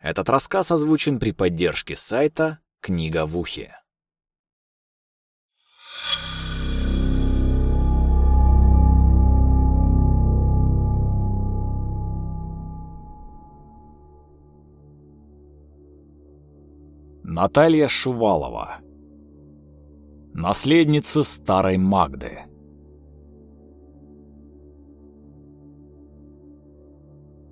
Этот рассказ озвучен при поддержке сайта «Книга в ухе». Наталья Шувалова Наследница старой Магды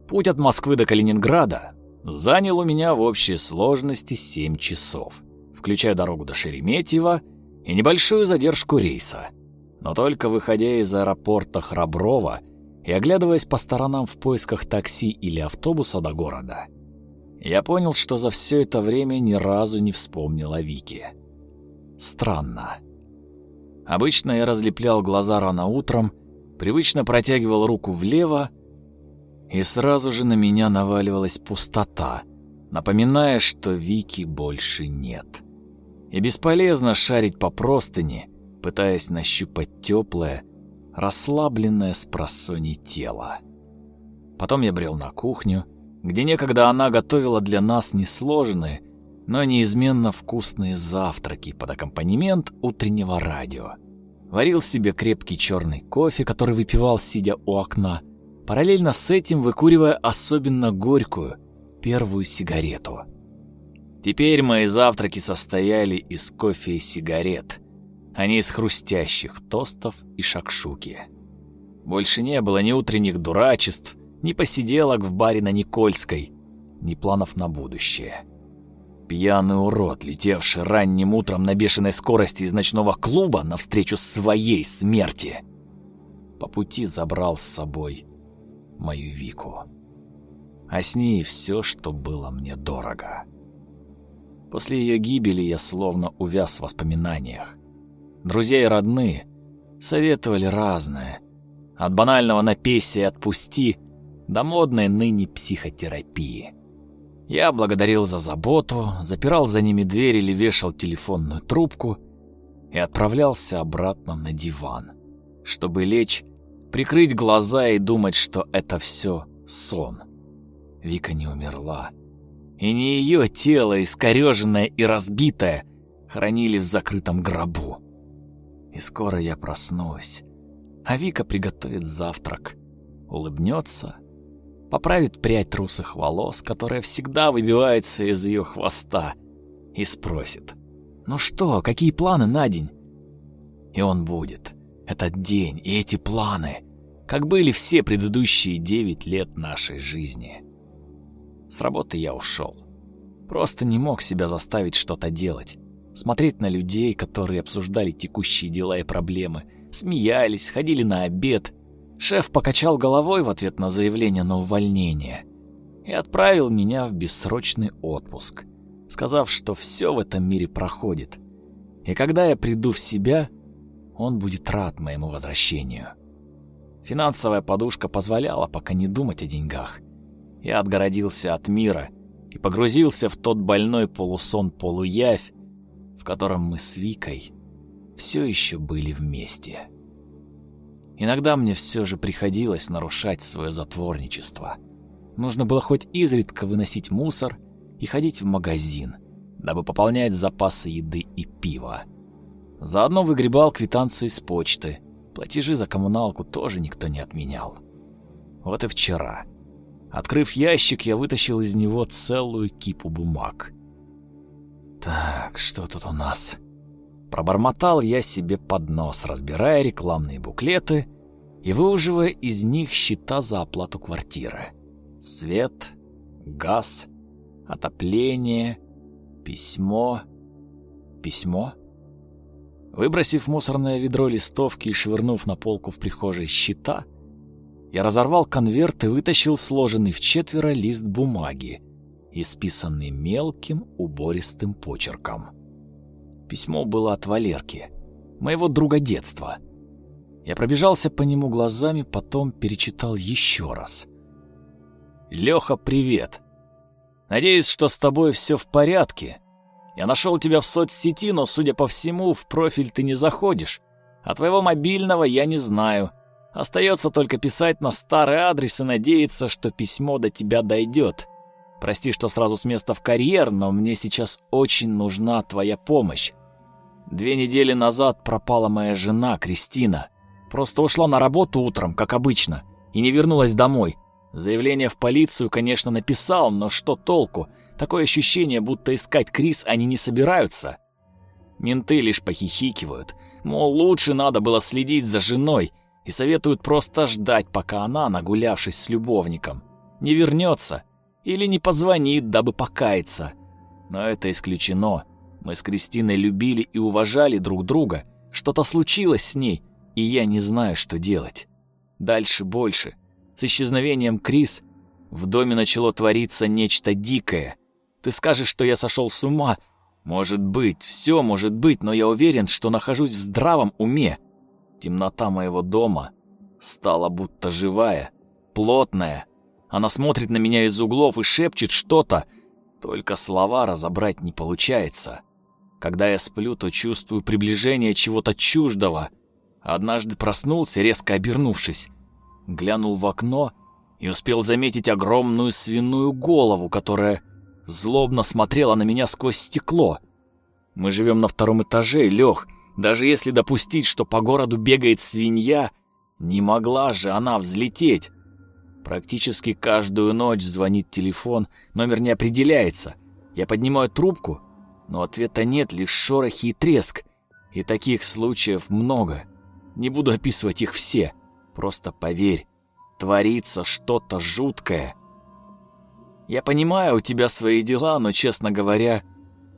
Путь от Москвы до Калининграда занял у меня в общей сложности 7 часов, включая дорогу до Шереметьево и небольшую задержку рейса. Но только выходя из аэропорта Храброво и оглядываясь по сторонам в поисках такси или автобуса до города, я понял, что за все это время ни разу не вспомнил о Вике. Странно. Обычно я разлеплял глаза рано утром, привычно протягивал руку влево, и сразу же на меня наваливалась пустота, напоминая, что Вики больше нет. И бесполезно шарить по простыне, пытаясь нащупать теплое, расслабленное с просони тело. Потом я брел на кухню, где некогда она готовила для нас несложные, но неизменно вкусные завтраки под аккомпанемент утреннего радио. Варил себе крепкий черный кофе, который выпивал, сидя у окна, параллельно с этим выкуривая особенно горькую первую сигарету. Теперь мои завтраки состояли из кофе и сигарет, а не из хрустящих тостов и шакшуки. Больше не было ни утренних дурачеств, ни посиделок в баре на Никольской, ни планов на будущее. Пьяный урод, летевший ранним утром на бешеной скорости из ночного клуба навстречу своей смерти, по пути забрал с собой мою Вику. А с ней все, что было мне дорого. После ее гибели я словно увяз в воспоминаниях. Друзья и родные советовали разное. От банального «напейся отпусти» до модной ныне психотерапии. Я благодарил за заботу, запирал за ними дверь или вешал телефонную трубку и отправлялся обратно на диван, чтобы лечь прикрыть глаза и думать, что это все сон. Вика не умерла. И не ее тело, искореженное и разбитое, хранили в закрытом гробу. И скоро я проснусь, а Вика приготовит завтрак, улыбнется, поправит прядь русых волос, которая всегда выбивается из ее хвоста, и спросит, «Ну что, какие планы на день?» И он будет, этот день и эти планы, как были все предыдущие девять лет нашей жизни. С работы я ушел. Просто не мог себя заставить что-то делать. Смотреть на людей, которые обсуждали текущие дела и проблемы, смеялись, ходили на обед. Шеф покачал головой в ответ на заявление на увольнение и отправил меня в бессрочный отпуск, сказав, что все в этом мире проходит. И когда я приду в себя, он будет рад моему возвращению. Финансовая подушка позволяла пока не думать о деньгах. Я отгородился от мира и погрузился в тот больной полусон-полуявь, в котором мы с Викой все еще были вместе. Иногда мне все же приходилось нарушать свое затворничество. Нужно было хоть изредка выносить мусор и ходить в магазин, дабы пополнять запасы еды и пива. Заодно выгребал квитанции с почты, Платежи за коммуналку тоже никто не отменял. Вот и вчера. Открыв ящик, я вытащил из него целую кипу бумаг. Так, что тут у нас? Пробормотал я себе под нос, разбирая рекламные буклеты и выуживая из них счета за оплату квартиры. Свет, газ, отопление, письмо. Письмо? Выбросив мусорное ведро листовки и швырнув на полку в прихожей счета, я разорвал конверт и вытащил сложенный в четверо лист бумаги, исписанный мелким убористым почерком. Письмо было от Валерки, моего друга детства. Я пробежался по нему глазами, потом перечитал еще раз. «Леха, привет. Надеюсь, что с тобой все в порядке я нашел тебя в соцсети, но, судя по всему, в профиль ты не заходишь. А твоего мобильного я не знаю. Остается только писать на старый адрес и надеяться, что письмо до тебя дойдет. Прости, что сразу с места в карьер, но мне сейчас очень нужна твоя помощь. Две недели назад пропала моя жена, Кристина. Просто ушла на работу утром, как обычно, и не вернулась домой. Заявление в полицию, конечно, написал, но что толку? Такое ощущение, будто искать Крис они не собираются. Менты лишь похихикивают. Мол, лучше надо было следить за женой и советуют просто ждать, пока она, нагулявшись с любовником, не вернется или не позвонит, дабы покаяться. Но это исключено. Мы с Кристиной любили и уважали друг друга. Что-то случилось с ней, и я не знаю, что делать. Дальше больше. С исчезновением Крис в доме начало твориться нечто дикое. Ты скажешь, что я сошел с ума. Может быть, все может быть, но я уверен, что нахожусь в здравом уме. Темнота моего дома стала будто живая, плотная. Она смотрит на меня из углов и шепчет что-то, только слова разобрать не получается. Когда я сплю, то чувствую приближение чего-то чуждого. Однажды проснулся, резко обернувшись. Глянул в окно и успел заметить огромную свиную голову, которая злобно смотрела на меня сквозь стекло. Мы живем на втором этаже, Лех. Даже если допустить, что по городу бегает свинья, не могла же она взлететь. Практически каждую ночь звонит телефон, номер не определяется. Я поднимаю трубку, но ответа нет, лишь шорохи и треск. И таких случаев много. Не буду описывать их все. Просто поверь, творится что-то жуткое. Я понимаю, у тебя свои дела, но, честно говоря,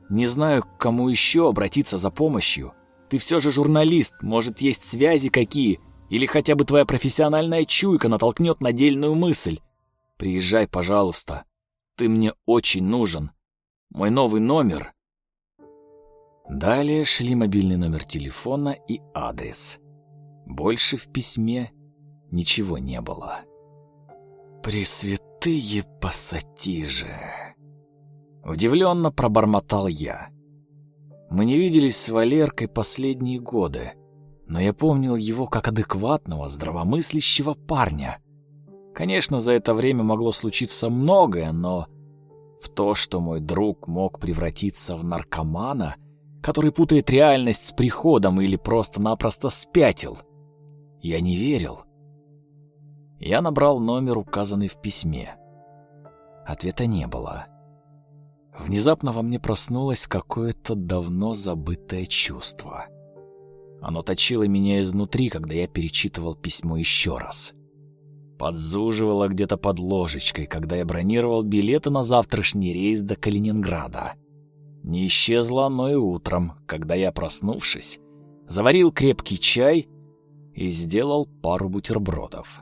не знаю, к кому еще обратиться за помощью. Ты все же журналист, может, есть связи какие, или хотя бы твоя профессиональная чуйка натолкнет на дельную мысль. Приезжай, пожалуйста. Ты мне очень нужен. Мой новый номер. Далее шли мобильный номер телефона и адрес. Больше в письме ничего не было. «Пресвятые пассатижи!» Удивленно пробормотал я. Мы не виделись с Валеркой последние годы, но я помнил его как адекватного, здравомыслящего парня. Конечно, за это время могло случиться многое, но в то, что мой друг мог превратиться в наркомана, который путает реальность с приходом или просто-напросто спятил, я не верил. Я набрал номер, указанный в письме. Ответа не было. Внезапно во мне проснулось какое-то давно забытое чувство. Оно точило меня изнутри, когда я перечитывал письмо еще раз. Подзуживало где-то под ложечкой, когда я бронировал билеты на завтрашний рейс до Калининграда. Не исчезло оно и утром, когда я, проснувшись, заварил крепкий чай и сделал пару бутербродов.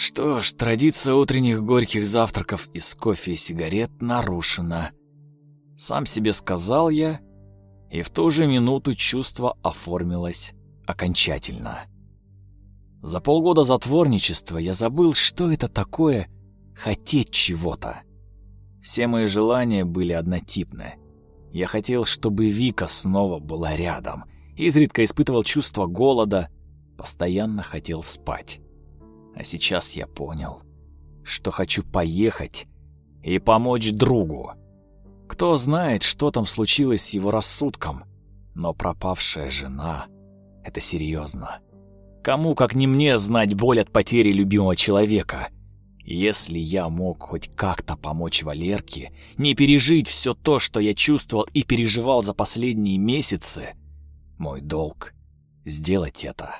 Что ж, традиция утренних горьких завтраков из кофе и сигарет нарушена. Сам себе сказал я, и в ту же минуту чувство оформилось окончательно. За полгода затворничества я забыл, что это такое хотеть чего-то. Все мои желания были однотипны. Я хотел, чтобы Вика снова была рядом, изредка испытывал чувство голода, постоянно хотел спать. А сейчас я понял, что хочу поехать и помочь другу. Кто знает, что там случилось с его рассудком, но пропавшая жена — это серьезно. Кому, как не мне, знать боль от потери любимого человека? Если я мог хоть как-то помочь Валерке, не пережить все то, что я чувствовал и переживал за последние месяцы, мой долг — сделать это.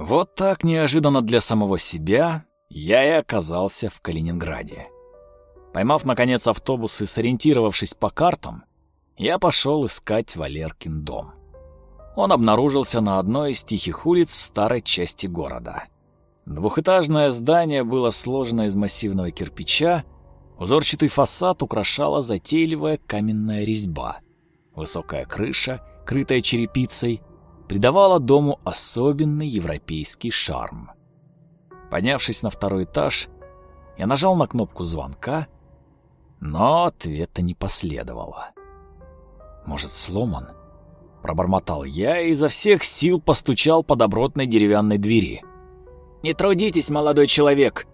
Вот так неожиданно для самого себя я и оказался в Калининграде. Поймав, наконец, автобус и сориентировавшись по картам, я пошел искать Валеркин дом. Он обнаружился на одной из тихих улиц в старой части города. Двухэтажное здание было сложено из массивного кирпича, узорчатый фасад украшала затейливая каменная резьба. Высокая крыша, крытая черепицей, придавала дому особенный европейский шарм. Поднявшись на второй этаж, я нажал на кнопку звонка, но ответа не последовало. Может, сломан? Пробормотал я и изо всех сил постучал по добротной деревянной двери. «Не трудитесь, молодой человек!»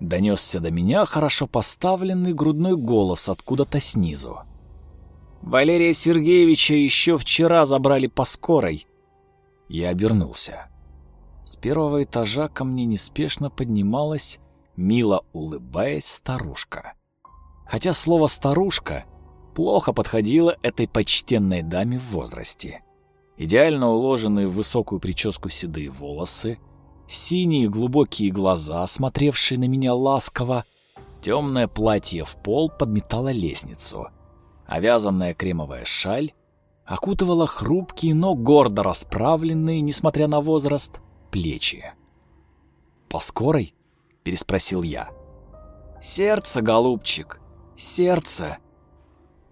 донесся до меня хорошо поставленный грудной голос откуда-то снизу. Валерия Сергеевича еще вчера забрали по скорой. Я обернулся. С первого этажа ко мне неспешно поднималась, мило улыбаясь, старушка. Хотя слово «старушка» плохо подходило этой почтенной даме в возрасте. Идеально уложенные в высокую прическу седые волосы, синие глубокие глаза, смотревшие на меня ласково, темное платье в пол подметало лестницу, а вязаная кремовая шаль окутывала хрупкие, но гордо расправленные, несмотря на возраст, плечи. «По скорой?» — переспросил я. «Сердце, голубчик, сердце!»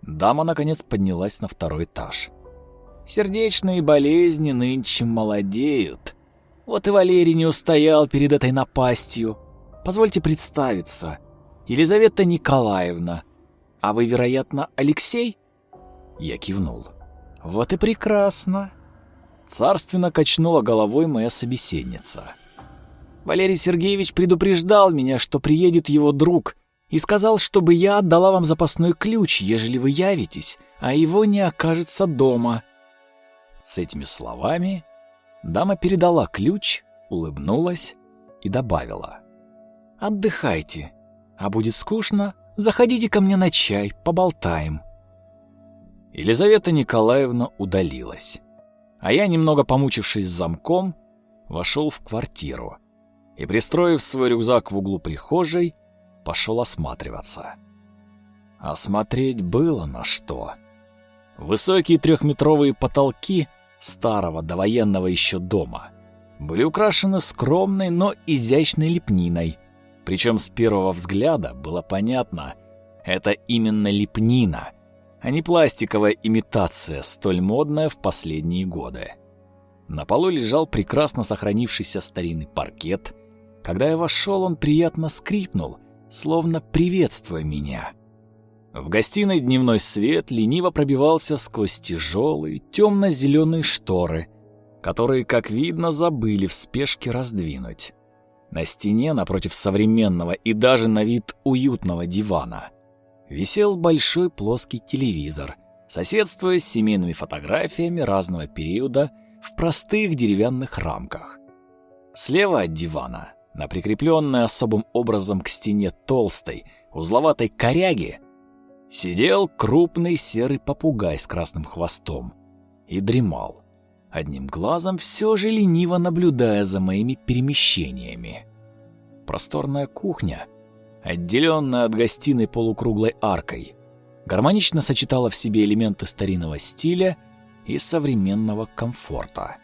Дама, наконец, поднялась на второй этаж. «Сердечные болезни нынче молодеют. Вот и Валерий не устоял перед этой напастью. Позвольте представиться. Елизавета Николаевна. А вы, вероятно, Алексей?» Я кивнул. «Вот и прекрасно!» Царственно качнула головой моя собеседница. Валерий Сергеевич предупреждал меня, что приедет его друг, и сказал, чтобы я отдала вам запасной ключ, ежели вы явитесь, а его не окажется дома. С этими словами дама передала ключ, улыбнулась и добавила. «Отдыхайте, а будет скучно, заходите ко мне на чай, поболтаем». Елизавета Николаевна удалилась, а я, немного помучившись замком, вошел в квартиру и, пристроив свой рюкзак в углу прихожей, пошел осматриваться. Осмотреть было на что. Высокие трехметровые потолки старого довоенного еще дома были украшены скромной, но изящной лепниной. Причем с первого взгляда было понятно, это именно лепнина, а не пластиковая имитация, столь модная в последние годы. На полу лежал прекрасно сохранившийся старинный паркет. Когда я вошел, он приятно скрипнул, словно приветствуя меня. В гостиной дневной свет лениво пробивался сквозь тяжелые темно-зеленые шторы, которые, как видно, забыли в спешке раздвинуть. На стене напротив современного и даже на вид уютного дивана висел большой плоский телевизор, соседствуя с семейными фотографиями разного периода в простых деревянных рамках. Слева от дивана на прикрепленной особым образом к стене толстой, узловатой коряги сидел крупный серый попугай с красным хвостом и дремал, одним глазом все же лениво наблюдая за моими перемещениями. Просторная кухня, отделенная от гостиной полукруглой аркой, гармонично сочетала в себе элементы старинного стиля и современного комфорта.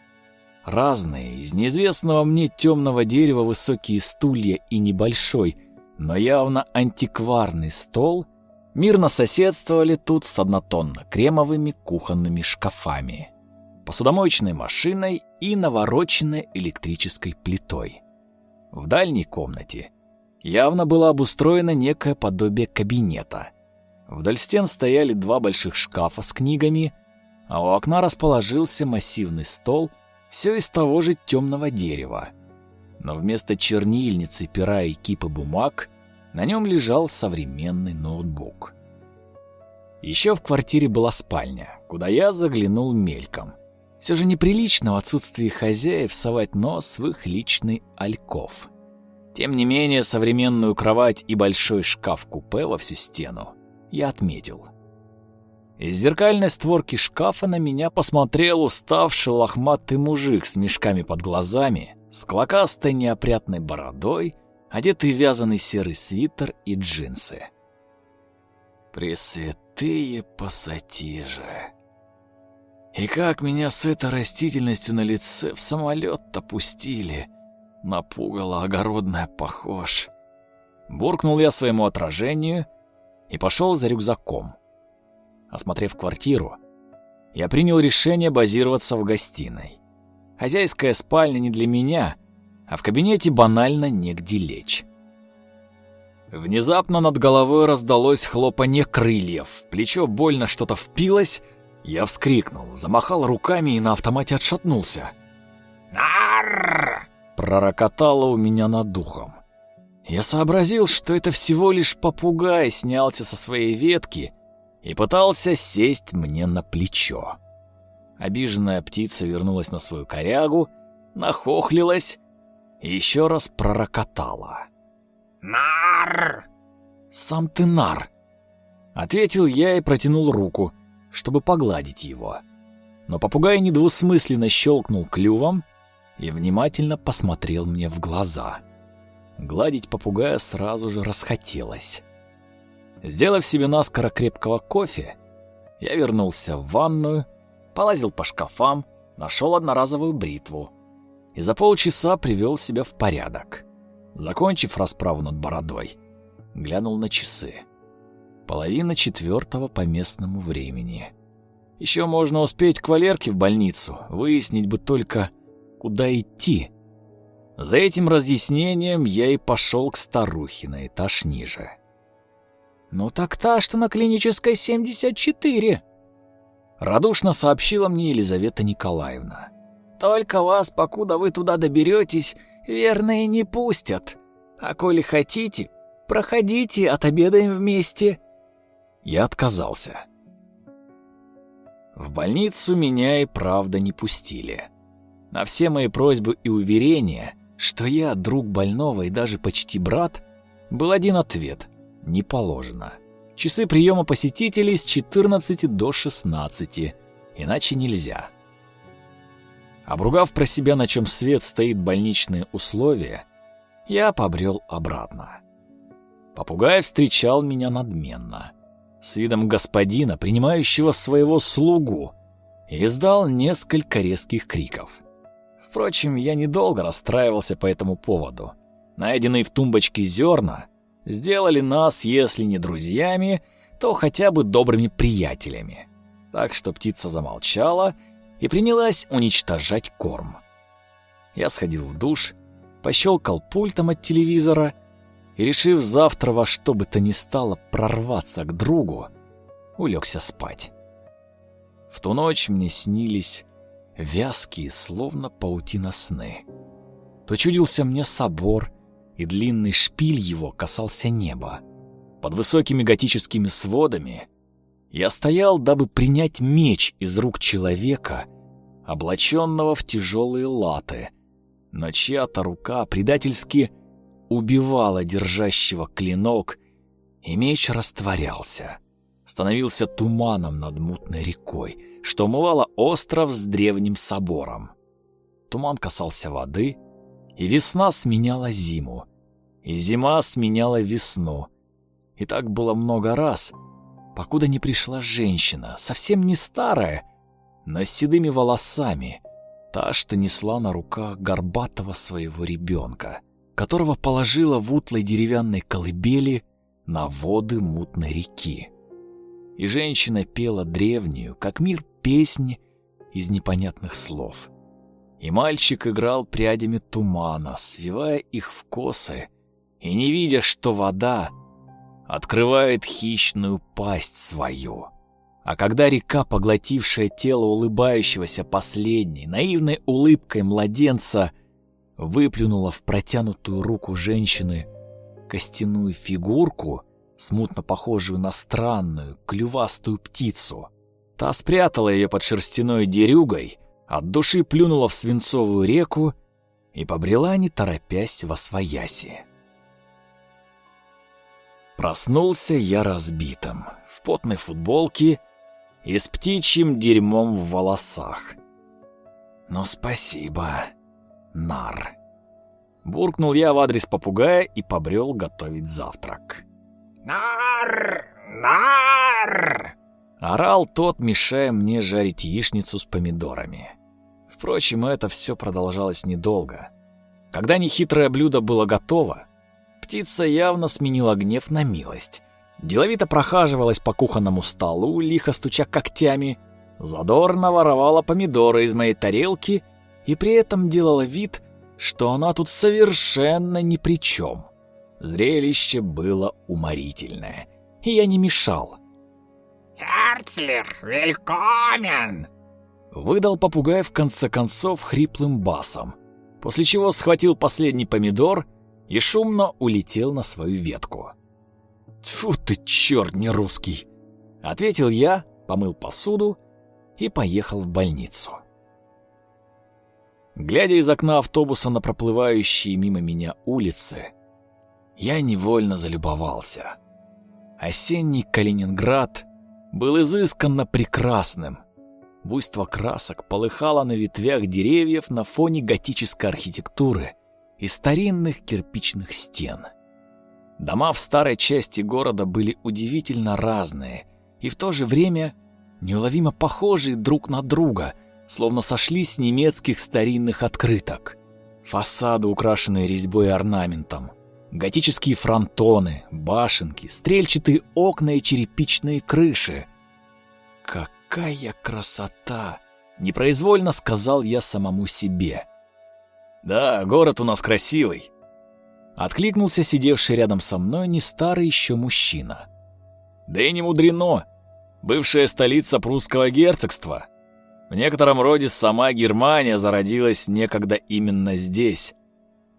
Разные, из неизвестного мне темного дерева высокие стулья и небольшой, но явно антикварный стол мирно соседствовали тут с однотонно-кремовыми кухонными шкафами, посудомоечной машиной и навороченной электрической плитой. В дальней комнате явно было обустроено некое подобие кабинета. Вдоль стен стояли два больших шкафа с книгами, а у окна расположился массивный стол — все из того же темного дерева. Но вместо чернильницы, пера и кипа бумаг на нем лежал современный ноутбук. Еще в квартире была спальня, куда я заглянул мельком. Все же неприлично в отсутствии хозяев совать нос в их личный альков. Тем не менее, современную кровать и большой шкаф-купе во всю стену я отметил – из зеркальной створки шкафа на меня посмотрел уставший лохматый мужик с мешками под глазами, с клокастой неопрятной бородой, одетый вязаный серый свитер и джинсы. Пресвятые пассатижи. И как меня с этой растительностью на лице в самолет-то пустили, напугала огородная похож. Буркнул я своему отражению и пошел за рюкзаком. Осмотрев квартиру, я принял решение базироваться в гостиной. Хозяйская спальня не для меня, а в кабинете банально негде лечь. Внезапно над головой раздалось хлопанье крыльев, плечо больно что-то впилось, я вскрикнул, замахал руками и на автомате отшатнулся. «Нарррр!» Пророкотало у меня над духом. Я сообразил, что это всего лишь попугай снялся со своей ветки и пытался сесть мне на плечо. Обиженная птица вернулась на свою корягу, нахохлилась и еще раз пророкотала. «Нар!» «Сам ты нар!» — ответил я и протянул руку, чтобы погладить его. Но попугай недвусмысленно щелкнул клювом и внимательно посмотрел мне в глаза. Гладить попугая сразу же расхотелось. Сделав себе наскоро крепкого кофе, я вернулся в ванную, полазил по шкафам, нашел одноразовую бритву и за полчаса привел себя в порядок. Закончив расправу над бородой, глянул на часы. Половина четвертого по местному времени. Еще можно успеть к Валерке в больницу, выяснить бы только, куда идти. За этим разъяснением я и пошел к старухе на этаж ниже. «Ну так та, что на клинической 74», — радушно сообщила мне Елизавета Николаевна. «Только вас, покуда вы туда доберетесь, верно и не пустят. А коли хотите, проходите, отобедаем вместе». Я отказался. В больницу меня и правда не пустили. На все мои просьбы и уверения, что я друг больного и даже почти брат, был один ответ – не положено. Часы приема посетителей с 14 до 16, иначе нельзя. Обругав про себя, на чем свет стоит больничные условия, я побрел обратно. Попугай встречал меня надменно, с видом господина, принимающего своего слугу, и издал несколько резких криков. Впрочем, я недолго расстраивался по этому поводу. Найденные в тумбочке зерна сделали нас, если не друзьями, то хотя бы добрыми приятелями. Так что птица замолчала и принялась уничтожать корм. Я сходил в душ, пощелкал пультом от телевизора и, решив завтра во что бы то ни стало прорваться к другу, улегся спать. В ту ночь мне снились вязкие, словно паутина сны. То чудился мне собор, и длинный шпиль его касался неба. Под высокими готическими сводами я стоял, дабы принять меч из рук человека, облаченного в тяжелые латы — но чья-то рука предательски убивала держащего клинок, и меч растворялся, становился туманом над мутной рекой, что умывало остров с древним собором. Туман касался воды, и весна сменяла зиму, и зима сменяла весну. И так было много раз, покуда не пришла женщина, совсем не старая, но с седыми волосами, Та, что несла на руках горбатого своего ребенка, которого положила в утлой деревянной колыбели на воды мутной реки. И женщина пела древнюю, как мир, песни из непонятных слов. И мальчик играл прядями тумана, свивая их в косы, и не видя, что вода открывает хищную пасть свою. А когда река, поглотившая тело улыбающегося последней, наивной улыбкой младенца, выплюнула в протянутую руку женщины костяную фигурку, смутно похожую на странную, клювастую птицу, та спрятала ее под шерстяной дерюгой, от души плюнула в свинцовую реку и побрела, не торопясь, во свояси. Проснулся я разбитым, в потной футболке и с птичьим дерьмом в волосах. «Ну, спасибо, нар!» Буркнул я в адрес попугая и побрел готовить завтрак. «Нар! Нар!» Орал тот, мешая мне жарить яичницу с помидорами. Впрочем, это все продолжалось недолго. Когда нехитрое блюдо было готово, птица явно сменила гнев на милость деловито прохаживалась по кухонному столу, лихо стуча когтями, задорно воровала помидоры из моей тарелки и при этом делала вид, что она тут совершенно ни при чем. Зрелище было уморительное, и я не мешал. «Херцлер, велькомен!» Выдал попугай в конце концов хриплым басом, после чего схватил последний помидор и шумно улетел на свою ветку. «Тьфу ты, черт не русский!» — ответил я, помыл посуду и поехал в больницу. Глядя из окна автобуса на проплывающие мимо меня улицы, я невольно залюбовался. Осенний Калининград был изысканно прекрасным. Буйство красок полыхало на ветвях деревьев на фоне готической архитектуры и старинных кирпичных стен. Дома в старой части города были удивительно разные и в то же время неуловимо похожие друг на друга, словно сошли с немецких старинных открыток. Фасады, украшенные резьбой и орнаментом, готические фронтоны, башенки, стрельчатые окна и черепичные крыши. Какая красота! Непроизвольно сказал я самому себе. Да, город у нас красивый. Откликнулся сидевший рядом со мной не старый еще мужчина. Да и не мудрено. Бывшая столица прусского герцогства. В некотором роде сама Германия зародилась некогда именно здесь.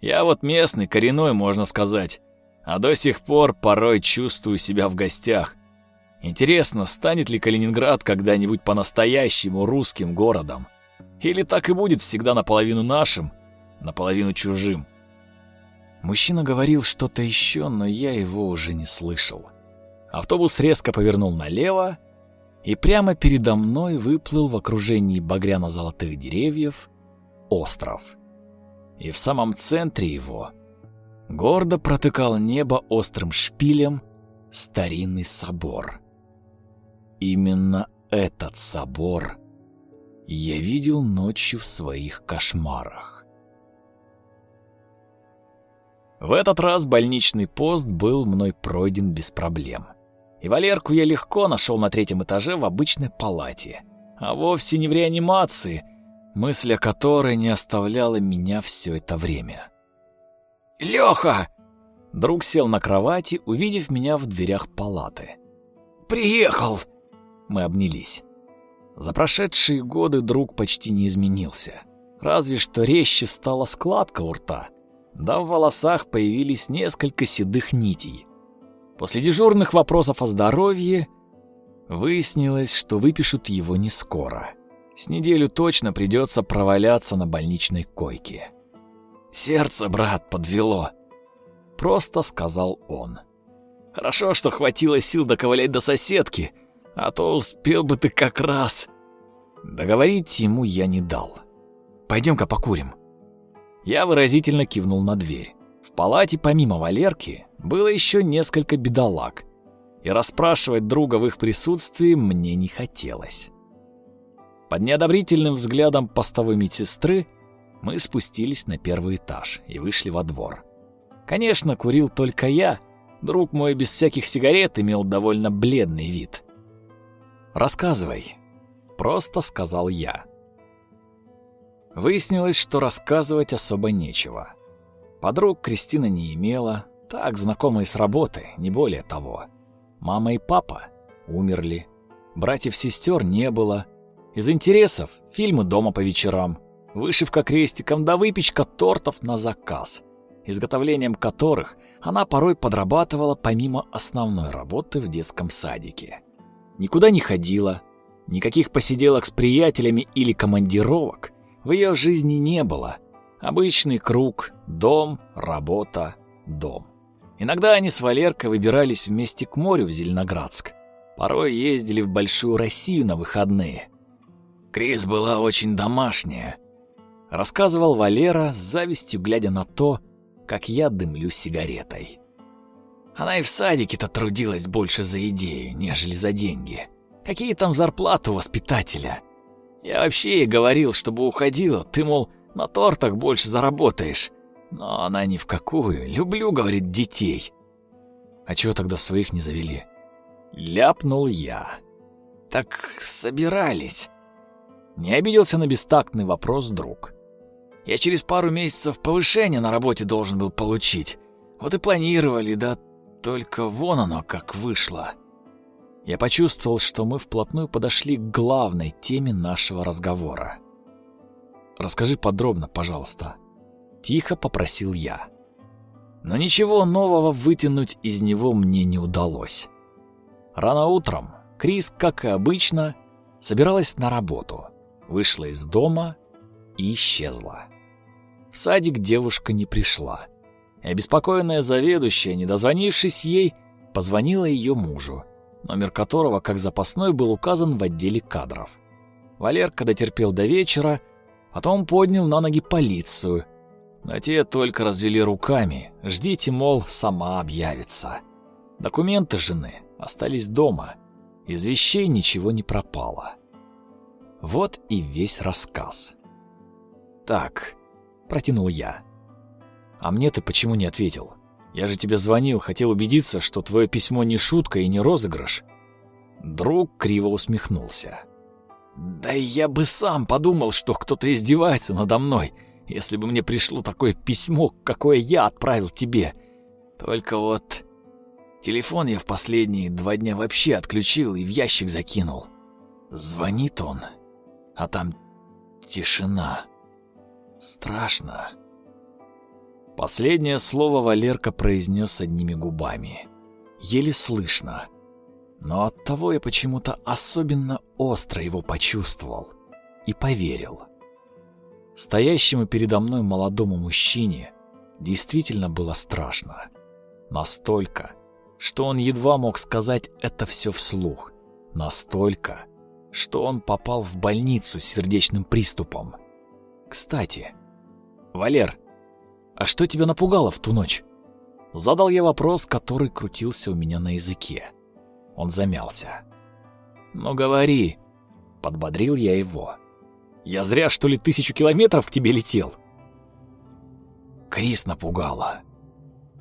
Я вот местный, коренной, можно сказать, а до сих пор порой чувствую себя в гостях. Интересно, станет ли Калининград когда-нибудь по-настоящему русским городом? Или так и будет всегда наполовину нашим, наполовину чужим? Мужчина говорил что-то еще, но я его уже не слышал. Автобус резко повернул налево, и прямо передо мной выплыл в окружении багряно-золотых деревьев остров и в самом центре его гордо протыкал небо острым шпилем старинный собор. Именно этот собор я видел ночью в своих кошмарах. В этот раз больничный пост был мной пройден без проблем. И Валерку я легко нашел на третьем этаже в обычной палате, а вовсе не в реанимации, мысль о которой не оставляла меня все это время. «Лёха!» Друг сел на кровати, увидев меня в дверях палаты. «Приехал!» Мы обнялись. За прошедшие годы друг почти не изменился. Разве что резче стала складка у рта. Да в волосах появились несколько седых нитей. После дежурных вопросов о здоровье выяснилось, что выпишут его не скоро. С неделю точно придется проваляться на больничной койке. «Сердце, брат, подвело», — просто сказал он. «Хорошо, что хватило сил доковылять до соседки, а то успел бы ты как раз». Договорить ему я не дал. «Пойдем-ка покурим». Я выразительно кивнул на дверь. В палате помимо Валерки было еще несколько бедолаг, и расспрашивать друга в их присутствии мне не хотелось. Под неодобрительным взглядом постовой медсестры мы спустились на первый этаж и вышли во двор. Конечно, курил только я, друг мой без всяких сигарет имел довольно бледный вид. «Рассказывай», — просто сказал я. Выяснилось, что рассказывать особо нечего. Подруг Кристина не имела, так, знакомые с работы, не более того. Мама и папа умерли, братьев-сестер не было, из интересов фильмы дома по вечерам, вышивка крестиком да выпечка тортов на заказ, изготовлением которых она порой подрабатывала помимо основной работы в детском садике. Никуда не ходила, никаких посиделок с приятелями или командировок в ее жизни не было. Обычный круг – дом, работа, дом. Иногда они с Валеркой выбирались вместе к морю в Зеленоградск. Порой ездили в Большую Россию на выходные. Крис была очень домашняя. Рассказывал Валера с завистью, глядя на то, как я дымлю сигаретой. Она и в садике-то трудилась больше за идею, нежели за деньги. Какие там зарплаты у воспитателя? Я вообще ей говорил, чтобы уходила, ты, мол, на тортах больше заработаешь. Но она ни в какую. Люблю, говорит, детей. А чего тогда своих не завели? Ляпнул я. Так собирались. Не обиделся на бестактный вопрос друг. Я через пару месяцев повышение на работе должен был получить. Вот и планировали, да только вон оно как вышло. Я почувствовал, что мы вплотную подошли к главной теме нашего разговора. Расскажи подробно, пожалуйста, тихо попросил я. Но ничего нового вытянуть из него мне не удалось. Рано утром Крис, как и обычно, собиралась на работу, вышла из дома и исчезла. В садик девушка не пришла. И обеспокоенная заведующая, не дозвонившись ей, позвонила ее мужу, номер которого как запасной был указан в отделе кадров. Валерка дотерпел до вечера, потом поднял на ноги полицию. Но те только развели руками, ждите, мол, сама объявится. Документы жены остались дома, из вещей ничего не пропало. Вот и весь рассказ. «Так», — протянул я. «А мне ты почему не ответил? Я же тебе звонил, хотел убедиться, что твое письмо не шутка и не розыгрыш». Друг криво усмехнулся. «Да я бы сам подумал, что кто-то издевается надо мной, если бы мне пришло такое письмо, какое я отправил тебе. Только вот телефон я в последние два дня вообще отключил и в ящик закинул. Звонит он, а там тишина. Страшно. Последнее слово Валерка произнес одними губами. Еле слышно. Но оттого я почему-то особенно остро его почувствовал и поверил. Стоящему передо мной молодому мужчине действительно было страшно. Настолько, что он едва мог сказать это все вслух. Настолько, что он попал в больницу с сердечным приступом. Кстати, Валер, а что тебя напугало в ту ночь? Задал я вопрос, который крутился у меня на языке. Он замялся. «Ну говори», — подбодрил я его. «Я зря, что ли, тысячу километров к тебе летел?» Крис напугала.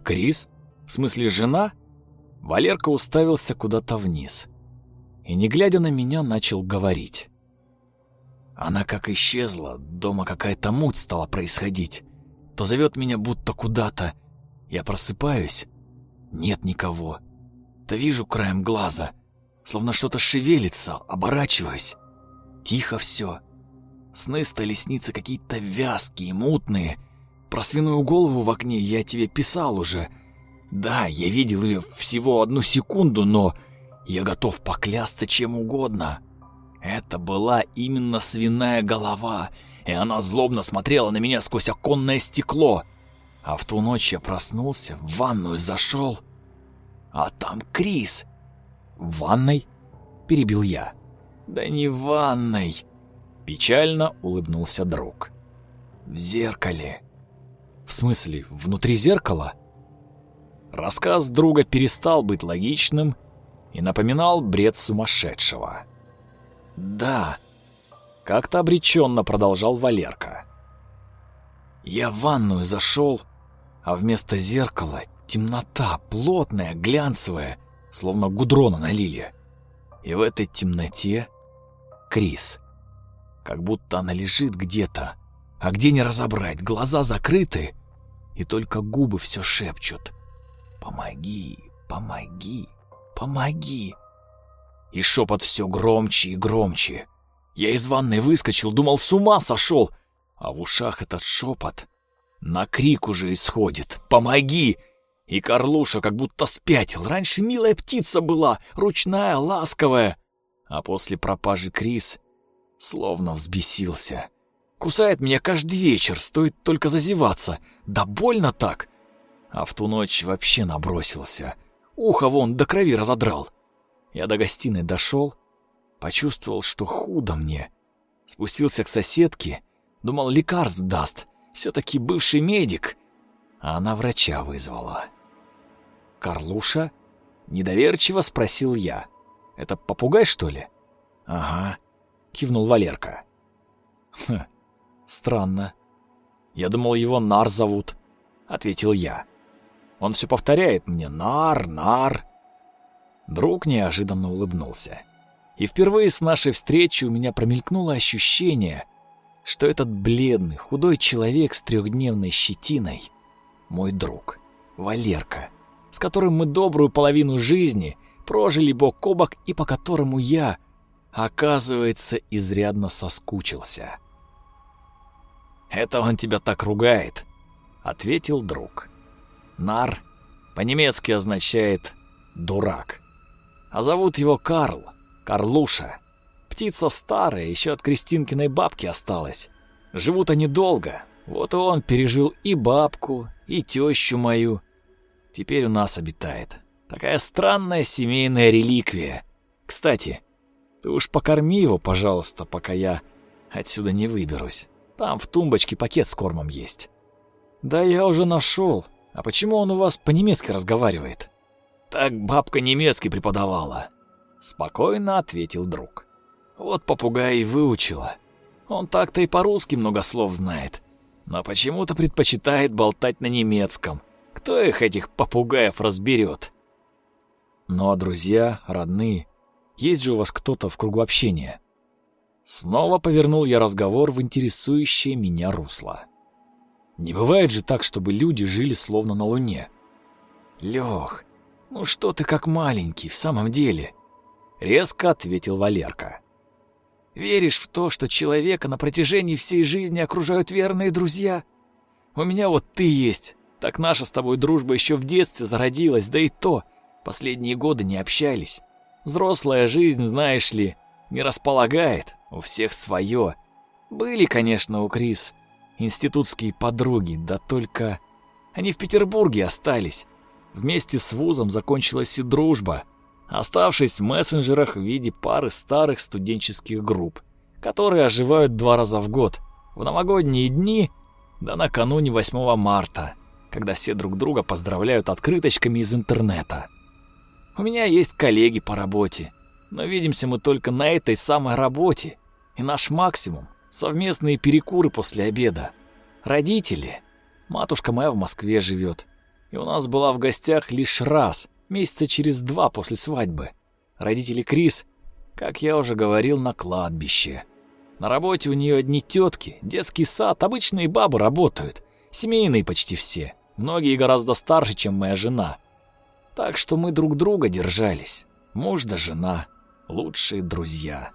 «Крис? В смысле жена?» Валерка уставился куда-то вниз и, не глядя на меня, начал говорить. Она как исчезла, дома какая-то муть стала происходить. То зовет меня будто куда-то. Я просыпаюсь, нет никого. То вижу краем глаза, словно что-то шевелится, оборачиваюсь. Тихо все. Сны стали сниться какие-то вязкие, мутные. Про свиную голову в окне я тебе писал уже. Да, я видел ее всего одну секунду, но я готов поклясться чем угодно. Это была именно свиная голова, и она злобно смотрела на меня сквозь оконное стекло. А в ту ночь я проснулся, в ванную зашел, а там Крис. В ванной? Перебил я. Да не в ванной. Печально улыбнулся друг. В зеркале. В смысле, внутри зеркала? Рассказ друга перестал быть логичным и напоминал бред сумасшедшего. «Да», — как-то обреченно продолжал Валерка. «Я в ванную зашел, а вместо зеркала темнота, плотная, глянцевая, словно гудрона налили. И в этой темноте Крис. Как будто она лежит где-то, а где не разобрать, глаза закрыты, и только губы все шепчут. «Помоги, помоги, помоги!» И шепот все громче и громче. Я из ванной выскочил, думал, с ума сошел, а в ушах этот шепот на крик уже исходит. «Помоги!» И Карлуша как будто спятил. Раньше милая птица была, ручная, ласковая. А после пропажи Крис словно взбесился. Кусает меня каждый вечер, стоит только зазеваться. Да больно так. А в ту ночь вообще набросился. Ухо вон до крови разодрал. Я до гостиной дошел, почувствовал, что худо мне. Спустился к соседке, думал, лекарств даст. Все-таки бывший медик. А она врача вызвала. «Карлуша?» — недоверчиво спросил я. «Это попугай, что ли?» «Ага», — кивнул Валерка. «Хм, странно. Я думал, его Нар зовут», — ответил я. «Он все повторяет мне «Нар, Нар». Друг неожиданно улыбнулся. И впервые с нашей встречи у меня промелькнуло ощущение, что этот бледный, худой человек с трехдневной щетиной — мой друг, Валерка — с которым мы добрую половину жизни прожили бок о бок и по которому я, оказывается, изрядно соскучился. «Это он тебя так ругает», — ответил друг. Нар по-немецки означает «дурак». А зовут его Карл, Карлуша. Птица старая, еще от Кристинкиной бабки осталась. Живут они долго, вот он пережил и бабку, и тещу мою. Теперь у нас обитает. Такая странная семейная реликвия. Кстати, ты уж покорми его, пожалуйста, пока я отсюда не выберусь. Там в тумбочке пакет с кормом есть. Да я уже нашел. А почему он у вас по-немецки разговаривает? Так бабка немецкий преподавала. Спокойно ответил друг. Вот попугай и выучила. Он так-то и по-русски много слов знает. Но почему-то предпочитает болтать на немецком. Кто их, этих попугаев, разберет? Ну а друзья, родные, есть же у вас кто-то в кругу общения? Снова повернул я разговор в интересующее меня русло. Не бывает же так, чтобы люди жили словно на Луне. Лех, ну что ты как маленький, в самом деле? Резко ответил Валерка. Веришь в то, что человека на протяжении всей жизни окружают верные друзья? У меня вот ты есть. Так наша с тобой дружба еще в детстве зародилась, да и то последние годы не общались. Взрослая жизнь, знаешь ли, не располагает, у всех свое. Были, конечно, у Крис институтские подруги, да только они в Петербурге остались. Вместе с вузом закончилась и дружба, оставшись в мессенджерах в виде пары старых студенческих групп, которые оживают два раза в год, в новогодние дни да накануне 8 марта, когда все друг друга поздравляют открыточками из интернета. У меня есть коллеги по работе, но видимся мы только на этой самой работе, и наш максимум — совместные перекуры после обеда. Родители. Матушка моя в Москве живет, и у нас была в гостях лишь раз, месяца через два после свадьбы. Родители Крис, как я уже говорил, на кладбище. На работе у нее одни тетки, детский сад, обычные бабы работают, семейные почти все, многие гораздо старше, чем моя жена. Так что мы друг друга держались, муж да жена, лучшие друзья.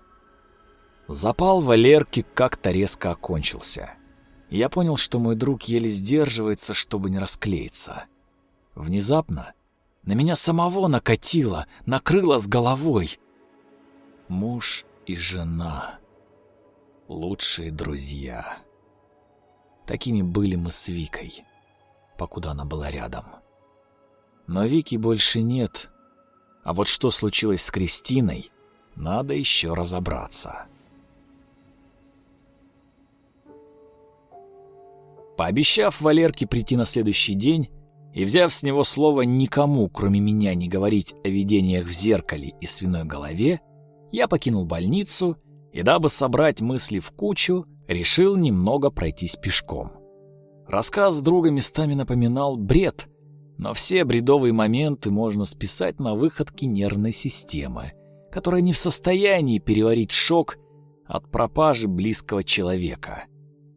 Запал Валерки как-то резко окончился. Я понял, что мой друг еле сдерживается, чтобы не расклеиться. Внезапно на меня самого накатило, накрыло с головой. Муж и жена. Лучшие друзья. Такими были мы с Викой, покуда она была рядом. Но Вики больше нет. А вот что случилось с Кристиной, надо еще разобраться. Пообещав Валерке прийти на следующий день, и, взяв с него слово никому, кроме меня, не говорить о видениях в зеркале и свиной голове, я покинул больницу и, дабы собрать мысли в кучу, решил немного пройтись пешком. Рассказ друга местами напоминал бред, но все бредовые моменты можно списать на выходки нервной системы, которая не в состоянии переварить шок от пропажи близкого человека.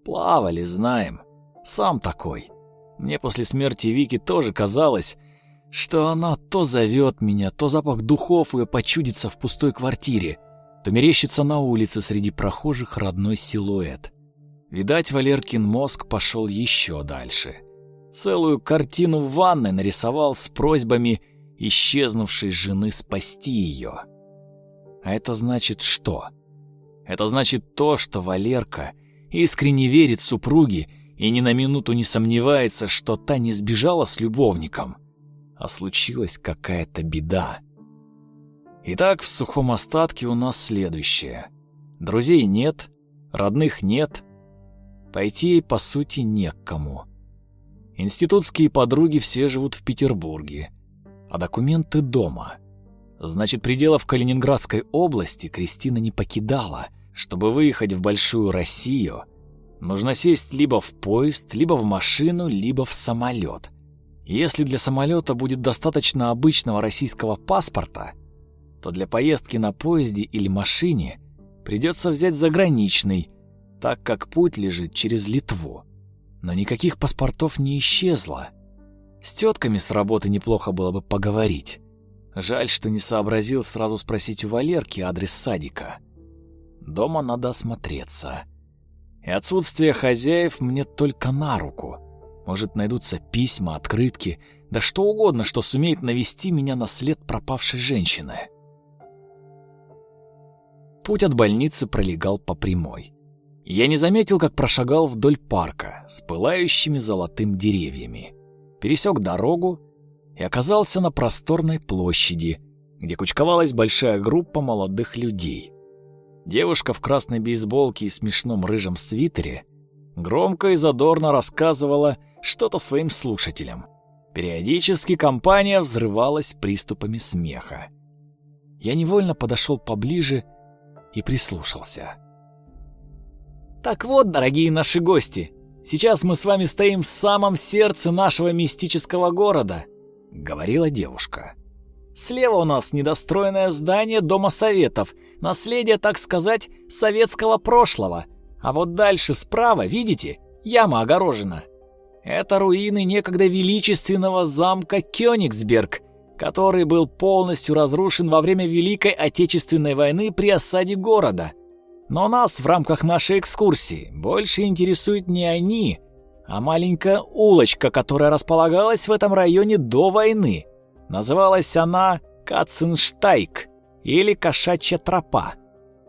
Плавали, знаем. Сам такой. Мне после смерти Вики тоже казалось, что она то зовет меня, то запах духов ее почудится в пустой квартире, то мерещится на улице среди прохожих родной силуэт. Видать, Валеркин мозг пошел еще дальше. Целую картину в ванной нарисовал с просьбами исчезнувшей жены спасти ее. А это значит что? Это значит то, что Валерка искренне верит супруге и ни на минуту не сомневается, что та не сбежала с любовником, а случилась какая-то беда. Итак, в сухом остатке у нас следующее. Друзей нет, родных нет, пойти, по сути, не к кому. Институтские подруги все живут в Петербурге, а документы дома. Значит, пределов Калининградской области Кристина не покидала, чтобы выехать в Большую Россию – Нужно сесть либо в поезд, либо в машину, либо в самолет. Если для самолета будет достаточно обычного российского паспорта, то для поездки на поезде или машине придется взять заграничный, так как путь лежит через Литву. Но никаких паспортов не исчезло. С тетками с работы неплохо было бы поговорить. Жаль, что не сообразил сразу спросить у Валерки адрес садика. Дома надо осмотреться. И отсутствие хозяев мне только на руку. Может, найдутся письма, открытки, да что угодно, что сумеет навести меня на след пропавшей женщины. Путь от больницы пролегал по прямой. Я не заметил, как прошагал вдоль парка с пылающими золотым деревьями. Пересек дорогу и оказался на просторной площади, где кучковалась большая группа молодых людей. Девушка в красной бейсболке и смешном рыжем свитере громко и задорно рассказывала что-то своим слушателям. Периодически компания взрывалась приступами смеха. Я невольно подошел поближе и прислушался. «Так вот, дорогие наши гости, сейчас мы с вами стоим в самом сердце нашего мистического города», — говорила девушка. «Слева у нас недостроенное здание Дома Советов, наследие, так сказать, советского прошлого, а вот дальше справа, видите, яма огорожена. Это руины некогда величественного замка Кёнигсберг, который был полностью разрушен во время Великой Отечественной войны при осаде города. Но нас в рамках нашей экскурсии больше интересуют не они, а маленькая улочка, которая располагалась в этом районе до войны. Называлась она Катценштайк или Кошачья тропа.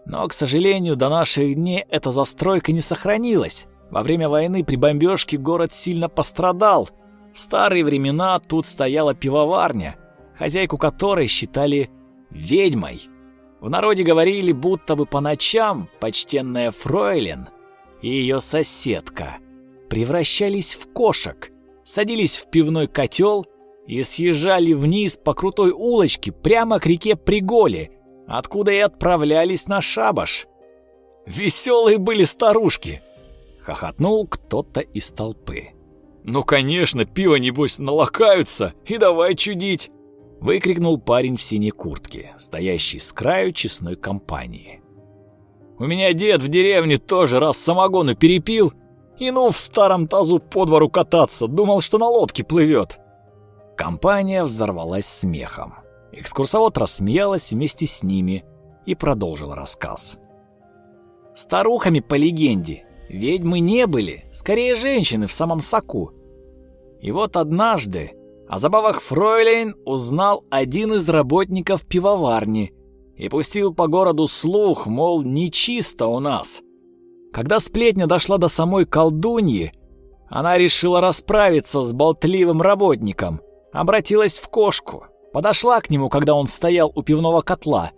Но, к сожалению, до наших дней эта застройка не сохранилась. Во время войны при бомбежке город сильно пострадал. В старые времена тут стояла пивоварня, хозяйку которой считали ведьмой. В народе говорили, будто бы по ночам почтенная фройлен и ее соседка превращались в кошек, садились в пивной котел и съезжали вниз по крутой улочке прямо к реке Приголе, откуда и отправлялись на шабаш. Веселые были старушки, хохотнул кто-то из толпы. Ну, конечно, пиво небось налакаются и давай чудить, выкрикнул парень в синей куртке, стоящий с краю честной компании. У меня дед в деревне тоже раз самогону перепил и ну в старом тазу по двору кататься, думал, что на лодке плывет. Компания взорвалась смехом. Экскурсовод рассмеялась вместе с ними и продолжил рассказ. Старухами по легенде ведьмы не были, скорее женщины в самом соку. И вот однажды о забавах Фройлейн узнал один из работников пивоварни и пустил по городу слух, мол, нечисто у нас. Когда сплетня дошла до самой колдуньи, она решила расправиться с болтливым работником, обратилась в кошку, подошла к нему, когда он стоял у пивного котла,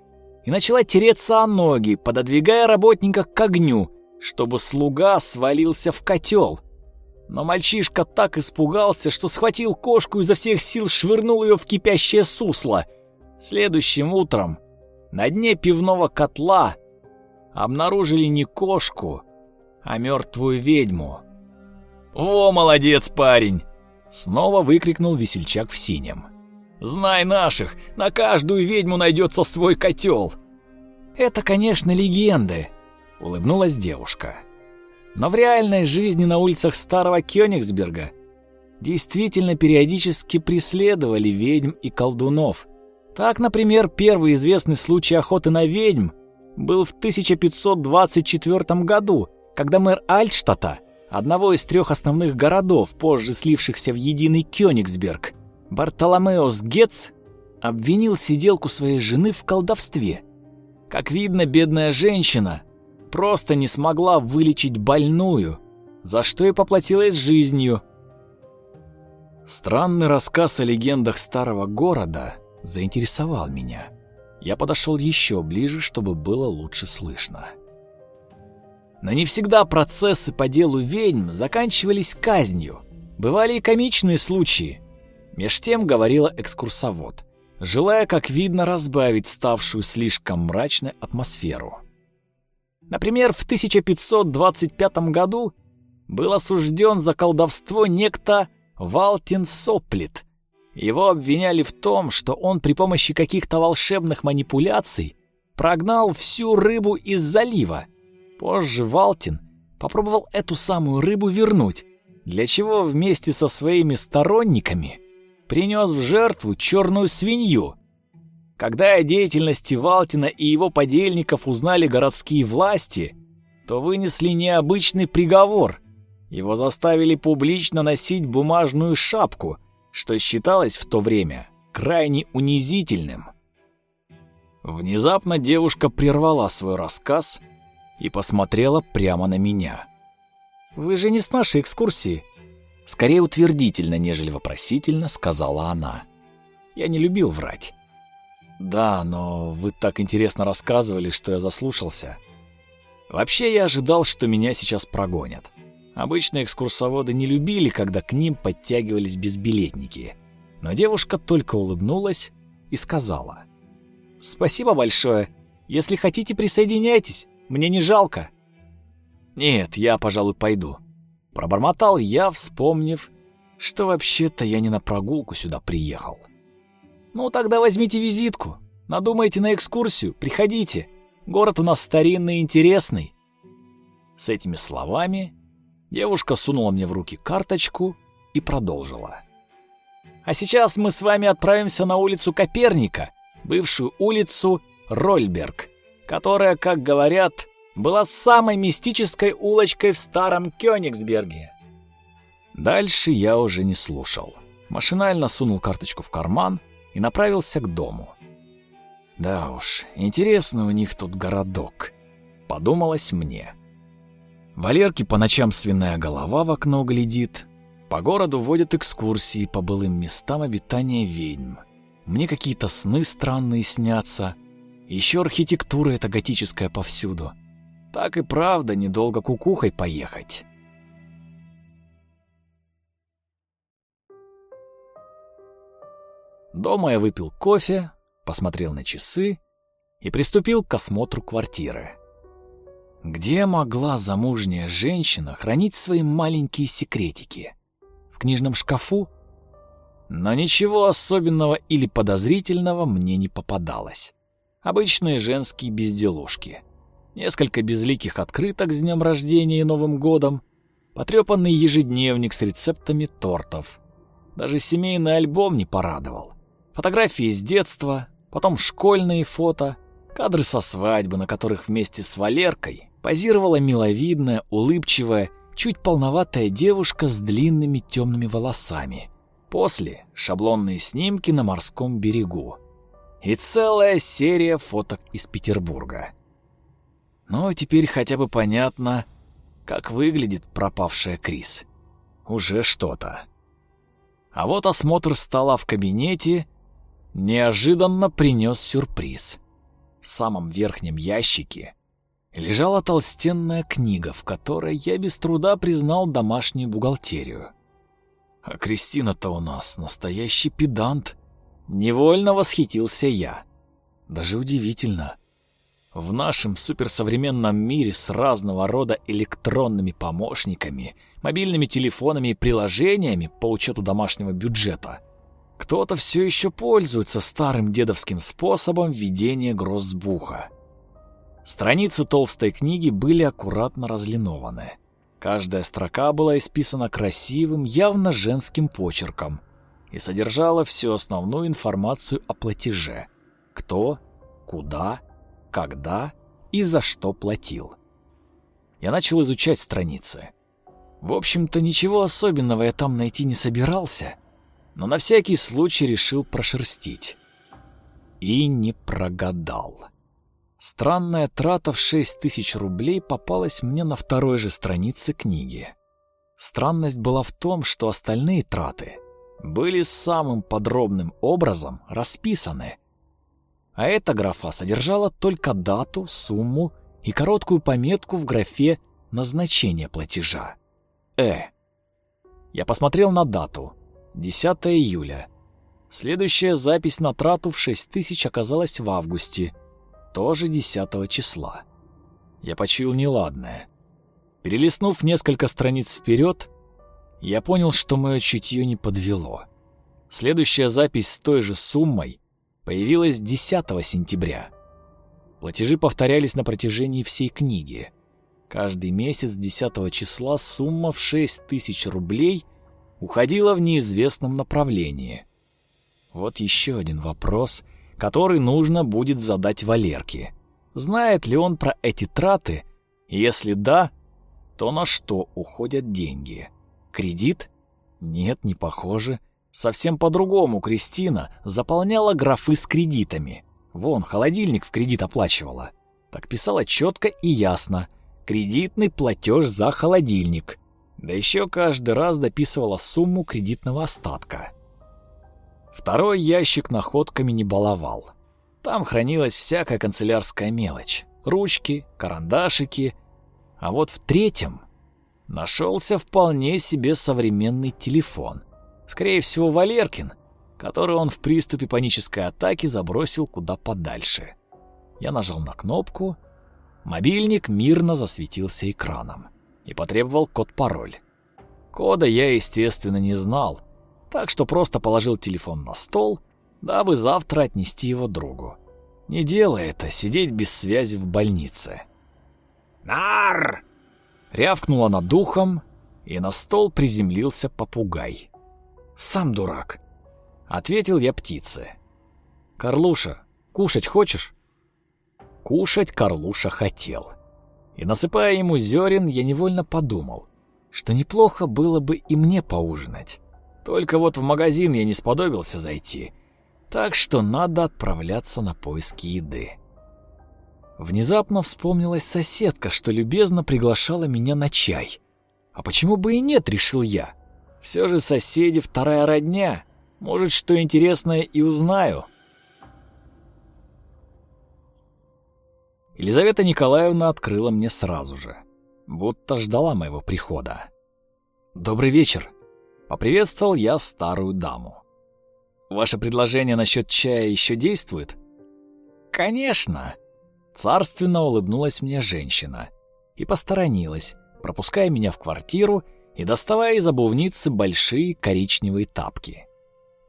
и начала тереться о ноги, пододвигая работника к огню, чтобы слуга свалился в котел. Но мальчишка так испугался, что схватил кошку и изо всех сил швырнул ее в кипящее сусло. Следующим утром на дне пивного котла обнаружили не кошку, а мертвую ведьму. «О, молодец, парень!» Снова выкрикнул весельчак в синем. «Знай наших, на каждую ведьму найдется свой котел!» «Это, конечно, легенды», — улыбнулась девушка. «Но в реальной жизни на улицах старого Кёнигсберга действительно периодически преследовали ведьм и колдунов. Так, например, первый известный случай охоты на ведьм был в 1524 году, когда мэр Альтштадта одного из трех основных городов, позже слившихся в единый Кёнигсберг, Бартоломеос Гетц обвинил сиделку своей жены в колдовстве. Как видно, бедная женщина просто не смогла вылечить больную, за что и поплатилась жизнью. Странный рассказ о легендах старого города заинтересовал меня. Я подошел еще ближе, чтобы было лучше слышно. Но не всегда процессы по делу ведьм заканчивались казнью. Бывали и комичные случаи. Меж тем говорила экскурсовод, желая, как видно, разбавить ставшую слишком мрачной атмосферу. Например, в 1525 году был осужден за колдовство некто Валтин Соплит. Его обвиняли в том, что он при помощи каких-то волшебных манипуляций прогнал всю рыбу из залива Позже Валтин попробовал эту самую рыбу вернуть, для чего вместе со своими сторонниками принес в жертву черную свинью. Когда о деятельности Валтина и его подельников узнали городские власти, то вынесли необычный приговор. Его заставили публично носить бумажную шапку, что считалось в то время крайне унизительным. Внезапно девушка прервала свой рассказ и посмотрела прямо на меня. «Вы же не с нашей экскурсии?» Скорее утвердительно, нежели вопросительно, сказала она. Я не любил врать. «Да, но вы так интересно рассказывали, что я заслушался. Вообще я ожидал, что меня сейчас прогонят. Обычно экскурсоводы не любили, когда к ним подтягивались безбилетники. Но девушка только улыбнулась и сказала. «Спасибо большое. Если хотите, присоединяйтесь. Мне не жалко». «Нет, я, пожалуй, пойду». Пробормотал я, вспомнив, что вообще-то я не на прогулку сюда приехал. «Ну, тогда возьмите визитку. Надумаете на экскурсию, приходите. Город у нас старинный и интересный». С этими словами девушка сунула мне в руки карточку и продолжила. «А сейчас мы с вами отправимся на улицу Коперника, бывшую улицу Рольберг, которая, как говорят, была самой мистической улочкой в старом Кёнигсберге. Дальше я уже не слушал. Машинально сунул карточку в карман и направился к дому. Да уж, интересно у них тут городок, подумалось мне. Валерке по ночам свиная голова в окно глядит, по городу водят экскурсии по былым местам обитания ведьм. Мне какие-то сны странные снятся. Еще архитектура эта готическая повсюду. Так и правда недолго кукухой поехать. Дома я выпил кофе, посмотрел на часы и приступил к осмотру квартиры. Где могла замужняя женщина хранить свои маленькие секретики? В книжном шкафу? Но ничего особенного или подозрительного мне не попадалось. Обычные женские безделушки. Несколько безликих открыток с днем рождения и Новым годом, потрепанный ежедневник с рецептами тортов. Даже семейный альбом не порадовал. Фотографии с детства, потом школьные фото, кадры со свадьбы, на которых вместе с Валеркой позировала миловидная, улыбчивая, чуть полноватая девушка с длинными темными волосами. После шаблонные снимки на морском берегу. И целая серия фоток из Петербурга. Но теперь хотя бы понятно, как выглядит пропавшая Крис. Уже что-то. А вот осмотр стола в кабинете неожиданно принес сюрприз. В самом верхнем ящике лежала толстенная книга, в которой я без труда признал домашнюю бухгалтерию. А Кристина-то у нас настоящий педант. Невольно восхитился я. Даже удивительно. В нашем суперсовременном мире с разного рода электронными помощниками, мобильными телефонами и приложениями по учету домашнего бюджета – кто-то все еще пользуется старым дедовским способом ведения гроссбуха. Страницы толстой книги были аккуратно разлинованы. Каждая строка была исписана красивым, явно женским почерком и содержала всю основную информацию о платеже. Кто, куда, когда и за что платил. Я начал изучать страницы. В общем-то, ничего особенного я там найти не собирался, но на всякий случай решил прошерстить. И не прогадал. Странная трата в 6 тысяч рублей попалась мне на второй же странице книги. Странность была в том, что остальные траты были самым подробным образом расписаны. А эта графа содержала только дату, сумму и короткую пометку в графе назначения платежа. Э. Я посмотрел на дату 10 июля. Следующая запись на трату в 6 тысяч оказалась в августе, тоже 10 числа. Я почуял неладное. Перелистнув несколько страниц вперед, я понял, что мое чутье не подвело. Следующая запись с той же суммой появилась 10 сентября. Платежи повторялись на протяжении всей книги. Каждый месяц 10 числа сумма в 6 тысяч рублей уходила в неизвестном направлении. Вот еще один вопрос, который нужно будет задать Валерке. Знает ли он про эти траты? Если да, то на что уходят деньги. Кредит? Нет, не похоже. Совсем по-другому Кристина заполняла графы с кредитами. Вон, холодильник в кредит оплачивала. Так писала четко и ясно. Кредитный платеж за холодильник. Да еще каждый раз дописывала сумму кредитного остатка. Второй ящик находками не баловал. Там хранилась всякая канцелярская мелочь. Ручки, карандашики. А вот в третьем нашелся вполне себе современный телефон. Скорее всего, Валеркин, который он в приступе панической атаки забросил куда подальше. Я нажал на кнопку, мобильник мирно засветился экраном и потребовал код-пароль. Кода я, естественно, не знал, так что просто положил телефон на стол, дабы завтра отнести его другу. Не делай это, сидеть без связи в больнице. «Нар!» Рявкнула над духом, и на стол приземлился попугай. «Сам дурак», — ответил я птице. «Карлуша, кушать хочешь?» Кушать Карлуша хотел. И насыпая ему зерен, я невольно подумал, что неплохо было бы и мне поужинать. Только вот в магазин я не сподобился зайти, так что надо отправляться на поиски еды. Внезапно вспомнилась соседка, что любезно приглашала меня на чай. А почему бы и нет, решил я. Все же соседи вторая родня. Может, что интересное и узнаю. Елизавета Николаевна открыла мне сразу же, будто ждала моего прихода. «Добрый вечер», — поприветствовал я старую даму. «Ваше предложение насчет чая еще действует?» «Конечно», — царственно улыбнулась мне женщина и посторонилась, пропуская меня в квартиру и доставая из обувницы большие коричневые тапки.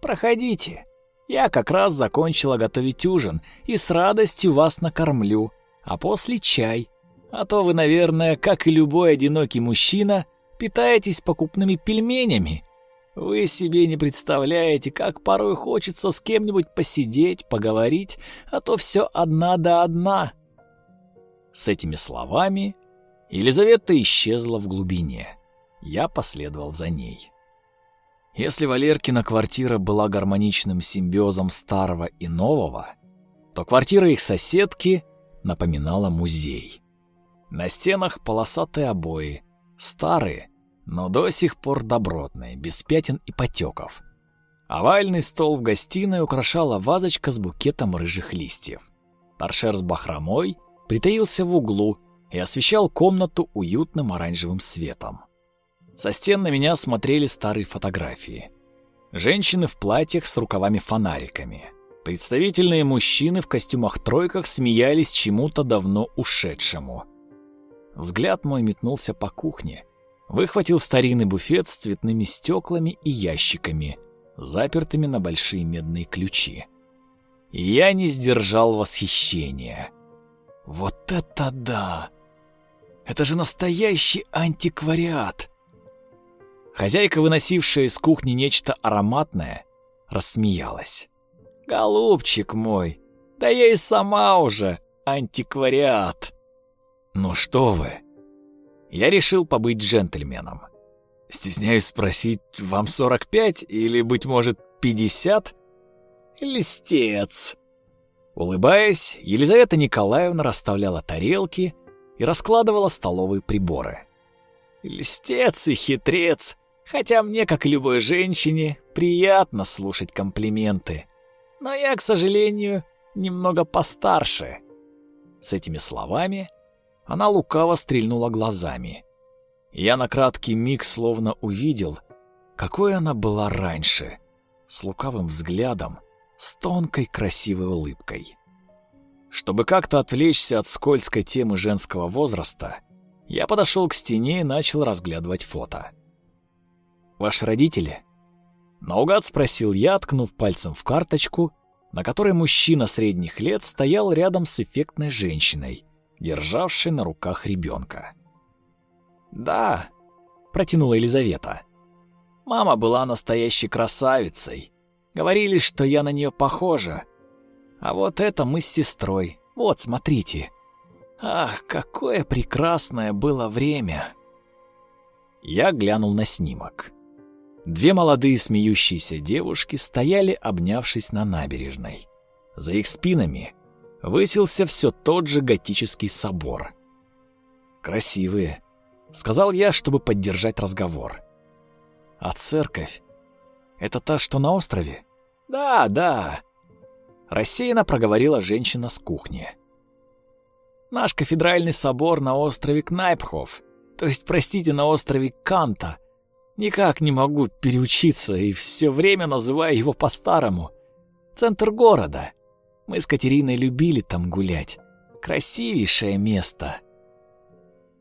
«Проходите, я как раз закончила готовить ужин и с радостью вас накормлю», а после чай. А то вы, наверное, как и любой одинокий мужчина, питаетесь покупными пельменями. Вы себе не представляете, как порой хочется с кем-нибудь посидеть, поговорить, а то все одна да одна. С этими словами Елизавета исчезла в глубине. Я последовал за ней. Если Валеркина квартира была гармоничным симбиозом старого и нового, то квартира их соседки напоминала музей. На стенах полосатые обои, старые, но до сих пор добротные, без пятен и потеков. Овальный стол в гостиной украшала вазочка с букетом рыжих листьев. Торшер с бахромой притаился в углу и освещал комнату уютным оранжевым светом. Со стен на меня смотрели старые фотографии. Женщины в платьях с рукавами-фонариками. Представительные мужчины в костюмах-тройках смеялись чему-то давно ушедшему. Взгляд мой метнулся по кухне. Выхватил старинный буфет с цветными стеклами и ящиками, запертыми на большие медные ключи. Я не сдержал восхищения. Вот это да! Это же настоящий антиквариат! Хозяйка, выносившая из кухни нечто ароматное, рассмеялась. Голубчик мой, да я и сама уже антиквариат. Ну что вы? Я решил побыть джентльменом. Стесняюсь спросить, вам 45 или, быть может, 50? Листец. Улыбаясь, Елизавета Николаевна расставляла тарелки и раскладывала столовые приборы. Листец и хитрец, хотя мне, как и любой женщине, приятно слушать комплименты но я, к сожалению, немного постарше». С этими словами она лукаво стрельнула глазами. Я на краткий миг словно увидел, какой она была раньше, с лукавым взглядом, с тонкой красивой улыбкой. Чтобы как-то отвлечься от скользкой темы женского возраста, я подошел к стене и начал разглядывать фото. «Ваши родители?» Наугад спросил я, ткнув пальцем в карточку, на которой мужчина средних лет стоял рядом с эффектной женщиной, державшей на руках ребенка. «Да», — протянула Елизавета. «Мама была настоящей красавицей. Говорили, что я на нее похожа. А вот это мы с сестрой. Вот, смотрите. Ах, какое прекрасное было время!» Я глянул на снимок. Две молодые смеющиеся девушки стояли, обнявшись на набережной. За их спинами высился все тот же готический собор. «Красивые», — сказал я, чтобы поддержать разговор. «А церковь? Это та, что на острове?» «Да, да», — рассеянно проговорила женщина с кухни. «Наш кафедральный собор на острове Кнайпхоф, то есть, простите, на острове Канта. Никак не могу переучиться и все время называю его по-старому. Центр города. Мы с Катериной любили там гулять. Красивейшее место.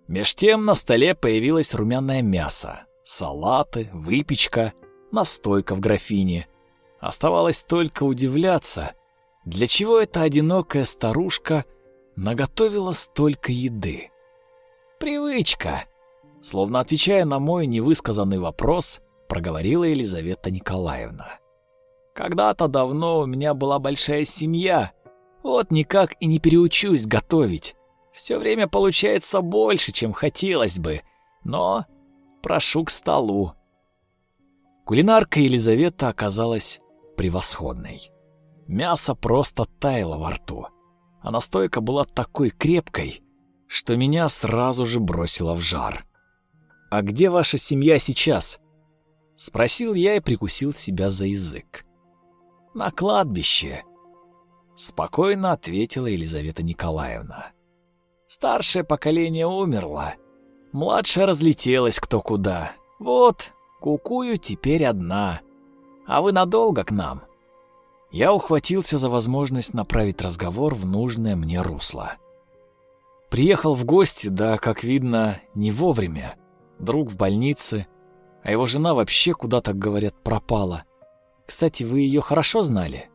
Меж тем на столе появилось румяное мясо, салаты, выпечка, настойка в графине. Оставалось только удивляться, для чего эта одинокая старушка наготовила столько еды. Привычка. Словно отвечая на мой невысказанный вопрос, проговорила Елизавета Николаевна. Когда-то давно у меня была большая семья. Вот никак и не переучусь готовить. Все время получается больше, чем хотелось бы. Но прошу к столу. Кулинарка Елизавета оказалась превосходной. Мясо просто таяло во рту, а настойка была такой крепкой, что меня сразу же бросило в жар. «А где ваша семья сейчас?» — спросил я и прикусил себя за язык на кладбище», — спокойно ответила Елизавета Николаевна. «Старшее поколение умерло, младшее разлетелось кто куда. Вот, кукую теперь одна. А вы надолго к нам?» Я ухватился за возможность направить разговор в нужное мне русло. Приехал в гости, да, как видно, не вовремя. Друг в больнице, а его жена вообще куда-то, говорят, пропала. Кстати, вы ее хорошо знали?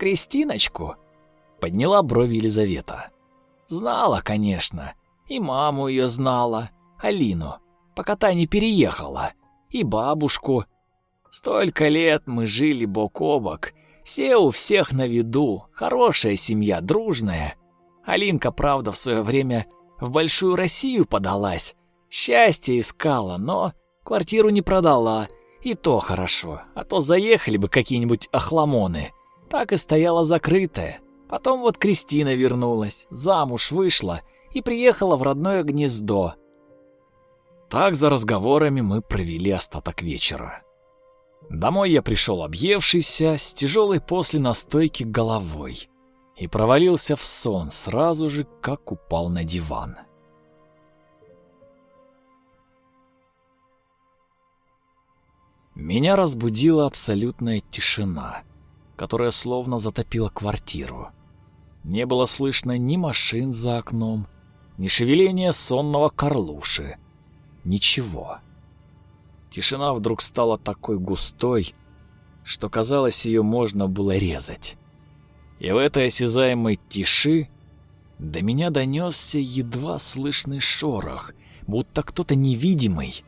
Кристиночку? Подняла брови Елизавета. Знала, конечно. И маму ее знала, Алину, пока та не переехала. И бабушку. Столько лет мы жили бок о бок. Все у всех на виду. Хорошая семья, дружная. Алинка, правда, в свое время в Большую Россию подалась. Счастье искала, но квартиру не продала и то хорошо, а то заехали бы какие-нибудь охламоны. Так и стояла закрытая. Потом вот Кристина вернулась, замуж вышла и приехала в родное гнездо. Так за разговорами мы провели остаток вечера. Домой я пришел объевшийся, с тяжелой после настойки головой и провалился в сон сразу же, как упал на диван. Меня разбудила абсолютная тишина, которая словно затопила квартиру. Не было слышно ни машин за окном, ни шевеления сонного Карлуши. Ничего. Тишина вдруг стала такой густой, что казалось, ее можно было резать. И в этой осязаемой тиши до меня донесся едва слышный шорох, будто кто-то невидимый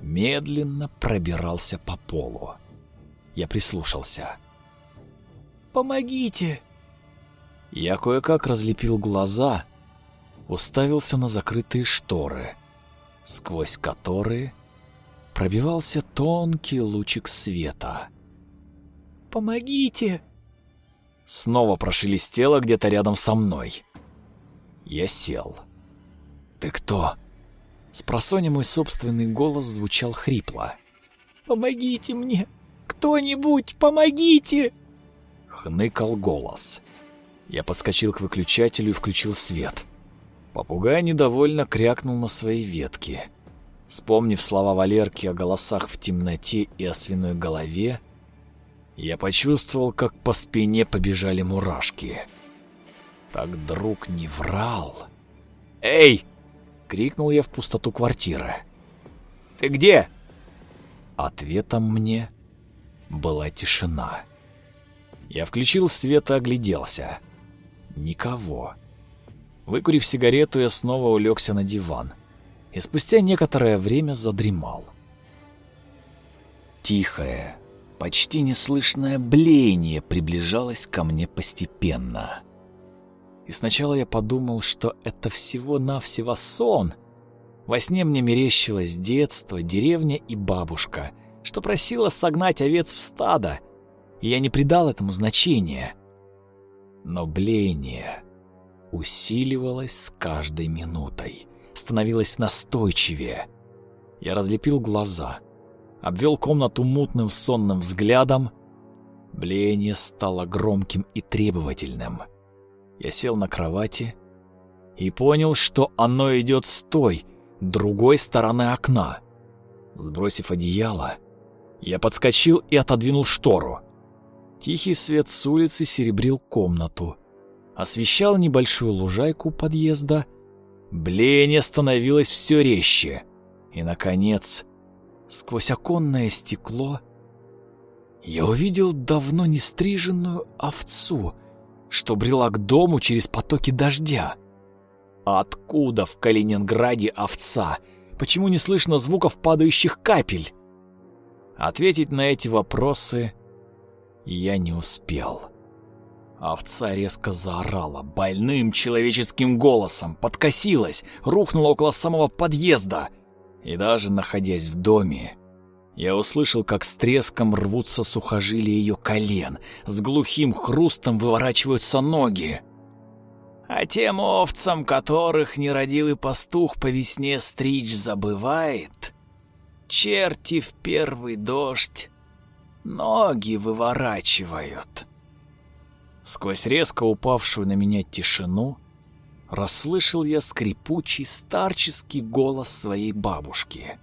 медленно пробирался по полу. Я прислушался. «Помогите!» Я кое-как разлепил глаза, уставился на закрытые шторы, сквозь которые пробивался тонкий лучик света. «Помогите!» Снова прошелестело где-то рядом со мной. Я сел. «Ты кто?» С просони мой собственный голос звучал хрипло. «Помогите мне! Кто-нибудь, помогите!» Хныкал голос. Я подскочил к выключателю и включил свет. Попугай недовольно крякнул на своей ветке. Вспомнив слова Валерки о голосах в темноте и о свиной голове, я почувствовал, как по спине побежали мурашки. Так друг не врал. «Эй!» Крикнул я в пустоту квартиры. Ты где? Ответом мне была тишина. Я включил свет и огляделся. Никого. Выкурив сигарету, я снова улегся на диван и спустя некоторое время задремал. Тихое, почти неслышное блеяние приближалось ко мне постепенно. И сначала я подумал, что это всего-навсего сон, Во сне мне мерещилось детство, деревня и бабушка, что просила согнать овец в стадо, и я не придал этому значения. Но блеяние усиливалось с каждой минутой, становилось настойчивее. Я разлепил глаза, обвел комнату мутным сонным взглядом. Блеяние стало громким и требовательным. Я сел на кровати и понял, что оно идет с той, другой стороны окна. Сбросив одеяло, я подскочил и отодвинул штору. Тихий свет с улицы серебрил комнату, освещал небольшую лужайку подъезда. Блеяние становилось все резче. И, наконец, сквозь оконное стекло я увидел давно не стриженную овцу, что брела к дому через потоки дождя. Откуда в Калининграде овца? Почему не слышно звуков падающих капель? Ответить на эти вопросы я не успел. Овца резко заорала больным человеческим голосом, подкосилась, рухнула около самого подъезда. И даже находясь в доме, я услышал, как с треском рвутся сухожилия ее колен, с глухим хрустом выворачиваются ноги. А тем овцам, которых нерадивый пастух по весне стричь забывает, черти в первый дождь ноги выворачивают. Сквозь резко упавшую на меня тишину расслышал я скрипучий старческий голос своей бабушки.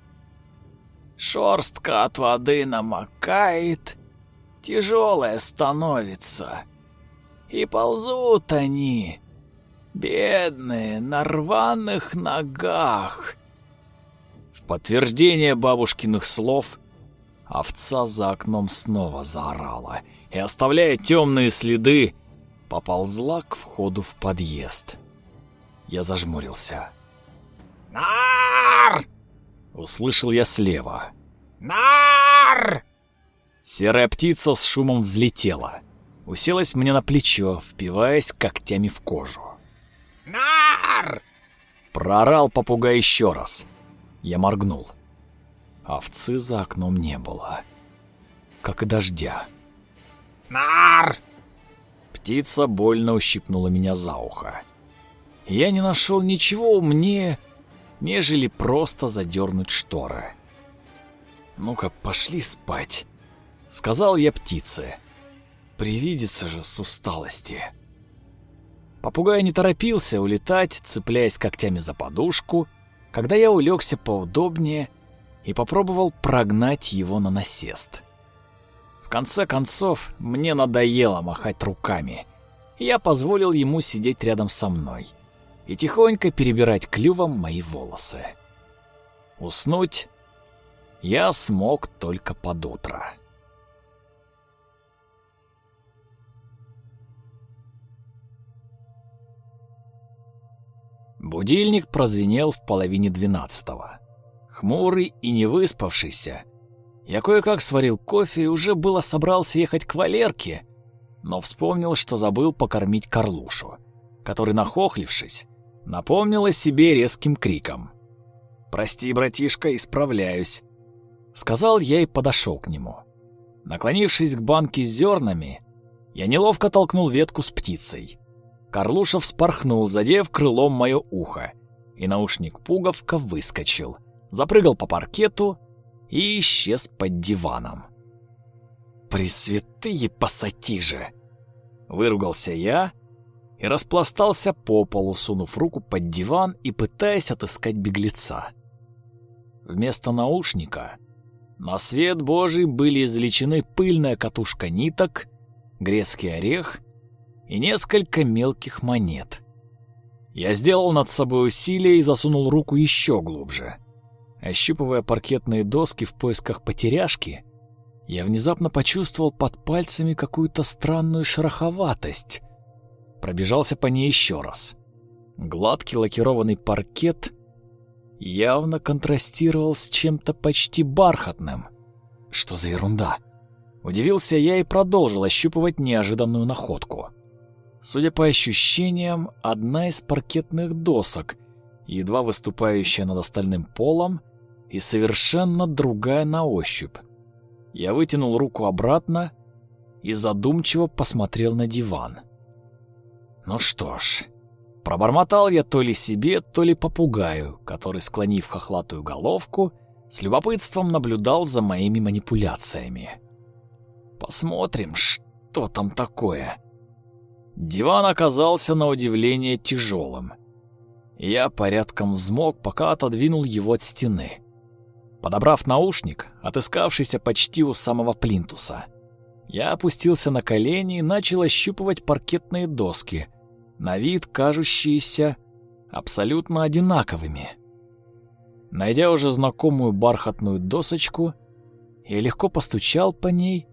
Шорстка от воды намокает, тяжелая становится, и ползут они, Бедные, на рваных ногах. В подтверждение бабушкиных слов овца за окном снова заорала и, оставляя темные следы, поползла к входу в подъезд. Я зажмурился. «Нар!» Услышал я слева. «Нар!» Серая птица с шумом взлетела. Уселась мне на плечо, впиваясь когтями в кожу. Нар! Проорал попугай еще раз. Я моргнул. Овцы за окном не было. Как и дождя. Нар! Птица больно ущипнула меня за ухо. Я не нашел ничего умнее, нежели просто задернуть шторы. «Ну-ка, пошли спать», — сказал я птице. «Привидится же с усталости». Попугай не торопился улетать, цепляясь когтями за подушку, когда я улегся поудобнее и попробовал прогнать его на насест. В конце концов, мне надоело махать руками, и я позволил ему сидеть рядом со мной и тихонько перебирать клювом мои волосы. Уснуть я смог только под утро. Будильник прозвенел в половине двенадцатого. Хмурый и не выспавшийся, я кое-как сварил кофе и уже было собрался ехать к Валерке, но вспомнил, что забыл покормить Карлушу, который, нахохлившись, напомнил о себе резким криком. «Прости, братишка, исправляюсь», — сказал я и подошел к нему. Наклонившись к банке с зернами, я неловко толкнул ветку с птицей. Карлуша вспорхнул, задев крылом мое ухо, и наушник-пуговка выскочил, запрыгал по паркету и исчез под диваном. «Пресвятые пассатижи!» Выругался я и распластался по полу, сунув руку под диван и пытаясь отыскать беглеца. Вместо наушника на свет Божий были извлечены пыльная катушка ниток, грецкий орех и несколько мелких монет. Я сделал над собой усилие и засунул руку еще глубже. Ощупывая паркетные доски в поисках потеряшки, я внезапно почувствовал под пальцами какую-то странную шероховатость. Пробежался по ней еще раз. Гладкий лакированный паркет явно контрастировал с чем-то почти бархатным. Что за ерунда? Удивился я и продолжил ощупывать неожиданную находку. Судя по ощущениям, одна из паркетных досок, едва выступающая над остальным полом, и совершенно другая на ощупь. Я вытянул руку обратно и задумчиво посмотрел на диван. Ну что ж, пробормотал я то ли себе, то ли попугаю, который, склонив хохлатую головку, с любопытством наблюдал за моими манипуляциями. Посмотрим, что там такое. Диван оказался на удивление тяжелым. Я порядком взмок, пока отодвинул его от стены. Подобрав наушник, отыскавшийся почти у самого плинтуса, я опустился на колени и начал ощупывать паркетные доски, на вид кажущиеся абсолютно одинаковыми. Найдя уже знакомую бархатную досочку, я легко постучал по ней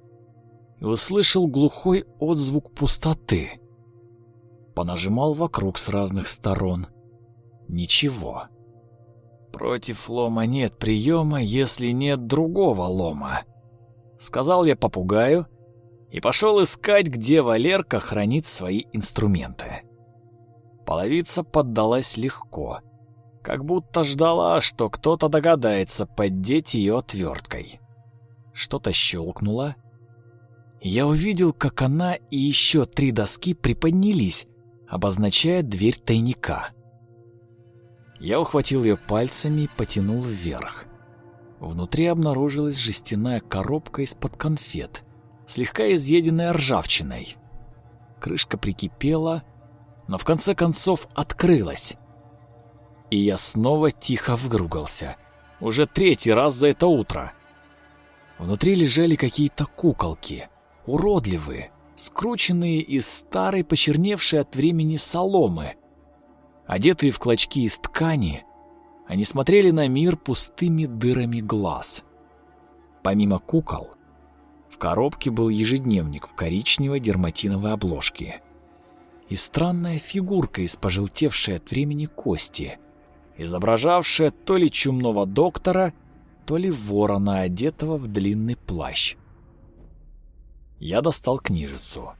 и услышал глухой отзвук пустоты. Понажимал вокруг с разных сторон. Ничего. Против лома нет приема, если нет другого лома. Сказал я попугаю и пошел искать, где Валерка хранит свои инструменты. Половица поддалась легко, как будто ждала, что кто-то догадается поддеть ее отверткой. Что-то щелкнуло. Я увидел, как она и еще три доски приподнялись, обозначая дверь тайника. Я ухватил ее пальцами и потянул вверх. Внутри обнаружилась жестяная коробка из-под конфет, слегка изъеденная ржавчиной. Крышка прикипела, но в конце концов открылась. И я снова тихо вгругался. Уже третий раз за это утро. Внутри лежали какие-то куколки, уродливые, скрученные из старой, почерневшей от времени соломы. Одетые в клочки из ткани, они смотрели на мир пустыми дырами глаз. Помимо кукол, в коробке был ежедневник в коричневой дерматиновой обложке и странная фигурка из пожелтевшей от времени кости, изображавшая то ли чумного доктора, то ли ворона, одетого в длинный плащ. Я достал книжицу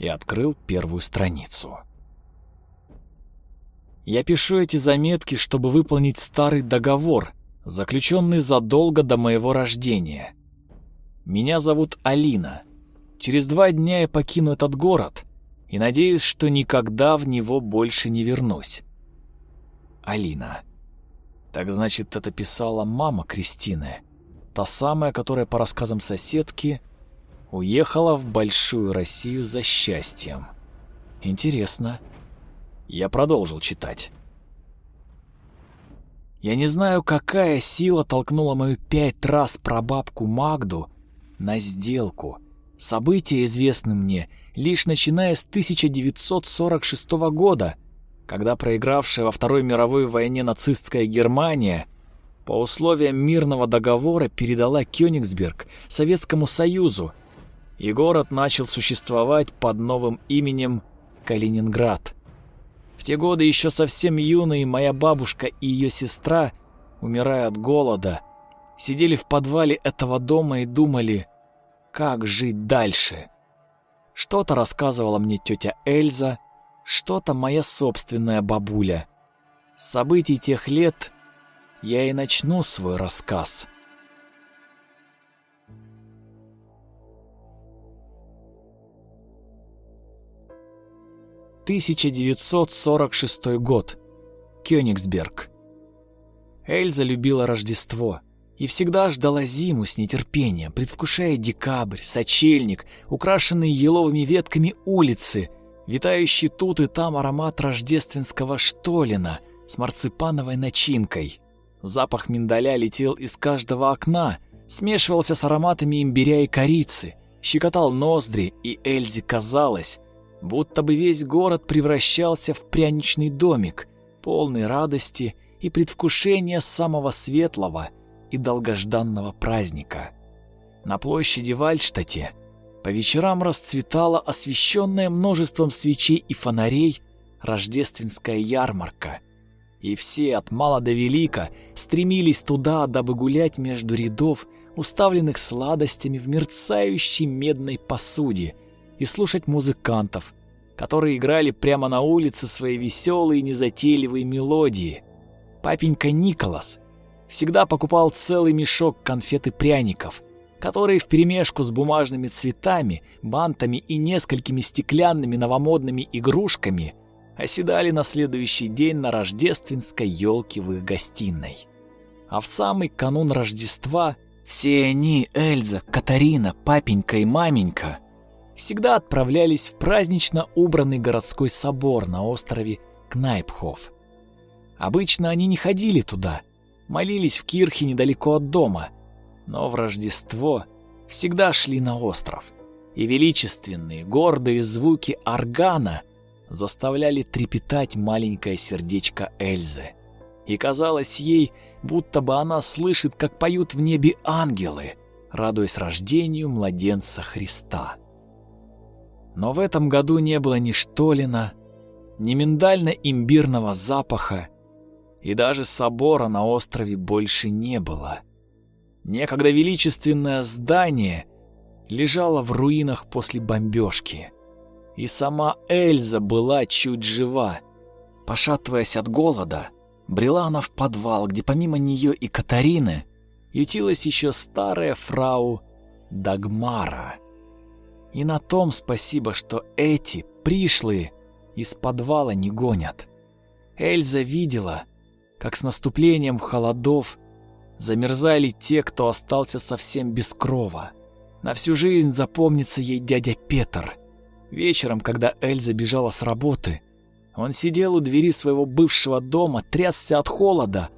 и открыл первую страницу. Я пишу эти заметки, чтобы выполнить старый договор, заключенный задолго до моего рождения. Меня зовут Алина. Через два дня я покину этот город и надеюсь, что никогда в него больше не вернусь. Алина. Так значит, это писала мама Кристины, та самая, которая, по рассказам соседки, уехала в большую Россию за счастьем. Интересно. Я продолжил читать. Я не знаю, какая сила толкнула мою пять раз прабабку Магду на сделку. События известны мне лишь начиная с 1946 года, когда проигравшая во Второй мировой войне нацистская Германия по условиям мирного договора передала Кёнигсберг Советскому Союзу и город начал существовать под новым именем Калининград. В те годы еще совсем юные моя бабушка и ее сестра, умирая от голода, сидели в подвале этого дома и думали, как жить дальше. Что-то рассказывала мне тетя Эльза, что-то моя собственная бабуля. С событий тех лет я и начну свой рассказ. 1946 год. Кёнигсберг. Эльза любила Рождество и всегда ждала зиму с нетерпением, предвкушая декабрь, сочельник, украшенные еловыми ветками улицы, витающий тут и там аромат рождественского штолена с марципановой начинкой. Запах миндаля летел из каждого окна, смешивался с ароматами имбиря и корицы, щекотал ноздри, и Эльзе казалось, будто бы весь город превращался в пряничный домик, полный радости и предвкушения самого светлого и долгожданного праздника. На площади в Альштадте по вечерам расцветала освещенная множеством свечей и фонарей рождественская ярмарка, и все от мала до велика стремились туда, дабы гулять между рядов, уставленных сладостями в мерцающей медной посуде – и слушать музыкантов, которые играли прямо на улице свои веселые незатейливые мелодии, Папенька Николас всегда покупал целый мешок конфет и пряников, которые вперемешку с бумажными цветами, бантами и несколькими стеклянными новомодными игрушками оседали на следующий день на рождественской елке в их гостиной. А в самый канун Рождества все они, Эльза, Катарина, папенька и маменька, всегда отправлялись в празднично убранный городской собор на острове Кнайпхоф. Обычно они не ходили туда, молились в кирхе недалеко от дома, но в Рождество всегда шли на остров, и величественные, гордые звуки органа заставляли трепетать маленькое сердечко Эльзы. И казалось ей, будто бы она слышит, как поют в небе ангелы, радуясь рождению младенца Христа. Но в этом году не было ни штолина, ни миндально-имбирного запаха, и даже собора на острове больше не было. Некогда величественное здание лежало в руинах после бомбежки, и сама Эльза была чуть жива. Пошатываясь от голода, брела она в подвал, где помимо нее и Катарины ютилась еще старая фрау Дагмара. И на том спасибо, что эти пришлые из подвала не гонят. Эльза видела, как с наступлением холодов замерзали те, кто остался совсем без крова. На всю жизнь запомнится ей дядя Петр. Вечером, когда Эльза бежала с работы, он сидел у двери своего бывшего дома, трясся от холода,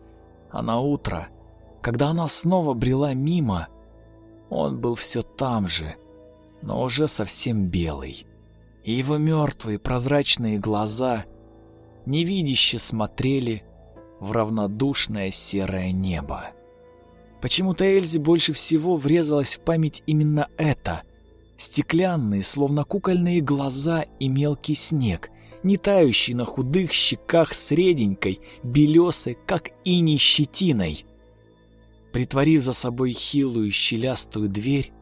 а на утро, когда она снова брела мимо, он был все там же, но уже совсем белый. И его мертвые прозрачные глаза невидяще смотрели в равнодушное серое небо. Почему-то Эльзе больше всего врезалось в память именно это. Стеклянные, словно кукольные глаза и мелкий снег, не тающий на худых щеках среденькой, белесой, как иней щетиной. Притворив за собой хилую щелястую дверь,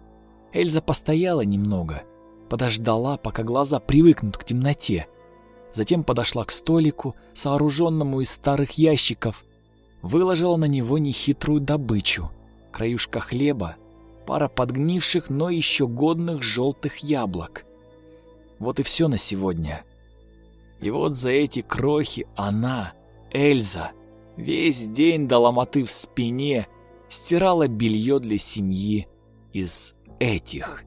Эльза постояла немного, подождала, пока глаза привыкнут к темноте, затем подошла к столику, сооруженному из старых ящиков, выложила на него нехитрую добычу, краюшка хлеба, пара подгнивших, но еще годных желтых яблок. Вот и все на сегодня. И вот за эти крохи она, Эльза, весь день до ломоты в спине стирала белье для семьи из этих.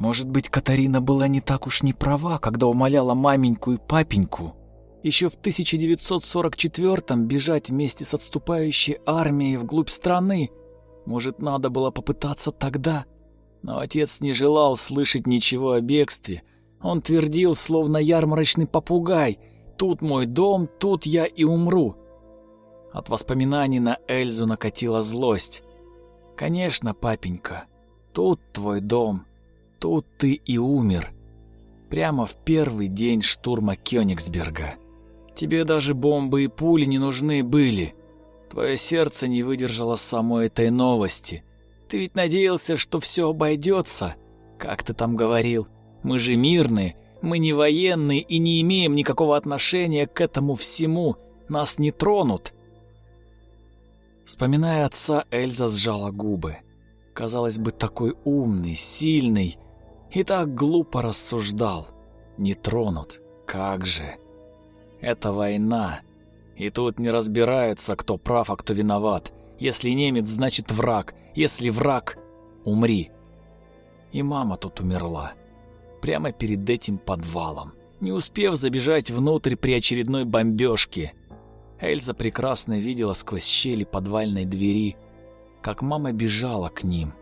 Может быть, Катарина была не так уж не права, когда умоляла маменьку и папеньку еще в 1944-м бежать вместе с отступающей армией вглубь страны. Может, надо было попытаться тогда? Но отец не желал слышать ничего о бегстве. Он твердил, словно ярмарочный попугай, «Тут мой дом, тут я и умру». От воспоминаний на Эльзу накатила злость. «Конечно, папенька, тут твой дом, Тут ты и умер. Прямо в первый день штурма Кёнигсберга. Тебе даже бомбы и пули не нужны были. Твое сердце не выдержало самой этой новости. Ты ведь надеялся, что все обойдется. Как ты там говорил? Мы же мирные, мы не военные и не имеем никакого отношения к этому всему. Нас не тронут. Вспоминая отца, Эльза сжала губы. Казалось бы, такой умный, сильный, и так глупо рассуждал. Не тронут. Как же? Это война. И тут не разбираются, кто прав, а кто виноват. Если немец, значит враг. Если враг, умри. И мама тут умерла. Прямо перед этим подвалом. Не успев забежать внутрь при очередной бомбежке. Эльза прекрасно видела сквозь щели подвальной двери, как мама бежала к ним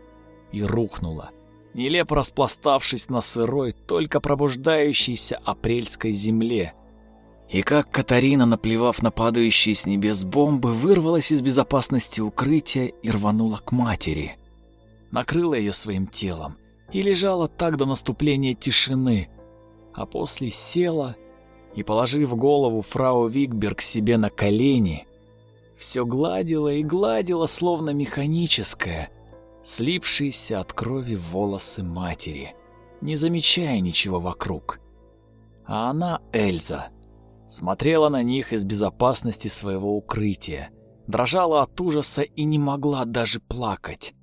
и рухнула, нелепо распластавшись на сырой, только пробуждающейся апрельской земле. И как Катарина, наплевав на падающие с небес бомбы, вырвалась из безопасности укрытия и рванула к матери. Накрыла ее своим телом и лежала так до наступления тишины, а после села и, положив голову фрау Викберг себе на колени, все гладила и гладила, словно механическая — слипшиеся от крови волосы матери, не замечая ничего вокруг. А она, Эльза, смотрела на них из безопасности своего укрытия, дрожала от ужаса и не могла даже плакать.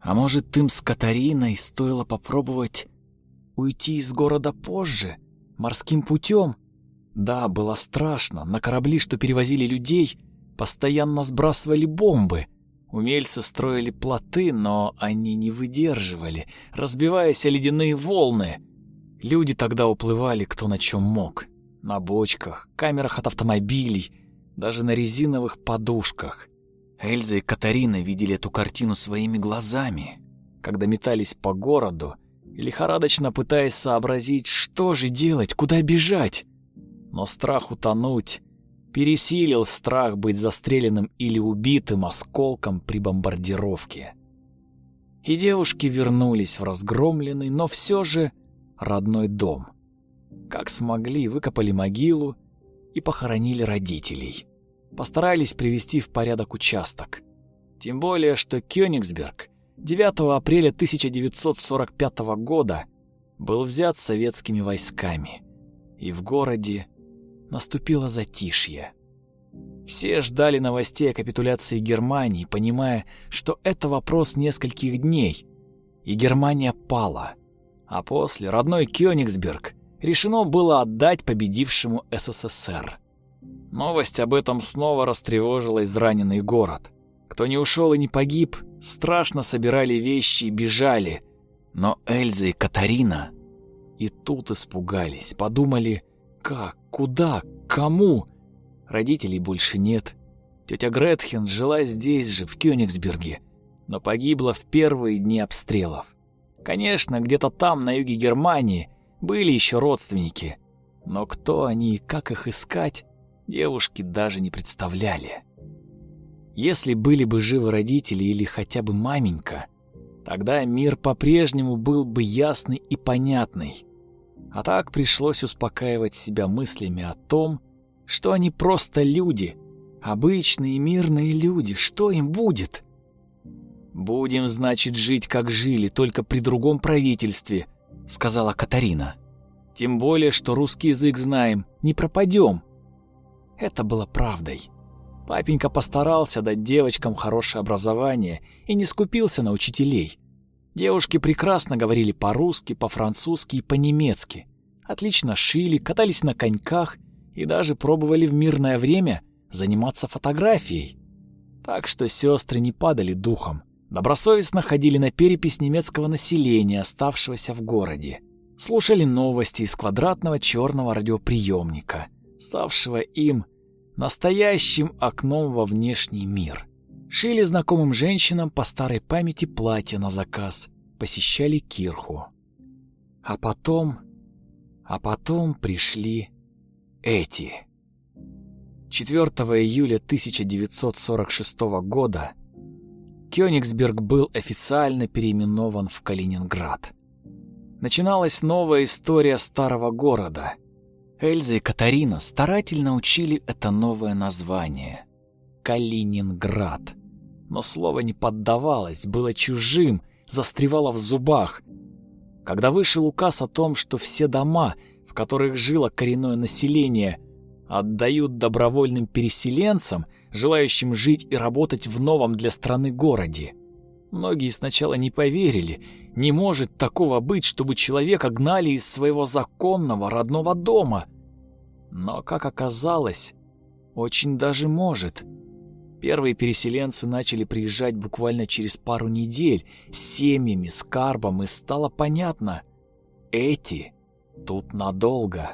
А может, им с Катариной стоило попробовать уйти из города позже, морским путем? Да, было страшно. На корабли, что перевозили людей, постоянно сбрасывали бомбы. Умельцы строили плоты, но они не выдерживали, разбиваясь о ледяные волны. Люди тогда уплывали кто на чем мог. На бочках, камерах от автомобилей, даже на резиновых подушках. Эльза и Катарина видели эту картину своими глазами, когда метались по городу, лихорадочно пытаясь сообразить, что же делать, куда бежать. Но страх утонуть пересилил страх быть застреленным или убитым осколком при бомбардировке. И девушки вернулись в разгромленный, но все же родной дом. Как смогли, выкопали могилу и похоронили родителей постарались привести в порядок участок. Тем более, что Кёнигсберг 9 апреля 1945 года был взят советскими войсками, и в городе наступило затишье. Все ждали новостей о капитуляции Германии, понимая, что это вопрос нескольких дней, и Германия пала. А после родной Кёнигсберг решено было отдать победившему СССР. Новость об этом снова растревожила израненный город. Кто не ушел и не погиб, страшно собирали вещи и бежали. Но Эльза и Катарина и тут испугались, подумали, как, куда, кому. Родителей больше нет. Тетя Гретхен жила здесь же, в Кёнигсберге, но погибла в первые дни обстрелов. Конечно, где-то там, на юге Германии, были еще родственники. Но кто они и как их искать, девушки даже не представляли. Если были бы живы родители или хотя бы маменька, тогда мир по-прежнему был бы ясный и понятный. А так пришлось успокаивать себя мыслями о том, что они просто люди, обычные мирные люди, что им будет? «Будем, значит, жить, как жили, только при другом правительстве», — сказала Катарина. «Тем более, что русский язык знаем, не пропадем. Это было правдой. Папенька постарался дать девочкам хорошее образование и не скупился на учителей. Девушки прекрасно говорили по-русски, по-французски и по-немецки. Отлично шили, катались на коньках и даже пробовали в мирное время заниматься фотографией. Так что сестры не падали духом. Добросовестно ходили на перепись немецкого населения, оставшегося в городе. Слушали новости из квадратного черного радиоприемника, ставшего им настоящим окном во внешний мир. Шили знакомым женщинам по старой памяти платья на заказ, посещали кирху. А потом... А потом пришли эти. 4 июля 1946 года Кёнигсберг был официально переименован в Калининград. Начиналась новая история старого города, Эльза и Катарина старательно учили это новое название — Калининград. Но слово не поддавалось, было чужим, застревало в зубах. Когда вышел указ о том, что все дома, в которых жило коренное население, отдают добровольным переселенцам, желающим жить и работать в новом для страны городе, многие сначала не поверили, не может такого быть, чтобы человека гнали из своего законного родного дома. Но, как оказалось, очень даже может. Первые переселенцы начали приезжать буквально через пару недель с семьями, с карбом, и стало понятно — эти тут надолго.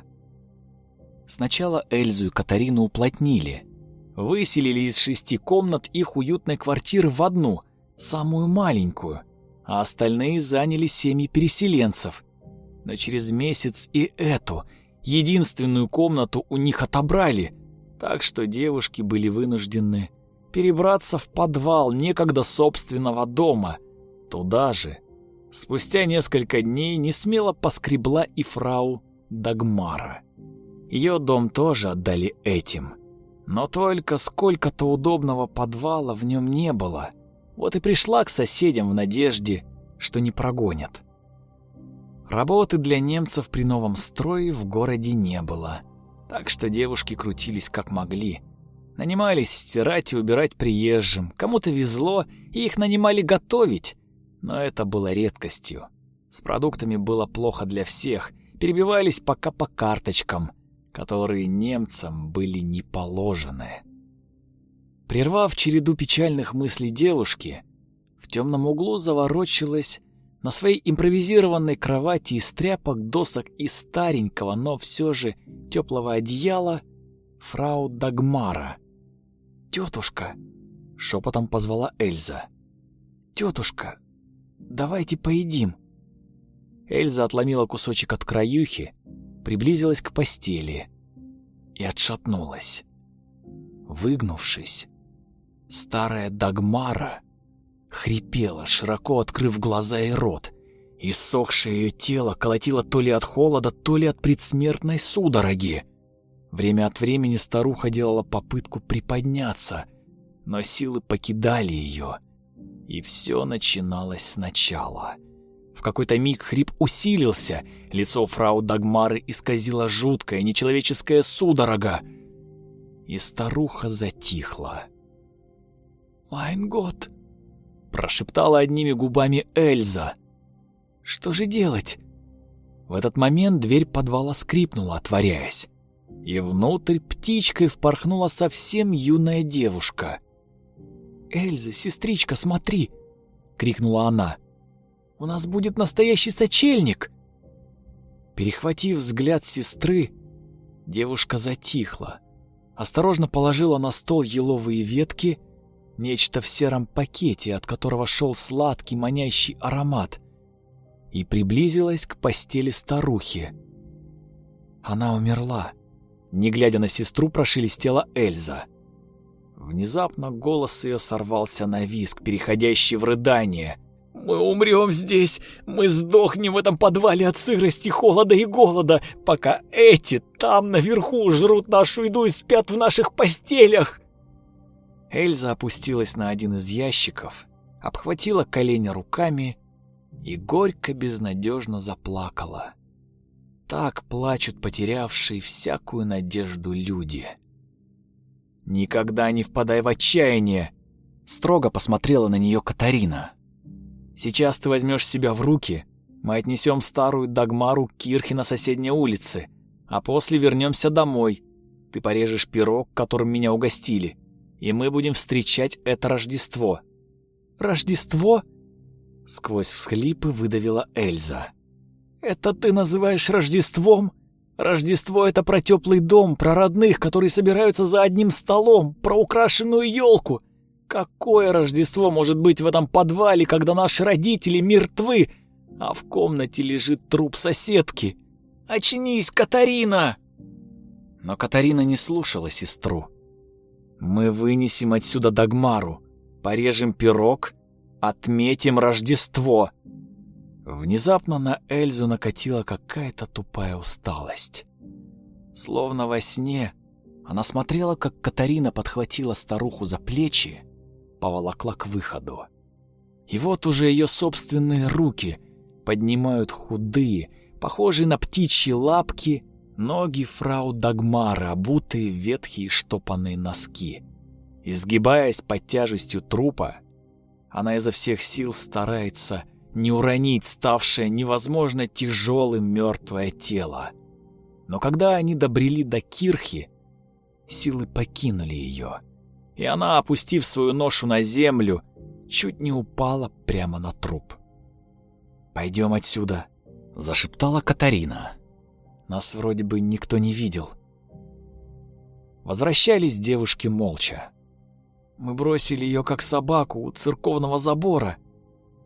Сначала Эльзу и Катарину уплотнили. Выселили из шести комнат их уютной квартиры в одну, самую маленькую, а остальные заняли семьи переселенцев. Но через месяц и эту — единственную комнату у них отобрали, так что девушки были вынуждены перебраться в подвал некогда собственного дома. Туда же, спустя несколько дней, не смело поскребла и фрау Дагмара. Ее дом тоже отдали этим. Но только сколько-то удобного подвала в нем не было. Вот и пришла к соседям в надежде, что не прогонят. Работы для немцев при новом строе в городе не было. Так что девушки крутились как могли. Нанимались стирать и убирать приезжим. Кому-то везло, и их нанимали готовить. Но это было редкостью. С продуктами было плохо для всех. Перебивались пока по карточкам, которые немцам были не положены. Прервав череду печальных мыслей девушки, в темном углу заворочилась на своей импровизированной кровати из тряпок, досок и старенького, но все же теплого одеяла фрау Дагмара. «Тетушка!» — шепотом позвала Эльза. «Тетушка, давайте поедим!» Эльза отломила кусочек от краюхи, приблизилась к постели и отшатнулась. Выгнувшись, Старая Дагмара хрипела, широко открыв глаза и рот. Иссохшее ее тело колотило то ли от холода, то ли от предсмертной судороги. Время от времени старуха делала попытку приподняться, но силы покидали ее, и все начиналось сначала. В какой-то миг хрип усилился, лицо фрау Дагмары исказило жуткая нечеловеческая судорога, и старуха затихла. «Майн год!» — прошептала одними губами Эльза. «Что же делать?» В этот момент дверь подвала скрипнула, отворяясь, и внутрь птичкой впорхнула совсем юная девушка. «Эльза, сестричка, смотри!» — крикнула она. «У нас будет настоящий сочельник!» Перехватив взгляд сестры, девушка затихла, осторожно положила на стол еловые ветки нечто в сером пакете, от которого шел сладкий манящий аромат, и приблизилась к постели старухи. Она умерла. Не глядя на сестру, прошелестела Эльза. Внезапно голос ее сорвался на виск, переходящий в рыдание. «Мы умрем здесь! Мы сдохнем в этом подвале от сырости, холода и голода, пока эти там наверху жрут нашу еду и спят в наших постелях!» Эльза опустилась на один из ящиков, обхватила колени руками и горько безнадежно заплакала. Так плачут потерявшие всякую надежду люди. «Никогда не впадай в отчаяние!» Строго посмотрела на нее Катарина. «Сейчас ты возьмешь себя в руки, мы отнесем старую Дагмару к Кирхе на соседней улице, а после вернемся домой. Ты порежешь пирог, которым меня угостили, и мы будем встречать это Рождество». «Рождество?» — сквозь всхлипы выдавила Эльза. «Это ты называешь Рождеством? Рождество — это про теплый дом, про родных, которые собираются за одним столом, про украшенную елку. Какое Рождество может быть в этом подвале, когда наши родители мертвы, а в комнате лежит труп соседки? Очнись, Катарина!» Но Катарина не слушала сестру. Мы вынесем отсюда Дагмару, порежем пирог, отметим Рождество. Внезапно на Эльзу накатила какая-то тупая усталость. Словно во сне она смотрела, как Катарина подхватила старуху за плечи, поволокла к выходу. И вот уже ее собственные руки поднимают худые, похожие на птичьи лапки, Ноги фрау Дагмары, обутые в ветхие штопанные носки. Изгибаясь под тяжестью трупа, она изо всех сил старается не уронить ставшее невозможно тяжелым мертвое тело. Но когда они добрели до кирхи, силы покинули ее, и она, опустив свою ношу на землю, чуть не упала прямо на труп. «Пойдем отсюда», — зашептала Катарина. Нас вроде бы никто не видел. Возвращались девушки молча. Мы бросили ее как собаку у церковного забора.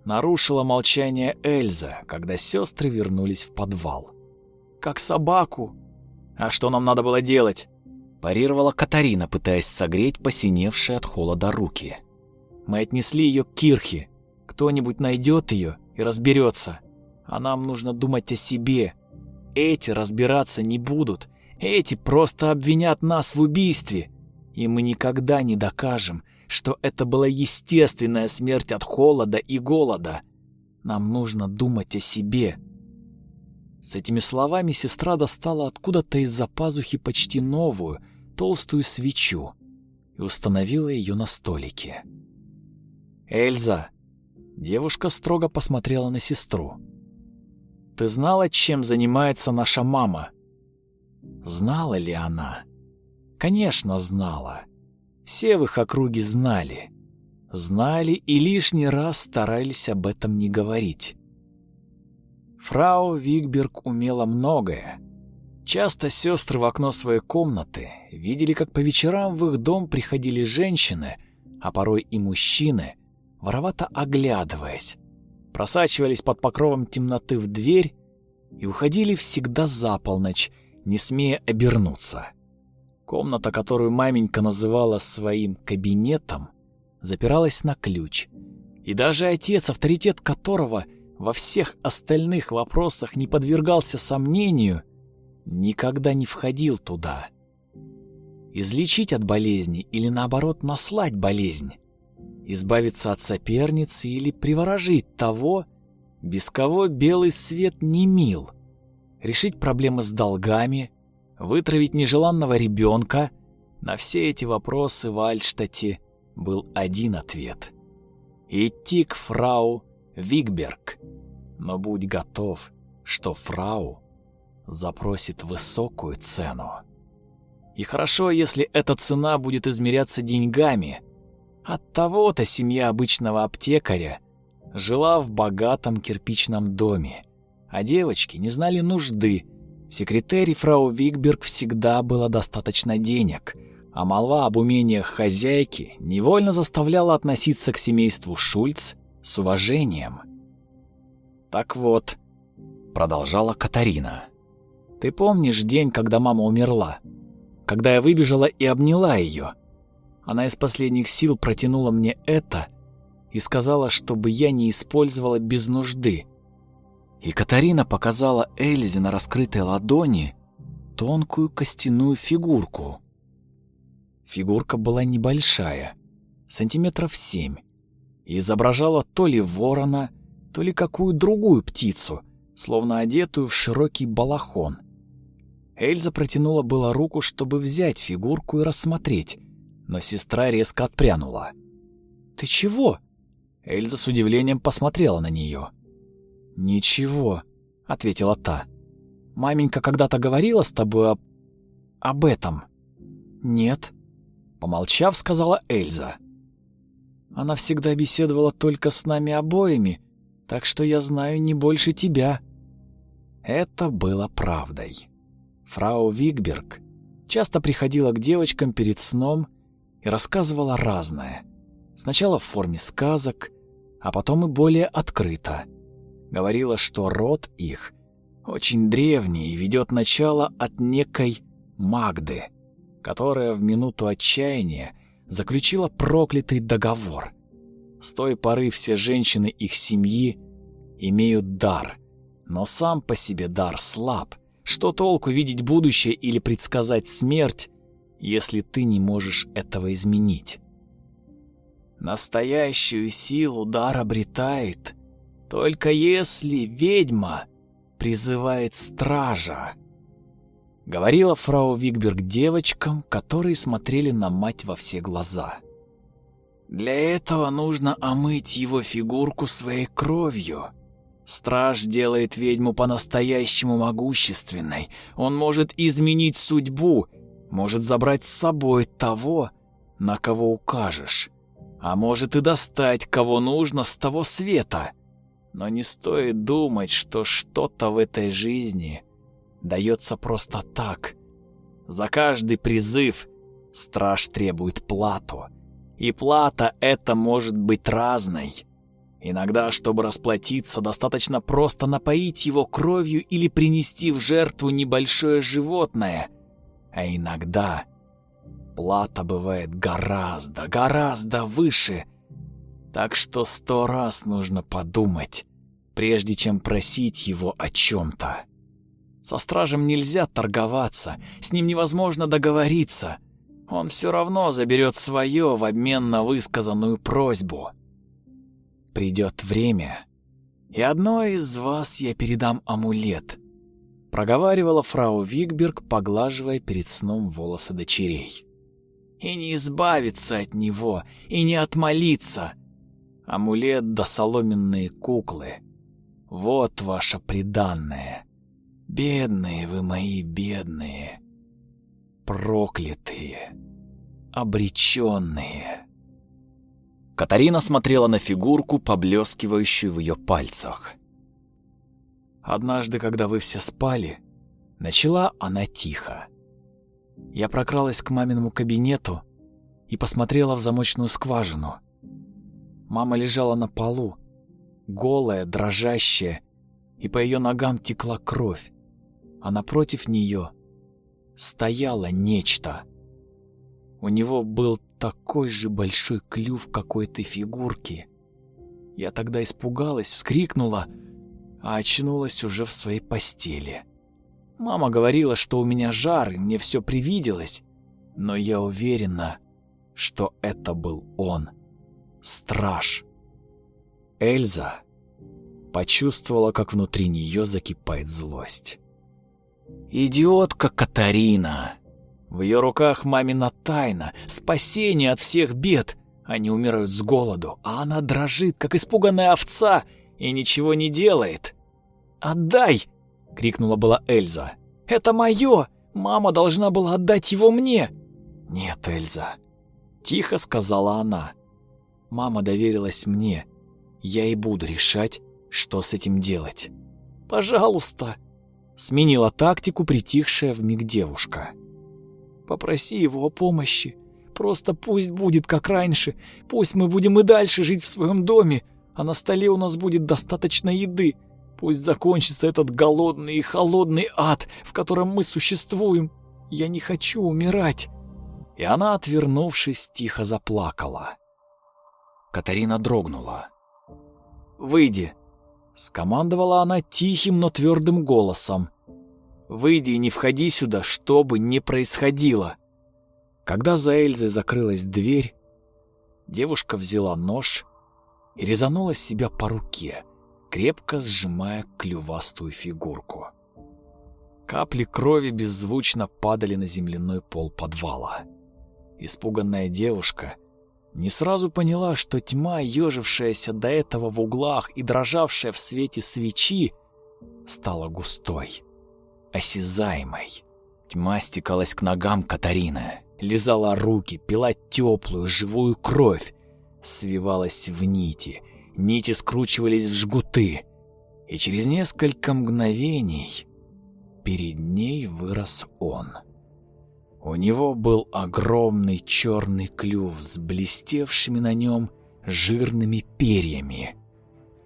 Нарушила молчание Эльза, когда сестры вернулись в подвал. Как собаку. А что нам надо было делать? Парировала Катарина, пытаясь согреть посиневшие от холода руки. Мы отнесли ее к Кирхе. Кто-нибудь найдет ее и разберется. А нам нужно думать о себе, эти разбираться не будут. Эти просто обвинят нас в убийстве. И мы никогда не докажем, что это была естественная смерть от холода и голода. Нам нужно думать о себе. С этими словами сестра достала откуда-то из-за пазухи почти новую, толстую свечу и установила ее на столике. «Эльза!» Девушка строго посмотрела на сестру. «Ты знала, чем занимается наша мама?» Знала ли она? Конечно, знала. Все в их округе знали. Знали и лишний раз старались об этом не говорить. Фрау Вигберг умела многое. Часто сестры в окно своей комнаты видели, как по вечерам в их дом приходили женщины, а порой и мужчины, воровато оглядываясь, просачивались под покровом темноты в дверь и уходили всегда за полночь, не смея обернуться. Комната, которую маменька называла своим кабинетом, запиралась на ключ, и даже отец, авторитет которого – во всех остальных вопросах не подвергался сомнению, никогда не входил туда. Излечить от болезни или наоборот наслать болезнь, избавиться от соперницы или приворожить того, без кого белый свет не мил, решить проблемы с долгами, вытравить нежеланного ребенка, на все эти вопросы в Альштадте был один ответ. Идти к фрау Вигберг. Но будь готов, что фрау запросит высокую цену. И хорошо, если эта цена будет измеряться деньгами. От того-то семья обычного аптекаря жила в богатом кирпичном доме, а девочки не знали нужды. В секретаре фрау Вигберг всегда было достаточно денег, а молва об умениях хозяйки невольно заставляла относиться к семейству Шульц с уважением. «Так вот», — продолжала Катарина, — «ты помнишь день, когда мама умерла? Когда я выбежала и обняла ее? Она из последних сил протянула мне это и сказала, чтобы я не использовала без нужды. И Катарина показала Эльзе на раскрытой ладони тонкую костяную фигурку. Фигурка была небольшая, сантиметров семь, и изображала то ли ворона, то ли какую другую птицу, словно одетую в широкий балахон. Эльза протянула было руку, чтобы взять фигурку и рассмотреть, но сестра резко отпрянула. «Ты чего?» Эльза с удивлением посмотрела на нее. «Ничего», — ответила та. «Маменька когда-то говорила с тобой об... об этом?» «Нет», — помолчав, сказала Эльза. Она всегда беседовала только с нами обоими, так что я знаю не больше тебя». Это было правдой. Фрау Вигберг часто приходила к девочкам перед сном и рассказывала разное. Сначала в форме сказок, а потом и более открыто. Говорила, что род их очень древний и ведет начало от некой Магды, которая в минуту отчаяния заключила проклятый договор. С той поры все женщины их семьи имеют дар, но сам по себе дар слаб. Что толку видеть будущее или предсказать смерть, если ты не можешь этого изменить? Настоящую силу дар обретает, только если ведьма призывает стража. Говорила фрау Вигберг девочкам, которые смотрели на мать во все глаза. Для этого нужно омыть его фигурку своей кровью. Страж делает ведьму по-настоящему могущественной. Он может изменить судьбу, может забрать с собой того, на кого укажешь. А может и достать, кого нужно, с того света. Но не стоит думать, что что-то в этой жизни дается просто так. За каждый призыв страж требует плату. И плата эта может быть разной. Иногда, чтобы расплатиться, достаточно просто напоить его кровью или принести в жертву небольшое животное. А иногда плата бывает гораздо, гораздо выше. Так что сто раз нужно подумать, прежде чем просить его о чем-то. Со стражем нельзя торговаться, с ним невозможно договориться. Он все равно заберет свое в обмен на высказанную просьбу. Придет время, и одной из вас я передам амулет, проговаривала фрау Вигберг, поглаживая перед сном волосы дочерей. И не избавиться от него, и не отмолиться. Амулет да соломенные куклы. Вот ваше приданное. Бедные вы мои, бедные. Проклятые. Обреченные. Катарина смотрела на фигурку, поблескивающую в ее пальцах. Однажды, когда вы все спали, начала она тихо. Я прокралась к маминому кабинету и посмотрела в замочную скважину. Мама лежала на полу, голая, дрожащая, и по ее ногам текла кровь, а напротив нее стояло нечто. У него был такой же большой клюв какой-то фигурки. Я тогда испугалась, вскрикнула, а очнулась уже в своей постели. Мама говорила, что у меня жар, и мне все привиделось, но я уверена, что это был он, страж. Эльза почувствовала, как внутри нее закипает злость. Идиотка Катарина. В ее руках мамина тайна, спасение от всех бед. Они умирают с голоду, а она дрожит, как испуганная овца, и ничего не делает. «Отдай!» — крикнула была Эльза. «Это мое! Мама должна была отдать его мне!» «Нет, Эльза!» — тихо сказала она. «Мама доверилась мне. Я и буду решать, что с этим делать». «Пожалуйста!» — сменила тактику притихшая вмиг девушка. «Попроси его о помощи. Просто пусть будет как раньше. Пусть мы будем и дальше жить в своем доме, а на столе у нас будет достаточно еды. Пусть закончится этот голодный и холодный ад, в котором мы существуем. Я не хочу умирать. И она, отвернувшись, тихо заплакала. Катарина дрогнула. «Выйди», — скомандовала она тихим, но твердым голосом. «Выйди и не входи сюда, что бы ни происходило». Когда за Эльзой закрылась дверь, девушка взяла нож и резанула себя по руке, крепко сжимая клювастую фигурку. Капли крови беззвучно падали на земляной пол подвала. Испуганная девушка не сразу поняла, что тьма, ежившаяся до этого в углах и дрожавшая в свете свечи, стала густой, осязаемой. Тьма стекалась к ногам Катарины, лизала руки, пила теплую, живую кровь, свивалась в нити — нити скручивались в жгуты, и через несколько мгновений перед ней вырос он. У него был огромный черный клюв с блестевшими на нем жирными перьями.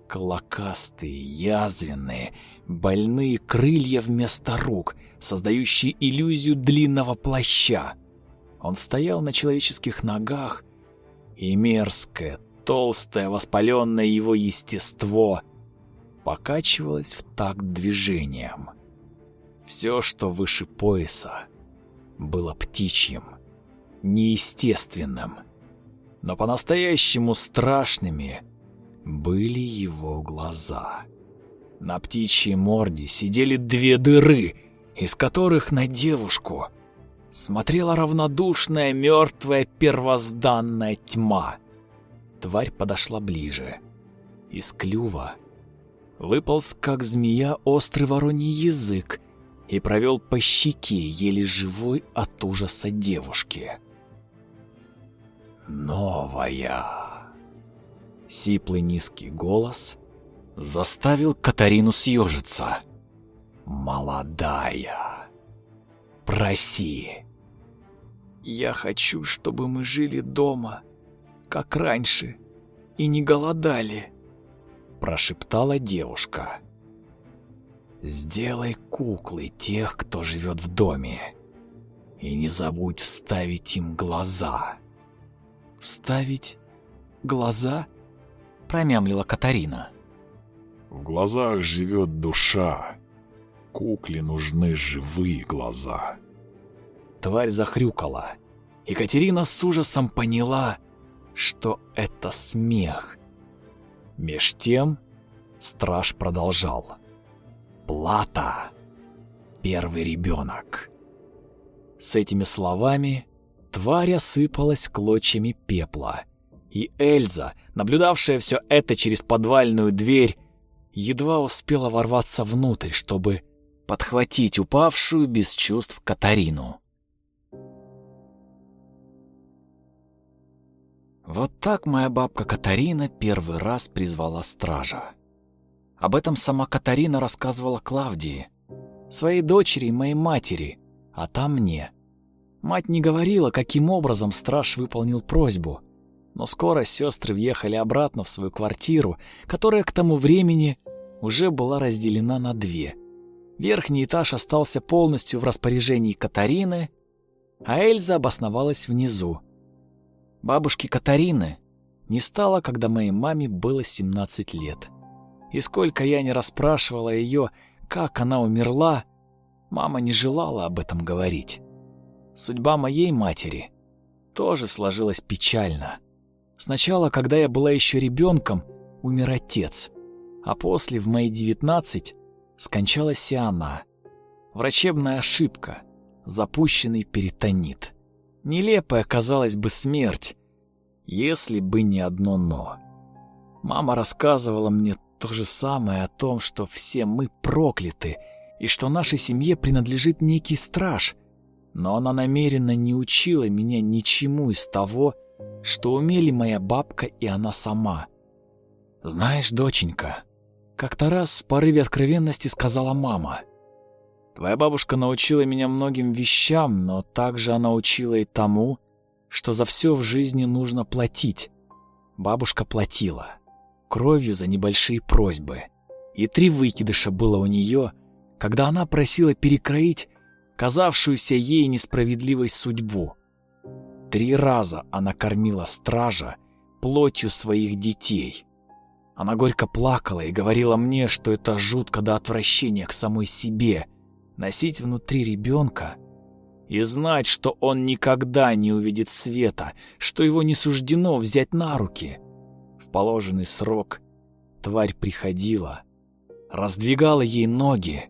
Клокастые, язвенные, больные крылья вместо рук, создающие иллюзию длинного плаща. Он стоял на человеческих ногах, и мерзкая, толстое, воспаленное его естество покачивалось в такт движением. Все, что выше пояса, было птичьим, неестественным, но по-настоящему страшными были его глаза. На птичьей морде сидели две дыры, из которых на девушку смотрела равнодушная мертвая первозданная тьма — Тварь подошла ближе. Из клюва выполз, как змея, острый вороний язык и провел по щеке, еле живой от ужаса девушки. «Новая!» Сиплый низкий голос заставил Катарину съежиться. «Молодая! Проси!» «Я хочу, чтобы мы жили дома», как раньше, и не голодали», — прошептала девушка. «Сделай куклы тех, кто живет в доме, и не забудь вставить им глаза». «Вставить глаза?» — промямлила Катарина. «В глазах живет душа. Кукле нужны живые глаза». Тварь захрюкала. Екатерина с ужасом поняла, что это смех. Меж тем страж продолжал. «Плата! первый ребенок. С этими словами тварь осыпалась клочьями пепла, и Эльза, наблюдавшая все это через подвальную дверь, едва успела ворваться внутрь, чтобы подхватить упавшую без чувств Катарину. Вот так моя бабка Катарина первый раз призвала стража. Об этом сама Катарина рассказывала Клавдии, своей дочери и моей матери, а там мне. Мать не говорила, каким образом страж выполнил просьбу, но скоро сестры въехали обратно в свою квартиру, которая к тому времени уже была разделена на две. Верхний этаж остался полностью в распоряжении Катарины, а Эльза обосновалась внизу, Бабушки Катарины не стало, когда моей маме было 17 лет. И сколько я не расспрашивала ее, как она умерла, мама не желала об этом говорить. Судьба моей матери тоже сложилась печально. Сначала, когда я была еще ребенком, умер отец, а после, в мои 19, скончалась и она. Врачебная ошибка, запущенный перитонит. Нелепая, казалось бы, смерть, если бы не одно «но». Мама рассказывала мне то же самое о том, что все мы прокляты, и что нашей семье принадлежит некий страж, но она намеренно не учила меня ничему из того, что умели моя бабка и она сама. «Знаешь, доченька», — как-то раз в порыве откровенности сказала мама — Твоя бабушка научила меня многим вещам, но также она учила и тому, что за все в жизни нужно платить. Бабушка платила. Кровью за небольшие просьбы. И три выкидыша было у нее, когда она просила перекроить казавшуюся ей несправедливой судьбу. Три раза она кормила стража плотью своих детей. Она горько плакала и говорила мне, что это жутко до отвращения к самой себе — носить внутри ребенка и знать, что он никогда не увидит света, что его не суждено взять на руки. Положенный срок тварь приходила, раздвигала ей ноги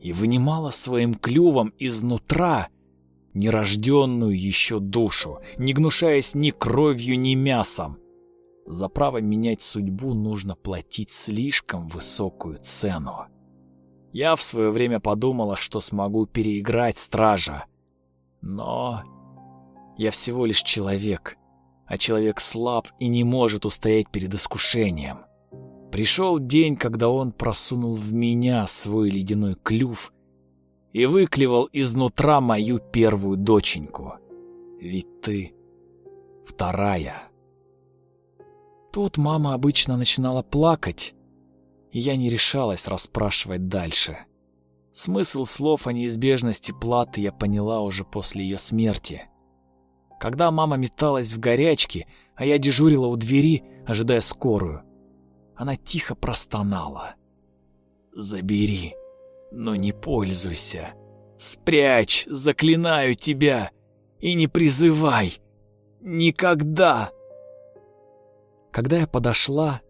и вынимала своим клювом изнутра нерожденную еще душу, не гнушаясь ни кровью, ни мясом. За право менять судьбу нужно платить слишком высокую цену. Я в свое время подумала, что смогу переиграть стража. Но я всего лишь человек, а человек слаб и не может устоять перед искушением. Пришел день, когда он просунул в меня свой ледяной клюв и выклевал изнутра мою первую доченьку. Ведь ты вторая. Тут мама обычно начинала плакать, и я не решалась расспрашивать дальше. Смысл слов о неизбежности платы я поняла уже после ее смерти. Когда мама металась в горячке, а я дежурила у двери, ожидая скорую, она тихо простонала. «Забери, но не пользуйся. Спрячь, заклинаю тебя, и не призывай. Никогда!» Когда я подошла,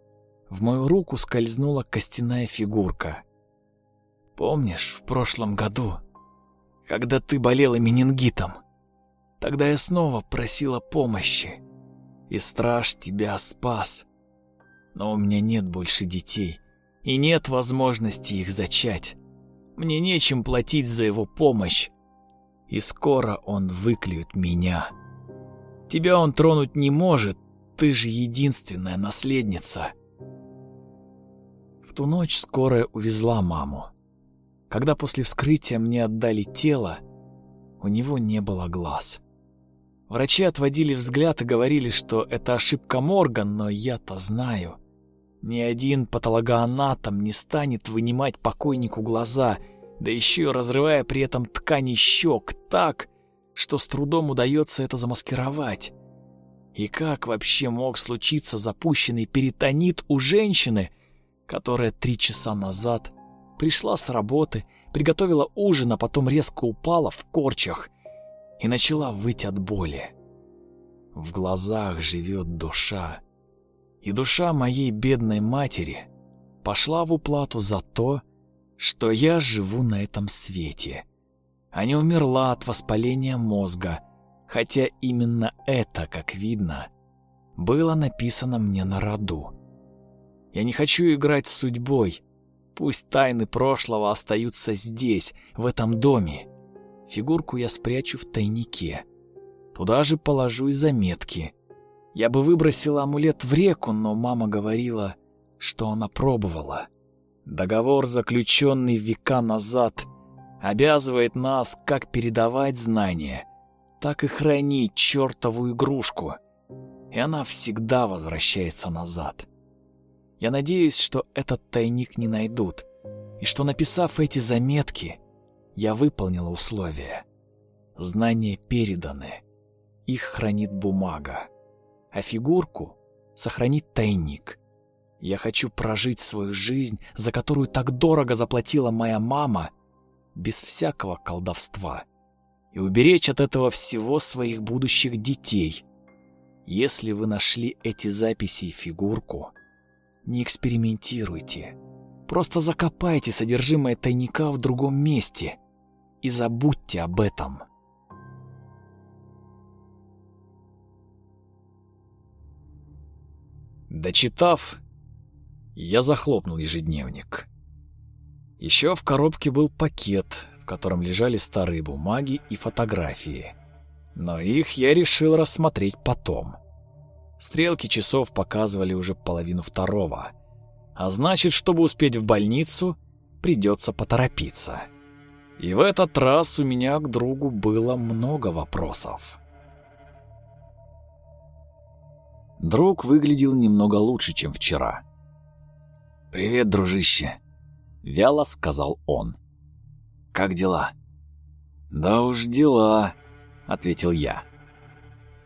в мою руку скользнула костяная фигурка. Помнишь, в прошлом году, когда ты болела менингитом, тогда я снова просила помощи, и страж тебя спас. Но у меня нет больше детей, и нет возможности их зачать. Мне нечем платить за его помощь, и скоро он выклюет меня. Тебя он тронуть не может, ты же единственная наследница. В ту ночь скорая увезла маму. Когда после вскрытия мне отдали тело, у него не было глаз. Врачи отводили взгляд и говорили, что это ошибка морга, но я-то знаю. Ни один патологоанатом не станет вынимать покойнику глаза, да еще разрывая при этом ткани щек так, что с трудом удается это замаскировать. И как вообще мог случиться запущенный перитонит у женщины, которая три часа назад пришла с работы, приготовила ужин, а потом резко упала в корчах и начала выть от боли. В глазах живет душа, и душа моей бедной матери пошла в уплату за то, что я живу на этом свете, а не умерла от воспаления мозга, хотя именно это, как видно, было написано мне на роду. Я не хочу играть с судьбой. Пусть тайны прошлого остаются здесь, в этом доме. Фигурку я спрячу в тайнике. Туда же положу и заметки. Я бы выбросила амулет в реку, но мама говорила, что она пробовала. Договор, заключенный века назад, обязывает нас как передавать знания, так и хранить чертову игрушку. И она всегда возвращается назад. Я надеюсь, что этот тайник не найдут, и что, написав эти заметки, я выполнила условия. Знания переданы, их хранит бумага, а фигурку сохранит тайник. Я хочу прожить свою жизнь, за которую так дорого заплатила моя мама, без всякого колдовства, и уберечь от этого всего своих будущих детей. Если вы нашли эти записи и фигурку, не экспериментируйте. Просто закопайте содержимое тайника в другом месте и забудьте об этом. Дочитав, я захлопнул ежедневник. Еще в коробке был пакет, в котором лежали старые бумаги и фотографии. Но их я решил рассмотреть потом. Стрелки часов показывали уже половину второго. А значит, чтобы успеть в больницу, придется поторопиться. И в этот раз у меня к другу было много вопросов. Друг выглядел немного лучше, чем вчера. «Привет, дружище», — вяло сказал он. «Как дела?» «Да уж дела», — ответил я.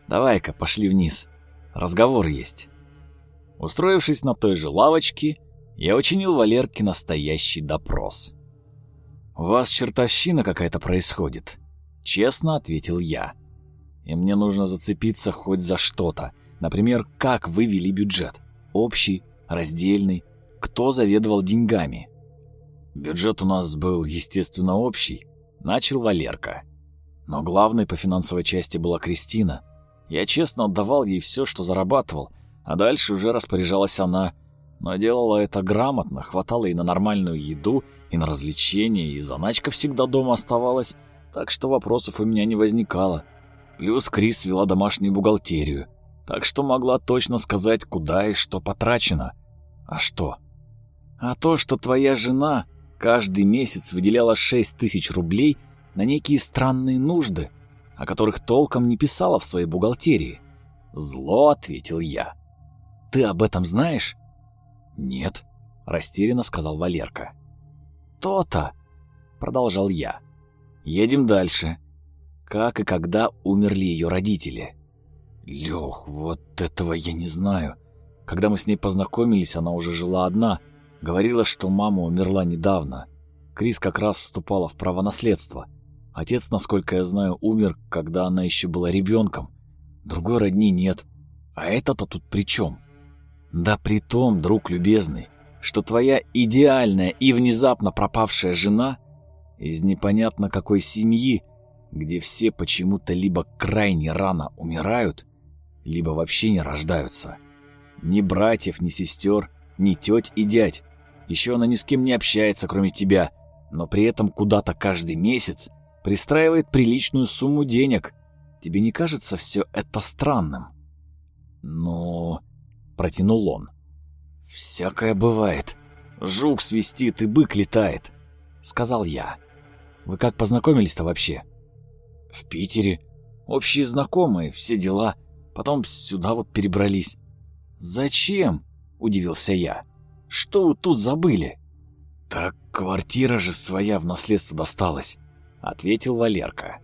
«Давай-ка пошли вниз». Разговор есть. Устроившись на той же лавочке, я учинил Валерке настоящий допрос. «У вас чертовщина какая-то происходит», — честно ответил я. «И мне нужно зацепиться хоть за что-то. Например, как вы вели бюджет? Общий, раздельный? Кто заведовал деньгами?» «Бюджет у нас был, естественно, общий», — начал Валерка. «Но главной по финансовой части была Кристина. Я честно отдавал ей все, что зарабатывал, а дальше уже распоряжалась она. Но делала это грамотно, хватало и на нормальную еду, и на развлечения, и заначка всегда дома оставалась, так что вопросов у меня не возникало. Плюс Крис вела домашнюю бухгалтерию, так что могла точно сказать, куда и что потрачено. А что? А то, что твоя жена каждый месяц выделяла 6 тысяч рублей на некие странные нужды, о которых толком не писала в своей бухгалтерии. Зло ответил я. Ты об этом знаешь? Нет, растерянно сказал Валерка. То-то, продолжал я. Едем дальше. Как и когда умерли ее родители? Лех, вот этого я не знаю. Когда мы с ней познакомились, она уже жила одна. Говорила, что мама умерла недавно. Крис как раз вступала в право наследства. Отец, насколько я знаю, умер, когда она еще была ребенком. Другой родни нет. А это-то тут при чем? Да при том, друг любезный, что твоя идеальная и внезапно пропавшая жена из непонятно какой семьи, где все почему-то либо крайне рано умирают, либо вообще не рождаются. Ни братьев, ни сестер, ни теть и дядь. Еще она ни с кем не общается, кроме тебя, но при этом куда-то каждый месяц пристраивает приличную сумму денег. Тебе не кажется все это странным? Ну, протянул он. Всякое бывает. Жук свистит и бык летает, сказал я. Вы как познакомились-то вообще? В Питере. Общие знакомые, все дела. Потом сюда вот перебрались. Зачем? удивился я. Что вы тут забыли? Так квартира же своя в наследство досталась ответил Валерка.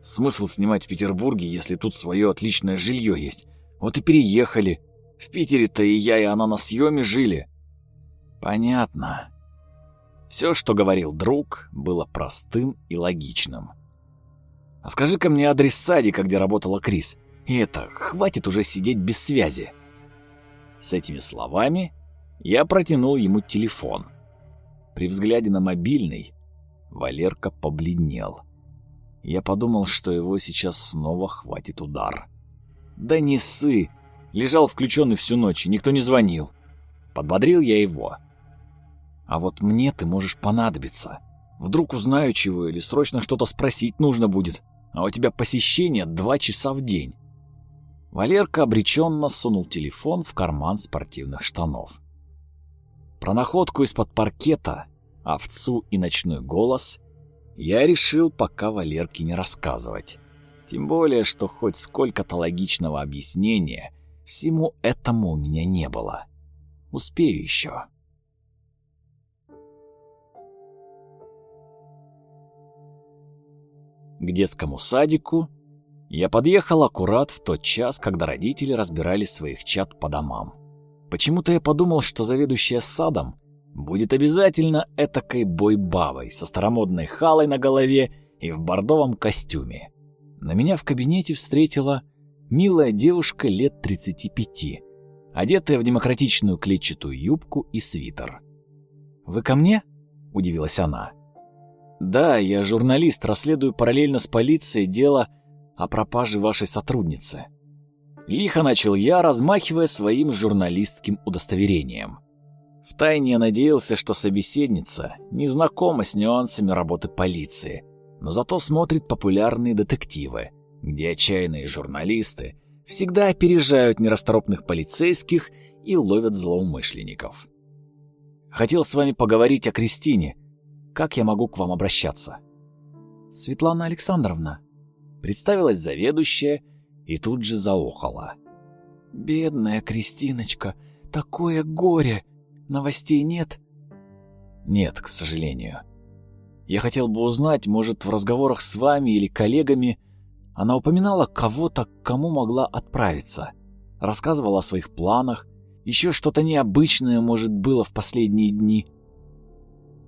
Смысл снимать в Петербурге, если тут свое отличное жилье есть? Вот и переехали. В Питере-то и я, и она на съеме жили. Понятно. Все, что говорил друг, было простым и логичным. А скажи-ка мне адрес садика, где работала Крис. И это, хватит уже сидеть без связи. С этими словами я протянул ему телефон. При взгляде на мобильный Валерка побледнел. Я подумал, что его сейчас снова хватит удар. «Да не ссы!» Лежал включенный всю ночь, и никто не звонил. Подбодрил я его. «А вот мне ты можешь понадобиться. Вдруг узнаю чего или срочно что-то спросить нужно будет, а у тебя посещение два часа в день». Валерка обреченно сунул телефон в карман спортивных штанов. Про находку из-под паркета, овцу и ночной голос я решил пока Валерке не рассказывать. Тем более, что хоть сколько-то логичного объяснения всему этому у меня не было. Успею еще. К детскому садику я подъехал аккурат в тот час, когда родители разбирали своих чад по домам. Почему-то я подумал, что заведующая садом будет обязательно этакой бойбабой со старомодной халой на голове и в бордовом костюме. На меня в кабинете встретила милая девушка лет 35, одетая в демократичную клетчатую юбку и свитер. «Вы ко мне?» – удивилась она. «Да, я журналист, расследую параллельно с полицией дело о пропаже вашей сотрудницы». Лихо начал я, размахивая своим журналистским удостоверением. Втайне я надеялся, что собеседница не знакома с нюансами работы полиции, но зато смотрит популярные детективы, где отчаянные журналисты всегда опережают нерасторопных полицейских и ловят злоумышленников. Хотел с вами поговорить о Кристине. Как я могу к вам обращаться? Светлана Александровна. Представилась заведующая и тут же заохала. Бедная Кристиночка, такое горе. Новостей нет? Нет, к сожалению. Я хотел бы узнать, может, в разговорах с вами или коллегами она упоминала кого-то, к кому могла отправиться. Рассказывала о своих планах, еще что-то необычное, может, было в последние дни.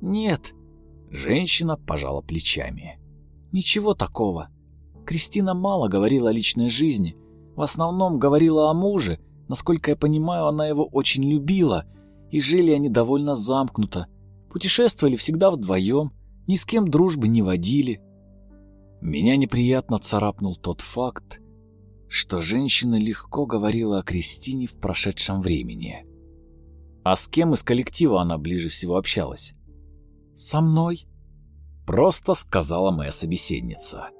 Нет, женщина пожала плечами. Ничего такого. Кристина мало говорила о личной жизни, в основном говорила о муже. Насколько я понимаю, она его очень любила, и жили они довольно замкнуто. Путешествовали всегда вдвоем, ни с кем дружбы не водили. Меня неприятно царапнул тот факт, что женщина легко говорила о Кристине в прошедшем времени. А с кем из коллектива она ближе всего общалась? «Со мной», — просто сказала моя собеседница.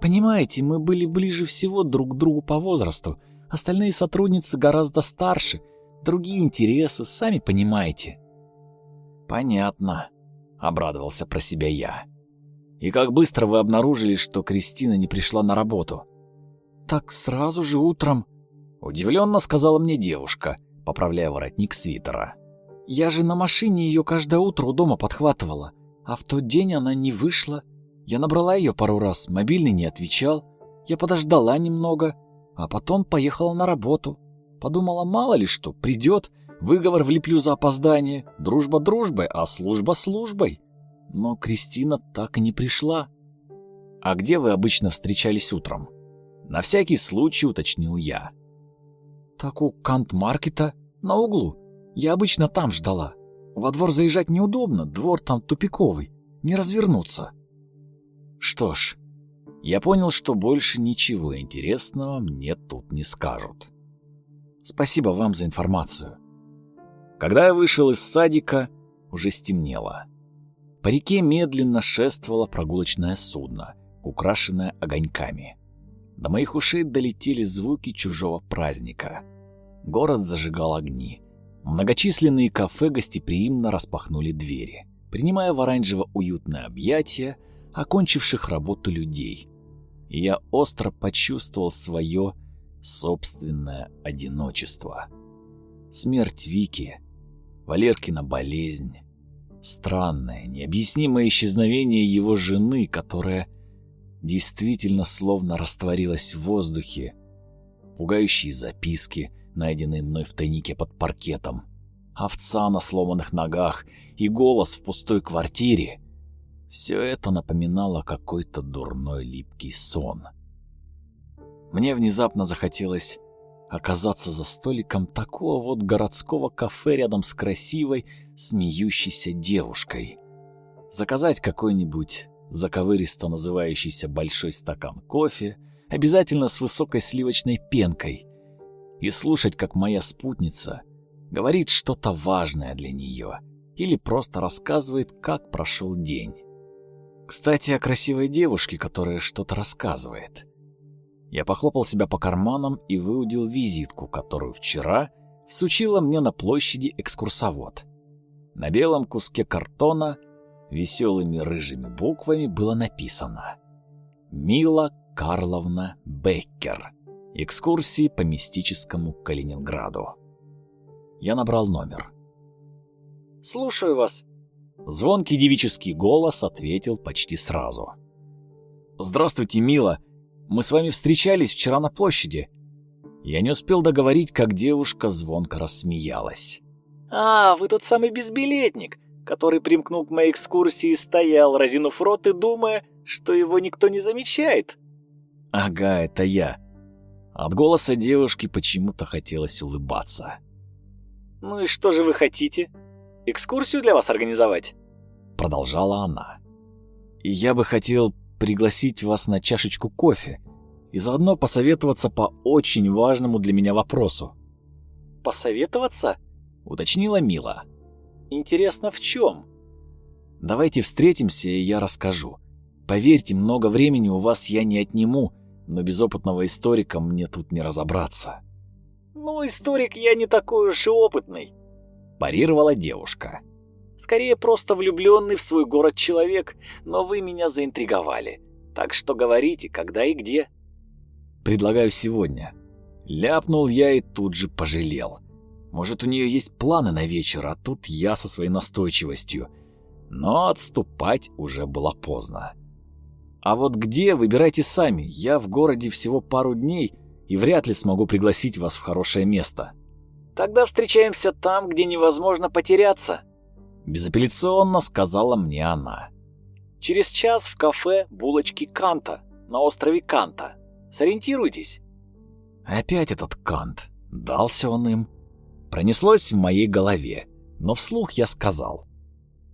«Понимаете, мы были ближе всего друг к другу по возрасту, остальные сотрудницы гораздо старше, другие интересы, сами понимаете». «Понятно», обрадовался про себя я. И как быстро вы обнаружили, что Кристина не пришла на работу? Так сразу же утром, удивленно сказала мне девушка, поправляя воротник свитера. Я же на машине ее каждое утро у дома подхватывала, а в тот день она не вышла. Я набрала ее пару раз, мобильный не отвечал. Я подождала немного, а потом поехала на работу. Подумала, мало ли что, придет, Выговор влеплю за опоздание, дружба дружбой, а служба службой. Но Кристина так и не пришла. А где вы обычно встречались утром? На всякий случай уточнил я. Так у Кант-маркета, на углу. Я обычно там ждала. Во двор заезжать неудобно, двор там тупиковый, не развернуться. Что ж, я понял, что больше ничего интересного мне тут не скажут. Спасибо вам за информацию. Когда я вышел из садика, уже стемнело. По реке медленно шествовало прогулочное судно, украшенное огоньками. До моих ушей долетели звуки чужого праздника. Город зажигал огни. Многочисленные кафе гостеприимно распахнули двери, принимая в оранжево уютное объятие окончивших работу людей. И я остро почувствовал свое собственное одиночество. Смерть Вики Валеркина болезнь, странное, необъяснимое исчезновение его жены, которая действительно словно растворилась в воздухе, пугающие записки, найденные мной в тайнике под паркетом, овца на сломанных ногах и голос в пустой квартире — все это напоминало какой-то дурной липкий сон. Мне внезапно захотелось оказаться за столиком такого вот городского кафе рядом с красивой, смеющейся девушкой. Заказать какой-нибудь заковыристо называющийся большой стакан кофе, обязательно с высокой сливочной пенкой, и слушать, как моя спутница говорит что-то важное для нее или просто рассказывает, как прошел день. Кстати, о красивой девушке, которая что-то рассказывает. Я похлопал себя по карманам и выудил визитку, которую вчера всучила мне на площади экскурсовод. На белом куске картона веселыми рыжими буквами было написано «Мила Карловна Беккер. Экскурсии по мистическому Калининграду». Я набрал номер. «Слушаю вас», Звонкий девический голос ответил почти сразу. «Здравствуйте, Мила. Мы с вами встречались вчера на площади». Я не успел договорить, как девушка звонко рассмеялась. «А, вы тот самый безбилетник, который примкнул к моей экскурсии и стоял, разинув рот и думая, что его никто не замечает». «Ага, это я». От голоса девушки почему-то хотелось улыбаться. «Ну и что же вы хотите?» экскурсию для вас организовать?» Продолжала она. «И я бы хотел пригласить вас на чашечку кофе и заодно посоветоваться по очень важному для меня вопросу». «Посоветоваться?» — уточнила Мила. «Интересно, в чем?» «Давайте встретимся, и я расскажу. Поверьте, много времени у вас я не отниму, но без опытного историка мне тут не разобраться». «Ну, историк я не такой уж и опытный», парировала девушка. «Скорее просто влюбленный в свой город человек, но вы меня заинтриговали. Так что говорите, когда и где». «Предлагаю сегодня». Ляпнул я и тут же пожалел. Может, у нее есть планы на вечер, а тут я со своей настойчивостью. Но отступать уже было поздно. А вот где, выбирайте сами. Я в городе всего пару дней и вряд ли смогу пригласить вас в хорошее место. Тогда встречаемся там, где невозможно потеряться. Безапелляционно сказала мне она. Через час в кафе «Булочки Канта» на острове Канта. Сориентируйтесь. Опять этот Кант. Дался он им. Пронеслось в моей голове, но вслух я сказал.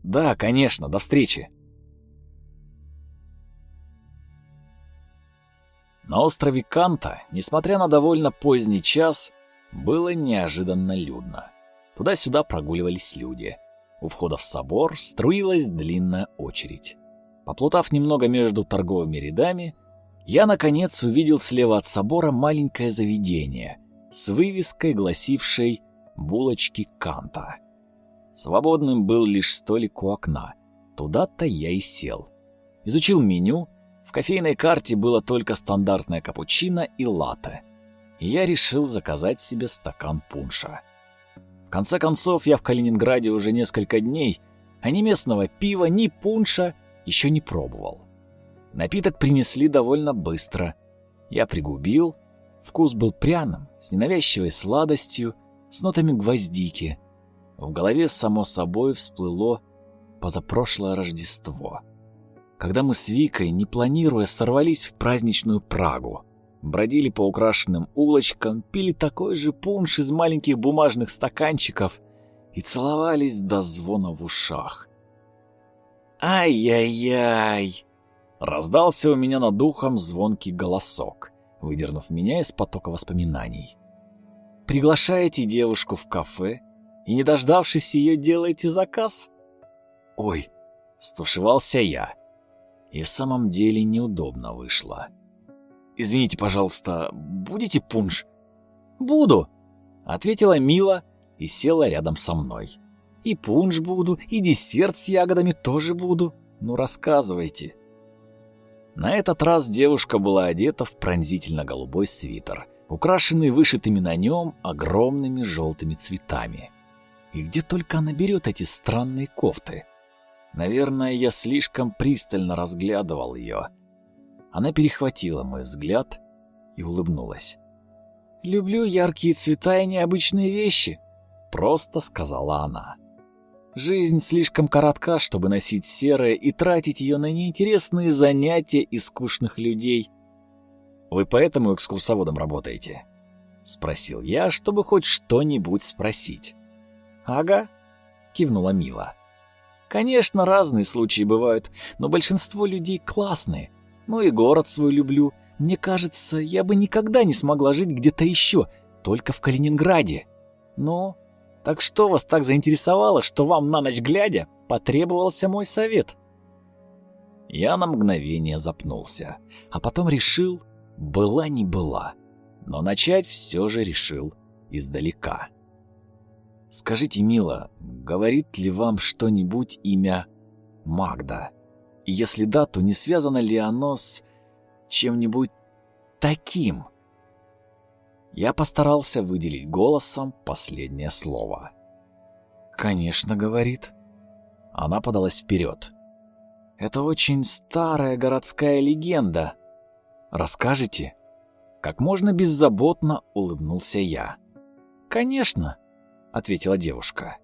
Да, конечно, до встречи. На острове Канта, несмотря на довольно поздний час, было неожиданно людно. Туда-сюда прогуливались люди. У входа в собор струилась длинная очередь. Поплутав немного между торговыми рядами, я, наконец, увидел слева от собора маленькое заведение с вывеской, гласившей «Булочки Канта». Свободным был лишь столик у окна. Туда-то я и сел. Изучил меню. В кофейной карте было только стандартное капучино и латте я решил заказать себе стакан пунша. В конце концов, я в Калининграде уже несколько дней, а ни местного пива, ни пунша еще не пробовал. Напиток принесли довольно быстро. Я пригубил. Вкус был пряным, с ненавязчивой сладостью, с нотами гвоздики. В голове, само собой, всплыло позапрошлое Рождество. Когда мы с Викой, не планируя, сорвались в праздничную Прагу бродили по украшенным улочкам, пили такой же пунш из маленьких бумажных стаканчиков и целовались до звона в ушах. «Ай-яй-яй!» Раздался у меня над ухом звонкий голосок, выдернув меня из потока воспоминаний. «Приглашаете девушку в кафе и, не дождавшись ее, делаете заказ?» «Ой!» — стушевался я. И в самом деле неудобно вышло. «Извините, пожалуйста, будете пунш?» «Буду», — ответила Мила и села рядом со мной. «И пунш буду, и десерт с ягодами тоже буду. Ну, рассказывайте». На этот раз девушка была одета в пронзительно-голубой свитер, украшенный вышитыми на нем огромными желтыми цветами. И где только она берет эти странные кофты? Наверное, я слишком пристально разглядывал ее, она перехватила мой взгляд и улыбнулась. «Люблю яркие цвета и необычные вещи», — просто сказала она. «Жизнь слишком коротка, чтобы носить серое и тратить ее на неинтересные занятия и скучных людей». «Вы поэтому экскурсоводом работаете?» спросил я, чтобы хоть что-нибудь спросить. Ага, кивнула Мила. Конечно, разные случаи бывают, но большинство людей классные. Ну и город свой люблю. Мне кажется, я бы никогда не смогла жить где-то еще, только в Калининграде. Ну, так что вас так заинтересовало, что вам на ночь глядя потребовался мой совет? Я на мгновение запнулся, а потом решил, была не была, но начать все же решил издалека. Скажите, мило, говорит ли вам что-нибудь имя Магда? И если да, то не связано ли оно с чем-нибудь таким? Я постарался выделить голосом последнее слово. «Конечно, — говорит». Она подалась вперед. «Это очень старая городская легенда. Расскажете?» Как можно беззаботно улыбнулся я. «Конечно», ответила девушка.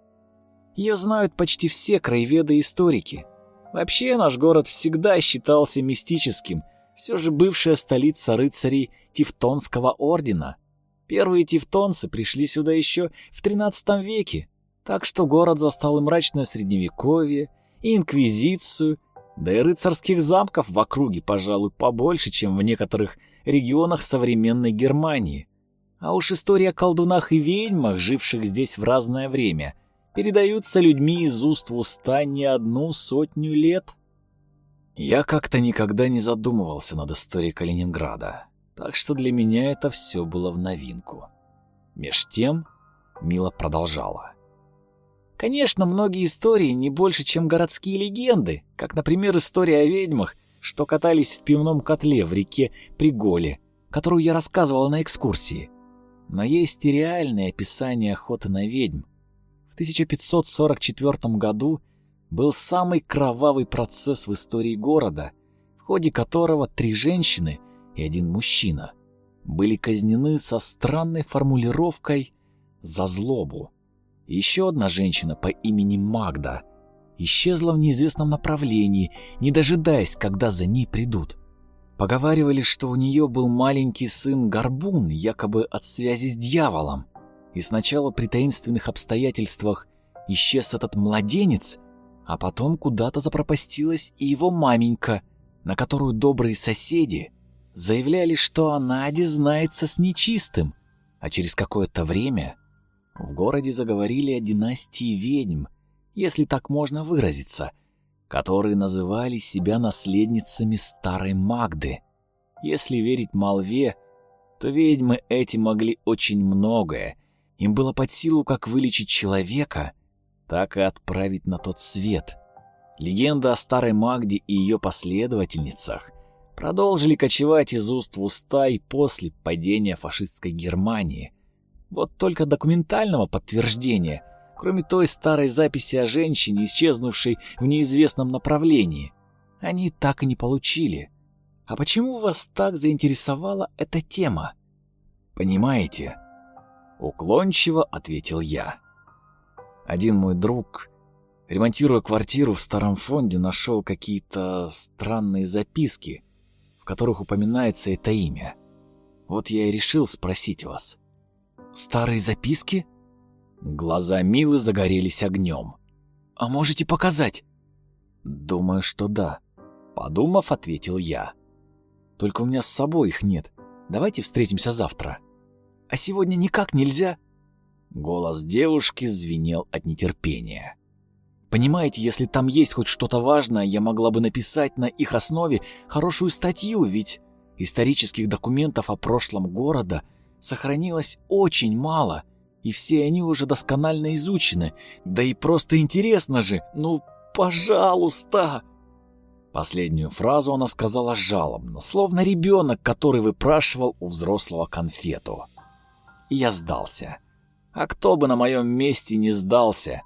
Ее знают почти все краеведы и историки. Вообще наш город всегда считался мистическим, все же бывшая столица рыцарей Тевтонского ордена. Первые тевтонцы пришли сюда еще в XIII веке, так что город застал и мрачное средневековье, и инквизицию, да и рыцарских замков в округе, пожалуй, побольше, чем в некоторых регионах современной Германии. А уж история о колдунах и ведьмах, живших здесь в разное время, передаются людьми из уст в уста не одну сотню лет. Я как-то никогда не задумывался над историей Калининграда, так что для меня это все было в новинку. Меж тем Мила продолжала. Конечно, многие истории не больше, чем городские легенды, как, например, история о ведьмах, что катались в пивном котле в реке Приголе, которую я рассказывала на экскурсии. Но есть и реальные описания охоты на ведьм. В 1544 году был самый кровавый процесс в истории города, в ходе которого три женщины и один мужчина были казнены со странной формулировкой «за злобу». Еще одна женщина по имени Магда исчезла в неизвестном направлении, не дожидаясь, когда за ней придут. Поговаривали, что у нее был маленький сын Горбун, якобы от связи с дьяволом. И сначала при таинственных обстоятельствах исчез этот младенец, а потом куда-то запропастилась и его маменька, на которую добрые соседи заявляли, что Наде знается с нечистым, а через какое-то время в городе заговорили о династии ведьм, если так можно выразиться – которые называли себя наследницами старой Магды. Если верить молве, то ведьмы эти могли очень многое. Им было под силу как вылечить человека, так и отправить на тот свет. Легенда о старой Магде и ее последовательницах продолжили кочевать из уст в уста и после падения фашистской Германии. Вот только документального подтверждения – кроме той старой записи о женщине, исчезнувшей в неизвестном направлении. Они так и не получили. А почему вас так заинтересовала эта тема? Понимаете? Уклончиво ответил я. Один мой друг, ремонтируя квартиру в старом фонде, нашел какие-то странные записки, в которых упоминается это имя. Вот я и решил спросить вас. Старые записки? Глаза Милы загорелись огнем. «А можете показать?» «Думаю, что да», — подумав, ответил я. «Только у меня с собой их нет. Давайте встретимся завтра». «А сегодня никак нельзя?» Голос девушки звенел от нетерпения. «Понимаете, если там есть хоть что-то важное, я могла бы написать на их основе хорошую статью, ведь исторических документов о прошлом города сохранилось очень мало» и все они уже досконально изучены. Да и просто интересно же, ну, пожалуйста!» Последнюю фразу она сказала жалобно, словно ребенок, который выпрашивал у взрослого конфету. Я сдался. А кто бы на моем месте не сдался,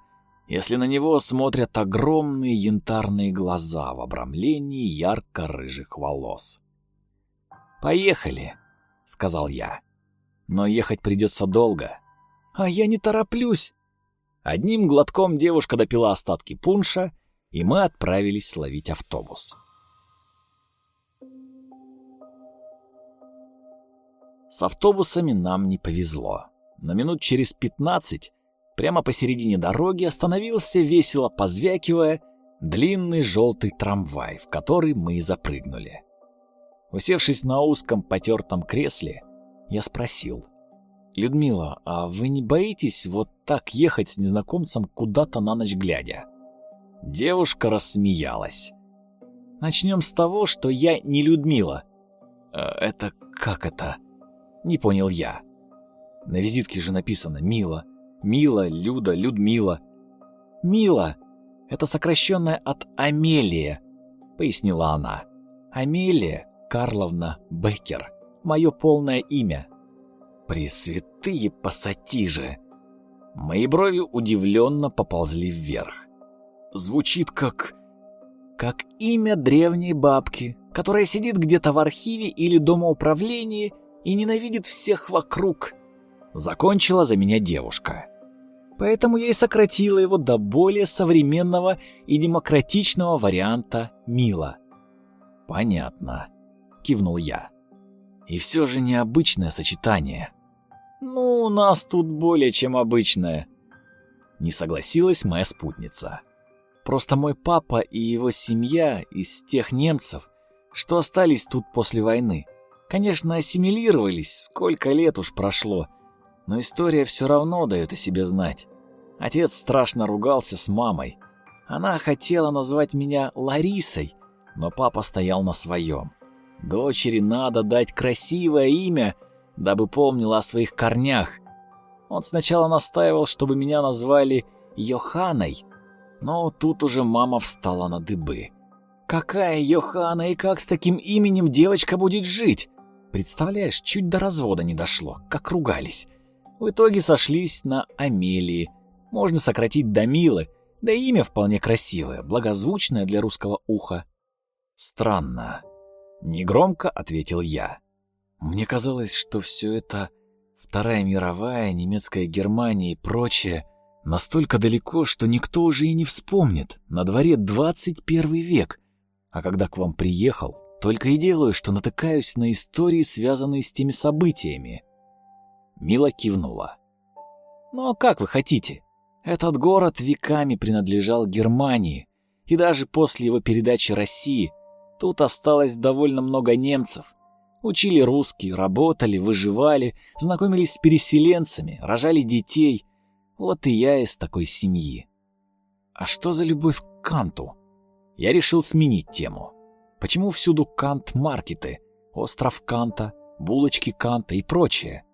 если на него смотрят огромные янтарные глаза в обрамлении ярко-рыжих волос. «Поехали», — сказал я. «Но ехать придется долго». «А я не тороплюсь!» Одним глотком девушка допила остатки пунша, и мы отправились ловить автобус. С автобусами нам не повезло. Но минут через пятнадцать прямо посередине дороги остановился, весело позвякивая, длинный желтый трамвай, в который мы и запрыгнули. Усевшись на узком потертом кресле, я спросил. «Людмила, а вы не боитесь вот так ехать с незнакомцем куда-то на ночь глядя?» Девушка рассмеялась. «Начнем с того, что я не Людмила». «Э, «Это как это?» Не понял я. На визитке же написано «Мила». Мила, Люда, Людмила. «Мила» — это сокращенное от «Амелия», — пояснила она. «Амелия Карловна Беккер. Мое полное имя». Пресвятые пассатижи! Мои брови удивленно поползли вверх. Звучит как... как имя древней бабки, которая сидит где-то в архиве или дома управления и ненавидит всех вокруг. Закончила за меня девушка. Поэтому я и сократила его до более современного и демократичного варианта Мила. «Понятно», — кивнул я. «И все же необычное сочетание». «Ну, у нас тут более чем обычное», — не согласилась моя спутница. «Просто мой папа и его семья из тех немцев, что остались тут после войны. Конечно, ассимилировались, сколько лет уж прошло, но история все равно дает о себе знать. Отец страшно ругался с мамой. Она хотела назвать меня Ларисой, но папа стоял на своем. Дочери надо дать красивое имя, дабы помнила о своих корнях. Он сначала настаивал, чтобы меня назвали Йоханой, но тут уже мама встала на дыбы. Какая Йохана и как с таким именем девочка будет жить? Представляешь, чуть до развода не дошло, как ругались. В итоге сошлись на Амелии. Можно сократить до Милы, да и имя вполне красивое, благозвучное для русского уха. Странно. Негромко ответил я. Мне казалось, что все это Вторая мировая, немецкая Германия и прочее настолько далеко, что никто уже и не вспомнит. На дворе 21 век. А когда к вам приехал, только и делаю, что натыкаюсь на истории, связанные с теми событиями. Мила кивнула. Ну а как вы хотите? Этот город веками принадлежал Германии, и даже после его передачи России тут осталось довольно много немцев. Учили русский, работали, выживали, знакомились с переселенцами, рожали детей. Вот и я из такой семьи. А что за любовь к Канту? Я решил сменить тему. Почему всюду Кант-маркеты, остров Канта, булочки Канта и прочее?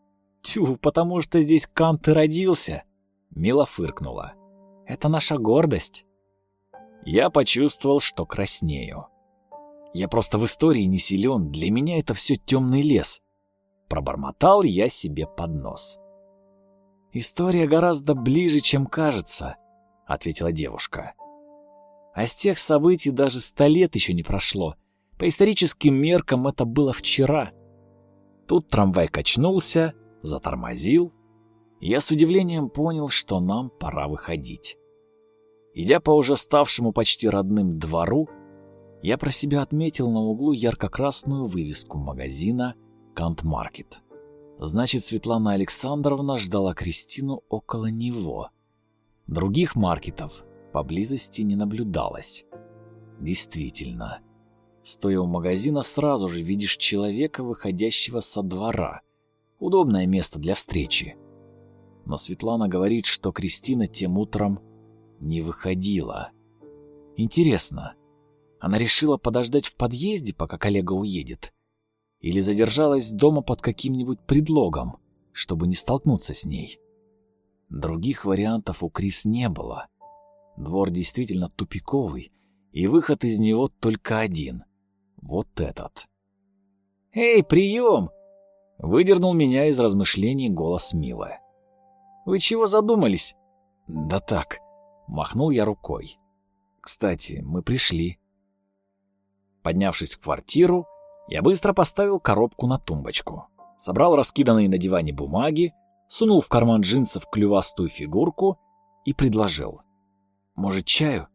Тю, потому что здесь Кант и родился. Мила фыркнула. Это наша гордость. Я почувствовал, что краснею. Я просто в истории не силен, для меня это все темный лес. Пробормотал я себе под нос. История гораздо ближе, чем кажется, ответила девушка. А с тех событий даже сто лет еще не прошло. По историческим меркам это было вчера. Тут трамвай качнулся, затормозил. Я с удивлением понял, что нам пора выходить. Идя по уже ставшему почти родным двору, я про себя отметил на углу ярко-красную вывеску магазина «Кант-маркет». Значит, Светлана Александровна ждала Кристину около него. Других маркетов поблизости не наблюдалось. Действительно, стоя у магазина, сразу же видишь человека, выходящего со двора. Удобное место для встречи. Но Светлана говорит, что Кристина тем утром не выходила. Интересно, она решила подождать в подъезде, пока коллега уедет? Или задержалась дома под каким-нибудь предлогом, чтобы не столкнуться с ней? Других вариантов у Крис не было. Двор действительно тупиковый, и выход из него только один. Вот этот. «Эй, прием!» — выдернул меня из размышлений голос Милы. «Вы чего задумались?» «Да так», — махнул я рукой. «Кстати, мы пришли». Поднявшись в квартиру, я быстро поставил коробку на тумбочку, собрал раскиданные на диване бумаги, сунул в карман джинсов клювастую фигурку и предложил. Может, чаю?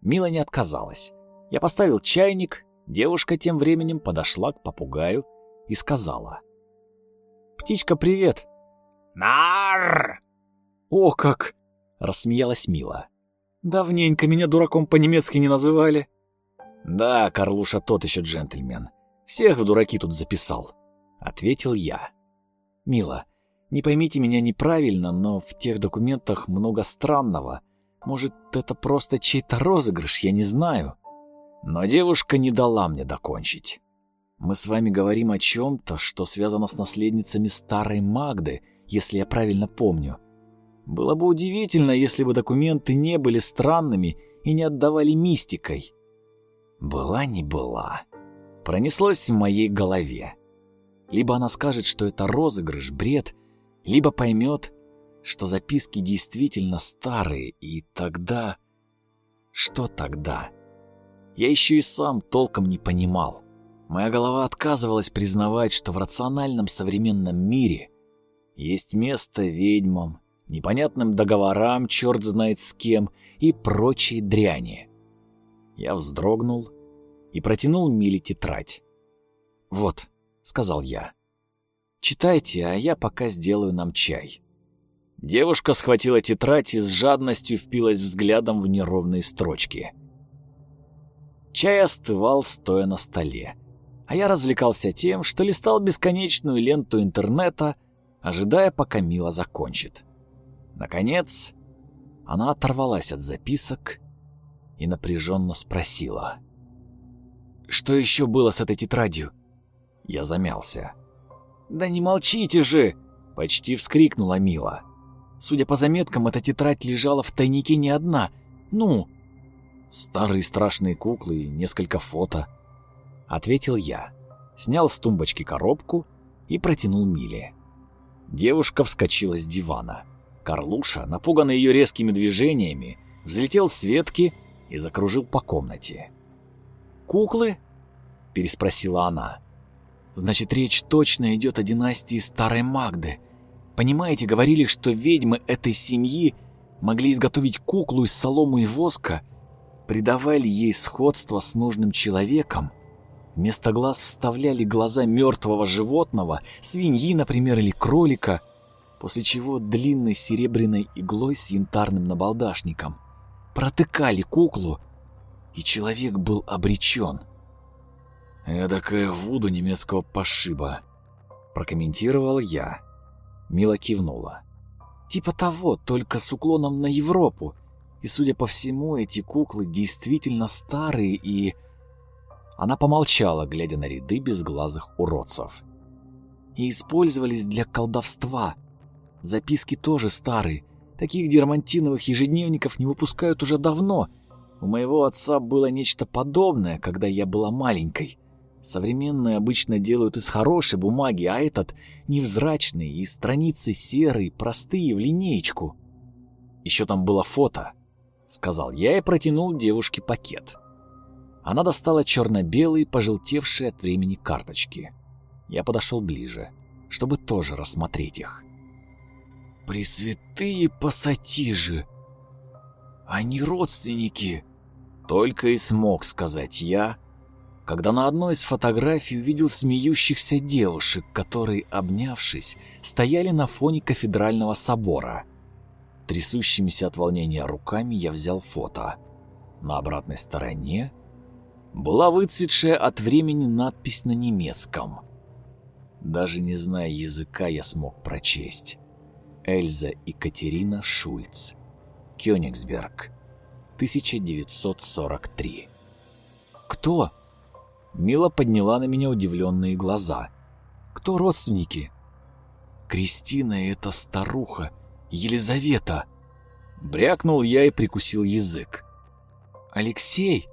Мила не отказалась. Я поставил чайник, девушка тем временем подошла к попугаю и сказала. Птичка, привет!» Нар! «О, как!» — рассмеялась Мила. «Давненько меня дураком по-немецки не называли». «Да, Карлуша тот еще джентльмен. Всех в дураки тут записал», — ответил я. «Мила, не поймите меня неправильно, но в тех документах много странного. Может, это просто чей-то розыгрыш, я не знаю». Но девушка не дала мне докончить. Мы с вами говорим о чем-то, что связано с наследницами старой Магды, если я правильно помню. Было бы удивительно, если бы документы не были странными и не отдавали мистикой. Была не была. Пронеслось в моей голове. Либо она скажет, что это розыгрыш, бред, либо поймет, что записки действительно старые, и тогда... Что тогда? Я еще и сам толком не понимал. Моя голова отказывалась признавать, что в рациональном современном мире есть место ведьмам, непонятным договорам, черт знает с кем, и прочей дряни. Я вздрогнул и протянул Миле тетрадь. «Вот», — сказал я, — «читайте, а я пока сделаю нам чай». Девушка схватила тетрадь и с жадностью впилась взглядом в неровные строчки. Чай остывал, стоя на столе, а я развлекался тем, что листал бесконечную ленту интернета, ожидая, пока Мила закончит. Наконец, она оторвалась от записок и напряженно спросила. «Что еще было с этой тетрадью?» Я замялся. «Да не молчите же!» — почти вскрикнула Мила. Судя по заметкам, эта тетрадь лежала в тайнике не одна. Ну, старые страшные куклы и несколько фото. Ответил я, снял с тумбочки коробку и протянул Миле. Девушка вскочила с дивана. Карлуша, напуганный ее резкими движениями, взлетел с ветки и закружил по комнате. «Куклы?» – переспросила она. «Значит, речь точно идет о династии Старой Магды. Понимаете, говорили, что ведьмы этой семьи могли изготовить куклу из соломы и воска, придавали ей сходство с нужным человеком, вместо глаз вставляли глаза мертвого животного, свиньи, например, или кролика – после чего длинной серебряной иглой с янтарным набалдашником протыкали куклу, и человек был обречен. «Эдакая вуду немецкого пошиба», — прокомментировал я. Мила кивнула. «Типа того, только с уклоном на Европу, и, судя по всему, эти куклы действительно старые и...» Она помолчала, глядя на ряды безглазых уродцев. «И использовались для колдовства, Записки тоже старые. Таких дермантиновых ежедневников не выпускают уже давно. У моего отца было нечто подобное, когда я была маленькой. Современные обычно делают из хорошей бумаги, а этот невзрачный, и страницы серые, простые, в линеечку. Еще там было фото, сказал я и протянул девушке пакет. Она достала черно-белые, пожелтевшие от времени карточки. Я подошел ближе, чтобы тоже рассмотреть их. Пресвятые пассатижи! Они родственники!» Только и смог сказать я, когда на одной из фотографий увидел смеющихся девушек, которые, обнявшись, стояли на фоне кафедрального собора. Трясущимися от волнения руками я взял фото. На обратной стороне была выцветшая от времени надпись на немецком. Даже не зная языка, я смог прочесть. Эльза Екатерина Шульц. Кёнигсберг. 1943. «Кто?» Мила подняла на меня удивленные глаза. «Кто родственники?» «Кристина — это старуха, Елизавета!» Брякнул я и прикусил язык. «Алексей!»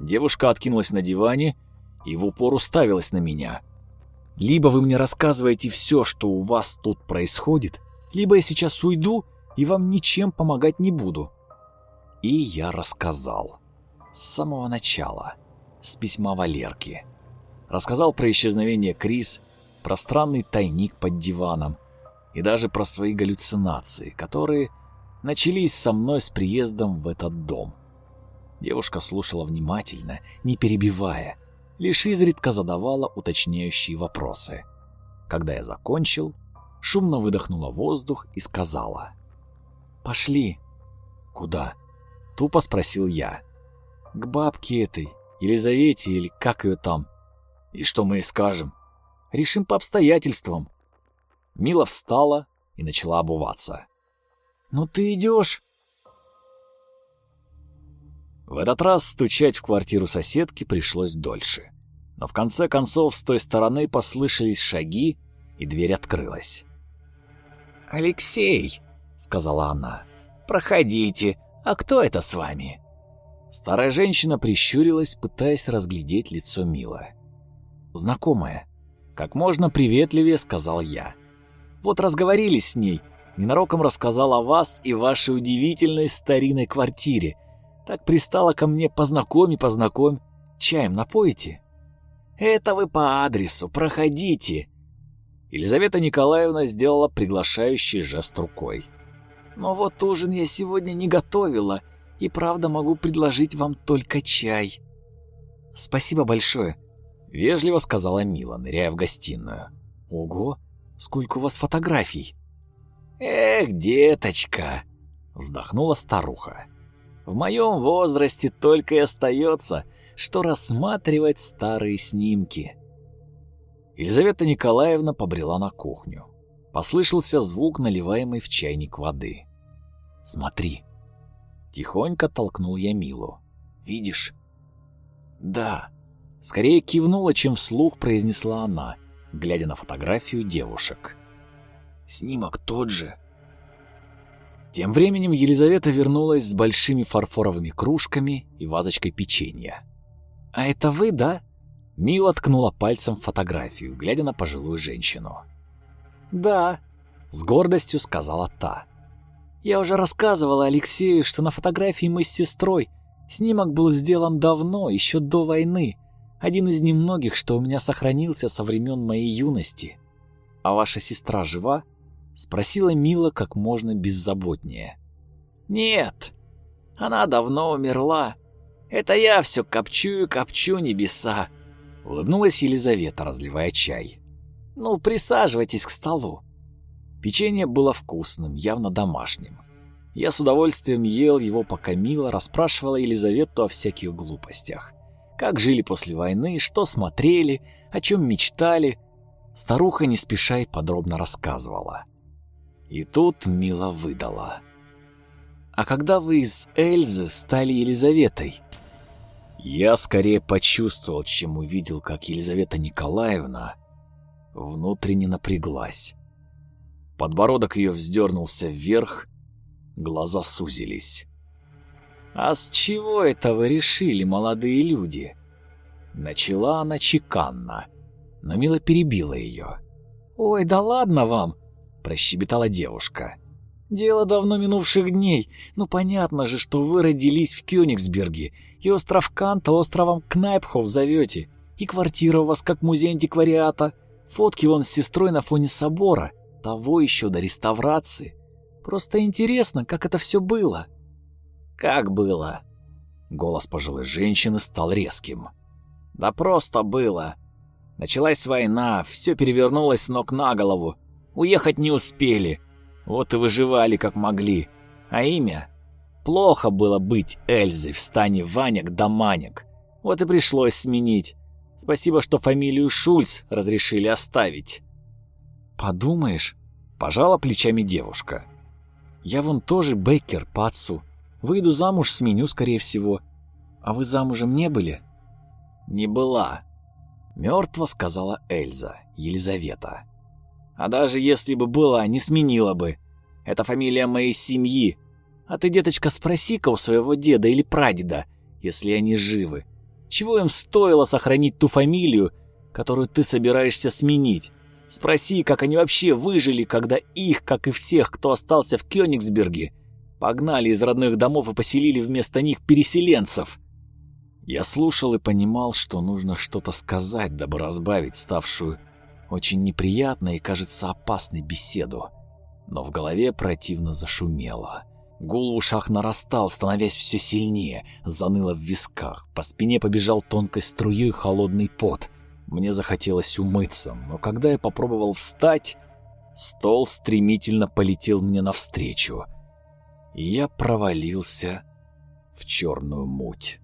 Девушка откинулась на диване и в упор уставилась на меня. «Либо вы мне рассказываете все, что у вас тут происходит, либо я сейчас уйду и вам ничем помогать не буду». И я рассказал. С самого начала. С письма Валерки. Рассказал про исчезновение Крис, про странный тайник под диваном и даже про свои галлюцинации, которые начались со мной с приездом в этот дом. Девушка слушала внимательно, не перебивая, лишь изредка задавала уточняющие вопросы. Когда я закончил, шумно выдохнула воздух и сказала. «Пошли». «Куда?» — тупо спросил я. «К бабке этой, Елизавете или как ее там. И что мы ей скажем? Решим по обстоятельствам». Мила встала и начала обуваться. «Ну ты идешь?» В этот раз стучать в квартиру соседки пришлось дольше. Но в конце концов с той стороны послышались шаги, и дверь открылась. «Алексей», — сказала она, — «проходите. А кто это с вами?» Старая женщина прищурилась, пытаясь разглядеть лицо Мила. «Знакомая», — как можно приветливее сказал я. «Вот разговорились с ней, ненароком рассказал о вас и вашей удивительной старинной квартире. Так пристала ко мне «познакомь, познакомь». Чаем напоите?» «Это вы по адресу, проходите». Елизавета Николаевна сделала приглашающий жест рукой. «Но вот ужин я сегодня не готовила, и правда могу предложить вам только чай». «Спасибо большое», — вежливо сказала Мила, ныряя в гостиную. «Ого, сколько у вас фотографий!» «Эх, деточка!» — вздохнула старуха. «В моем возрасте только и остается, что рассматривать старые снимки». Елизавета Николаевна побрела на кухню. Послышался звук наливаемой в чайник воды. «Смотри!» Тихонько толкнул я Милу. «Видишь?» «Да». Скорее кивнула, чем вслух произнесла она, глядя на фотографию девушек. Снимок тот же. Тем временем Елизавета вернулась с большими фарфоровыми кружками и вазочкой печенья. «А это вы, да?» Мила ткнула пальцем в фотографию, глядя на пожилую женщину. «Да», — с гордостью сказала та. «Я уже рассказывала Алексею, что на фотографии мы с сестрой. Снимок был сделан давно, еще до войны. Один из немногих, что у меня сохранился со времен моей юности. А ваша сестра жива?» Спросила Мила как можно беззаботнее. «Нет, она давно умерла. Это я все копчу и копчу небеса», — улыбнулась Елизавета, разливая чай. «Ну, присаживайтесь к столу». Печенье было вкусным, явно домашним. Я с удовольствием ел его, пока Мила расспрашивала Елизавету о всяких глупостях. Как жили после войны, что смотрели, о чем мечтали. Старуха не спеша и подробно рассказывала. И тут Мила выдала. «А когда вы из Эльзы стали Елизаветой?» Я скорее почувствовал, чем увидел, как Елизавета Николаевна внутренне напряглась. Подбородок ее вздернулся вверх, глаза сузились. «А с чего это вы решили, молодые люди?» Начала она чеканно, но Мила перебила ее. «Ой, да ладно вам! прощебетала девушка. Дело давно минувших дней. Ну понятно же, что вы родились в Кёнигсберге, и остров Канта островом Кнайпхов зовете, и квартира у вас как музей антиквариата, фотки вон с сестрой на фоне собора, того еще до реставрации. Просто интересно, как это все было. Как было? Голос пожилой женщины стал резким. Да просто было. Началась война, все перевернулось с ног на голову. Уехать не успели. Вот и выживали как могли. А имя? Плохо было быть Эльзой в стане Ваняк да Маняк. Вот и пришлось сменить. Спасибо, что фамилию Шульц разрешили оставить. Подумаешь, пожала плечами девушка. Я вон тоже Беккер по отцу. Выйду замуж, сменю, скорее всего. А вы замужем не были? Не была. Мертво сказала Эльза, Елизавета. А даже если бы была, не сменила бы. Это фамилия моей семьи. А ты, деточка, спроси-ка у своего деда или прадеда, если они живы. Чего им стоило сохранить ту фамилию, которую ты собираешься сменить? Спроси, как они вообще выжили, когда их, как и всех, кто остался в Кёнигсберге, погнали из родных домов и поселили вместо них переселенцев. Я слушал и понимал, что нужно что-то сказать, дабы разбавить ставшую очень неприятной и, кажется, опасной беседу. Но в голове противно зашумело. Гул в ушах нарастал, становясь все сильнее, заныло в висках, по спине побежал тонкой струей холодный пот. Мне захотелось умыться, но когда я попробовал встать, Стол стремительно полетел мне навстречу, я провалился в черную муть.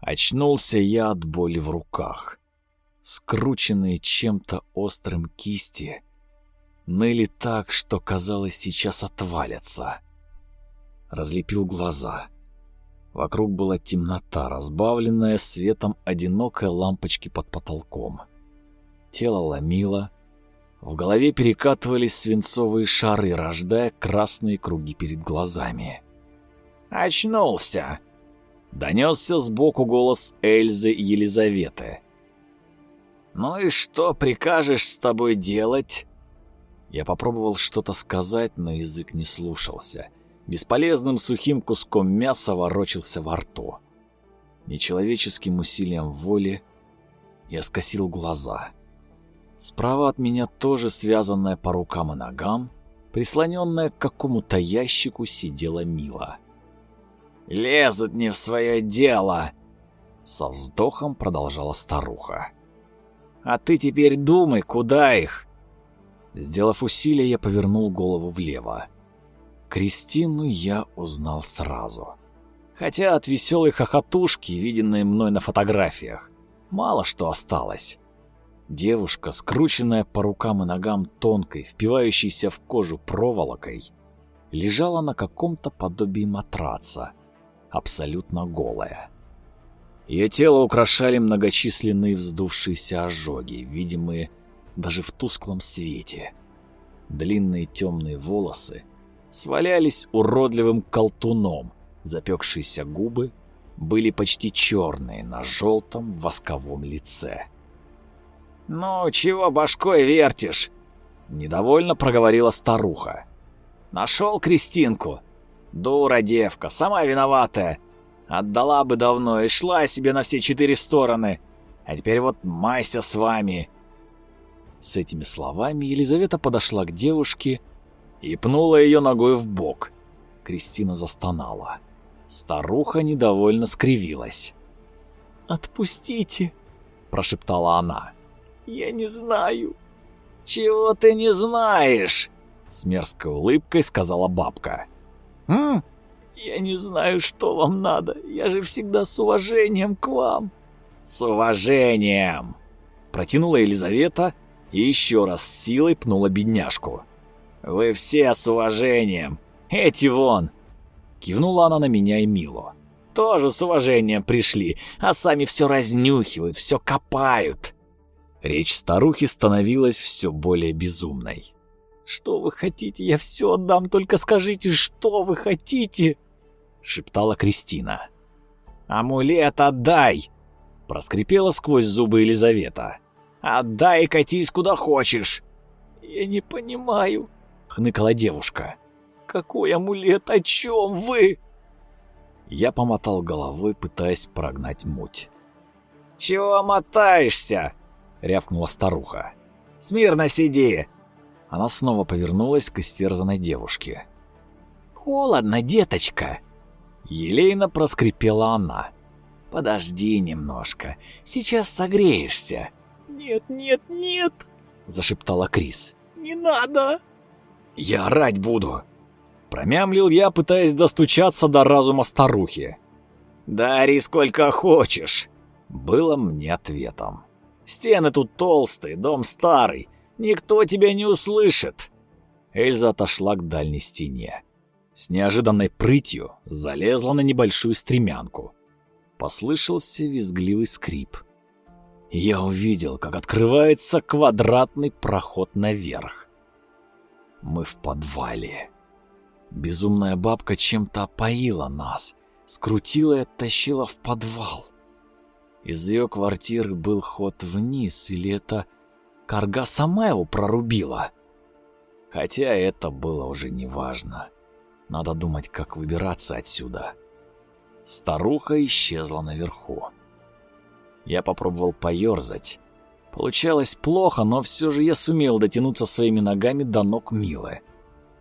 Очнулся я от боли в руках. Скрученные чем-то острым кисти ныли так, что казалось сейчас отвалятся. Разлепил глаза. Вокруг была темнота, разбавленная светом одинокой лампочки под потолком. Тело ломило, в голове перекатывались свинцовые шары, рождая красные круги перед глазами. «Очнулся!» — донесся сбоку голос Эльзы и Елизаветы. «Ну и что прикажешь с тобой делать?» Я попробовал что-то сказать, но язык не слушался бесполезным сухим куском мяса ворочался во рту. Нечеловеческим усилием воли я скосил глаза. Справа от меня тоже связанная по рукам и ногам, прислоненная к какому-то ящику, сидела Мила. «Лезут не в свое дело!» Со вздохом продолжала старуха. «А ты теперь думай, куда их?» Сделав усилие, я повернул голову влево. Кристину я узнал сразу. Хотя от веселой хохотушки, виденной мной на фотографиях, мало что осталось. Девушка, скрученная по рукам и ногам тонкой, впивающейся в кожу проволокой, лежала на каком-то подобии матраца, абсолютно голая. Ее тело украшали многочисленные вздувшиеся ожоги, видимые даже в тусклом свете. Длинные темные волосы — свалялись уродливым колтуном. Запекшиеся губы были почти черные на желтом восковом лице. «Ну, чего башкой вертишь?» — недовольно проговорила старуха. «Нашел Кристинку? Дура девка, сама виноватая. Отдала бы давно и шла себе на все четыре стороны. А теперь вот майся с вами». С этими словами Елизавета подошла к девушке и пнула ее ногой в бок. Кристина застонала. Старуха недовольно скривилась. «Отпустите!» – прошептала она. «Я не знаю». «Чего ты не знаешь?» – с мерзкой улыбкой сказала бабка. «М? Я не знаю, что вам надо. Я же всегда с уважением к вам». «С уважением!» – протянула Елизавета и еще раз с силой пнула бедняжку. Вы все с уважением. Эти вон!» Кивнула она на меня и Милу. «Тоже с уважением пришли, а сами все разнюхивают, все копают». Речь старухи становилась все более безумной. «Что вы хотите? Я все отдам, только скажите, что вы хотите?» Шептала Кристина. «Амулет отдай!» Проскрипела сквозь зубы Елизавета. «Отдай и катись куда хочешь!» «Я не понимаю», — хныкала девушка. «Какой амулет? О чем вы?» Я помотал головой, пытаясь прогнать муть. «Чего мотаешься?» — рявкнула старуха. «Смирно сиди!» Она снова повернулась к истерзанной девушке. «Холодно, деточка!» Елейно проскрипела она. «Подожди немножко, сейчас согреешься». «Нет, нет, нет!» — зашептала Крис. «Не надо!» «Я орать буду!» Промямлил я, пытаясь достучаться до разума старухи. «Дари сколько хочешь!» Было мне ответом. «Стены тут толстые, дом старый. Никто тебя не услышит!» Эльза отошла к дальней стене. С неожиданной прытью залезла на небольшую стремянку. Послышался визгливый скрип. Я увидел, как открывается квадратный проход наверх. Мы в подвале. Безумная бабка чем-то опоила нас, скрутила и оттащила в подвал. Из ее квартиры был ход вниз, или это Карга сама его прорубила? Хотя это было уже неважно. Надо думать, как выбираться отсюда. Старуха исчезла наверху. Я попробовал поерзать, Получалось плохо, но все же я сумел дотянуться своими ногами до ног Милы.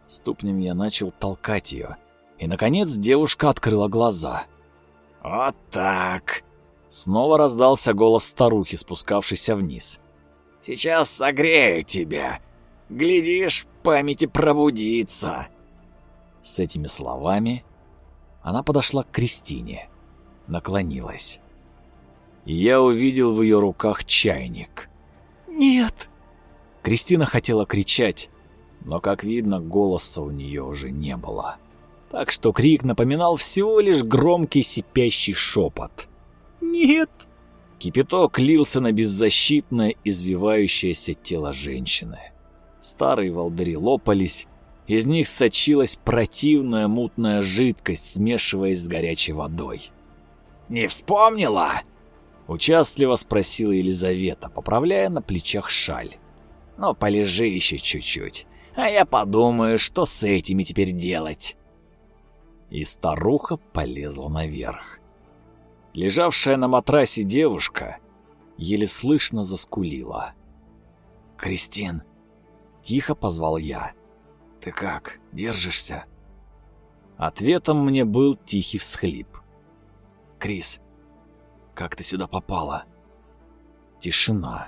Ступнями я начал толкать ее, и, наконец, девушка открыла глаза. «Вот так!» Снова раздался голос старухи, спускавшейся вниз. «Сейчас согрею тебя. Глядишь, памяти пробудится». С этими словами она подошла к Кристине, наклонилась. Я увидел в ее руках чайник. «Нет!» Кристина хотела кричать, но, как видно, голоса у нее уже не было. Так что крик напоминал всего лишь громкий сипящий шепот. «Нет!» Кипяток лился на беззащитное, извивающееся тело женщины. Старые волдыри лопались, из них сочилась противная мутная жидкость, смешиваясь с горячей водой. «Не вспомнила?» — участливо спросила Елизавета, поправляя на плечах шаль. «Ну, полежи еще чуть-чуть, а я подумаю, что с этими теперь делать». И старуха полезла наверх. Лежавшая на матрасе девушка еле слышно заскулила. «Кристин!» — тихо позвал я. «Ты как, держишься?» Ответом мне был тихий всхлип. «Крис, как ты сюда попала?» Тишина.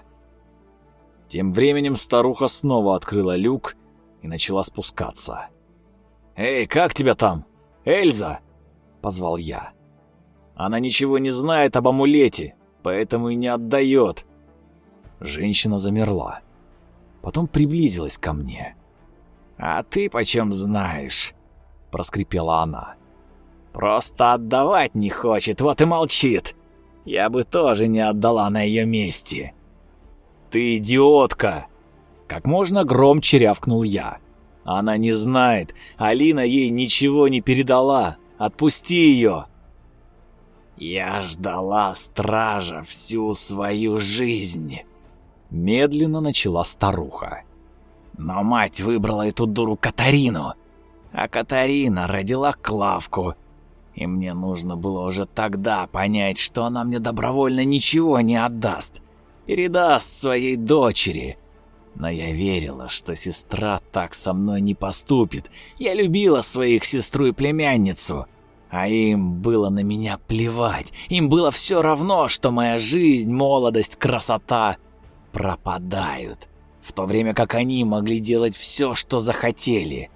Тем временем старуха снова открыла люк и начала спускаться. «Эй, как тебя там? Эльза!» — позвал я. «Она ничего не знает об амулете, поэтому и не отдает». Женщина замерла. Потом приблизилась ко мне. «А ты почем знаешь?» — проскрипела она. «Просто отдавать не хочет, вот и молчит. Я бы тоже не отдала на ее месте». «Ты идиотка!» Как можно громче рявкнул я. «Она не знает. Алина ей ничего не передала. Отпусти ее!» «Я ждала стража всю свою жизнь», — медленно начала старуха. «Но мать выбрала эту дуру Катарину, а Катарина родила Клавку, и мне нужно было уже тогда понять, что она мне добровольно ничего не отдаст, передаст своей дочери. Но я верила, что сестра так со мной не поступит. Я любила своих сестру и племянницу. А им было на меня плевать. Им было все равно, что моя жизнь, молодость, красота пропадают. В то время как они могли делать все, что захотели.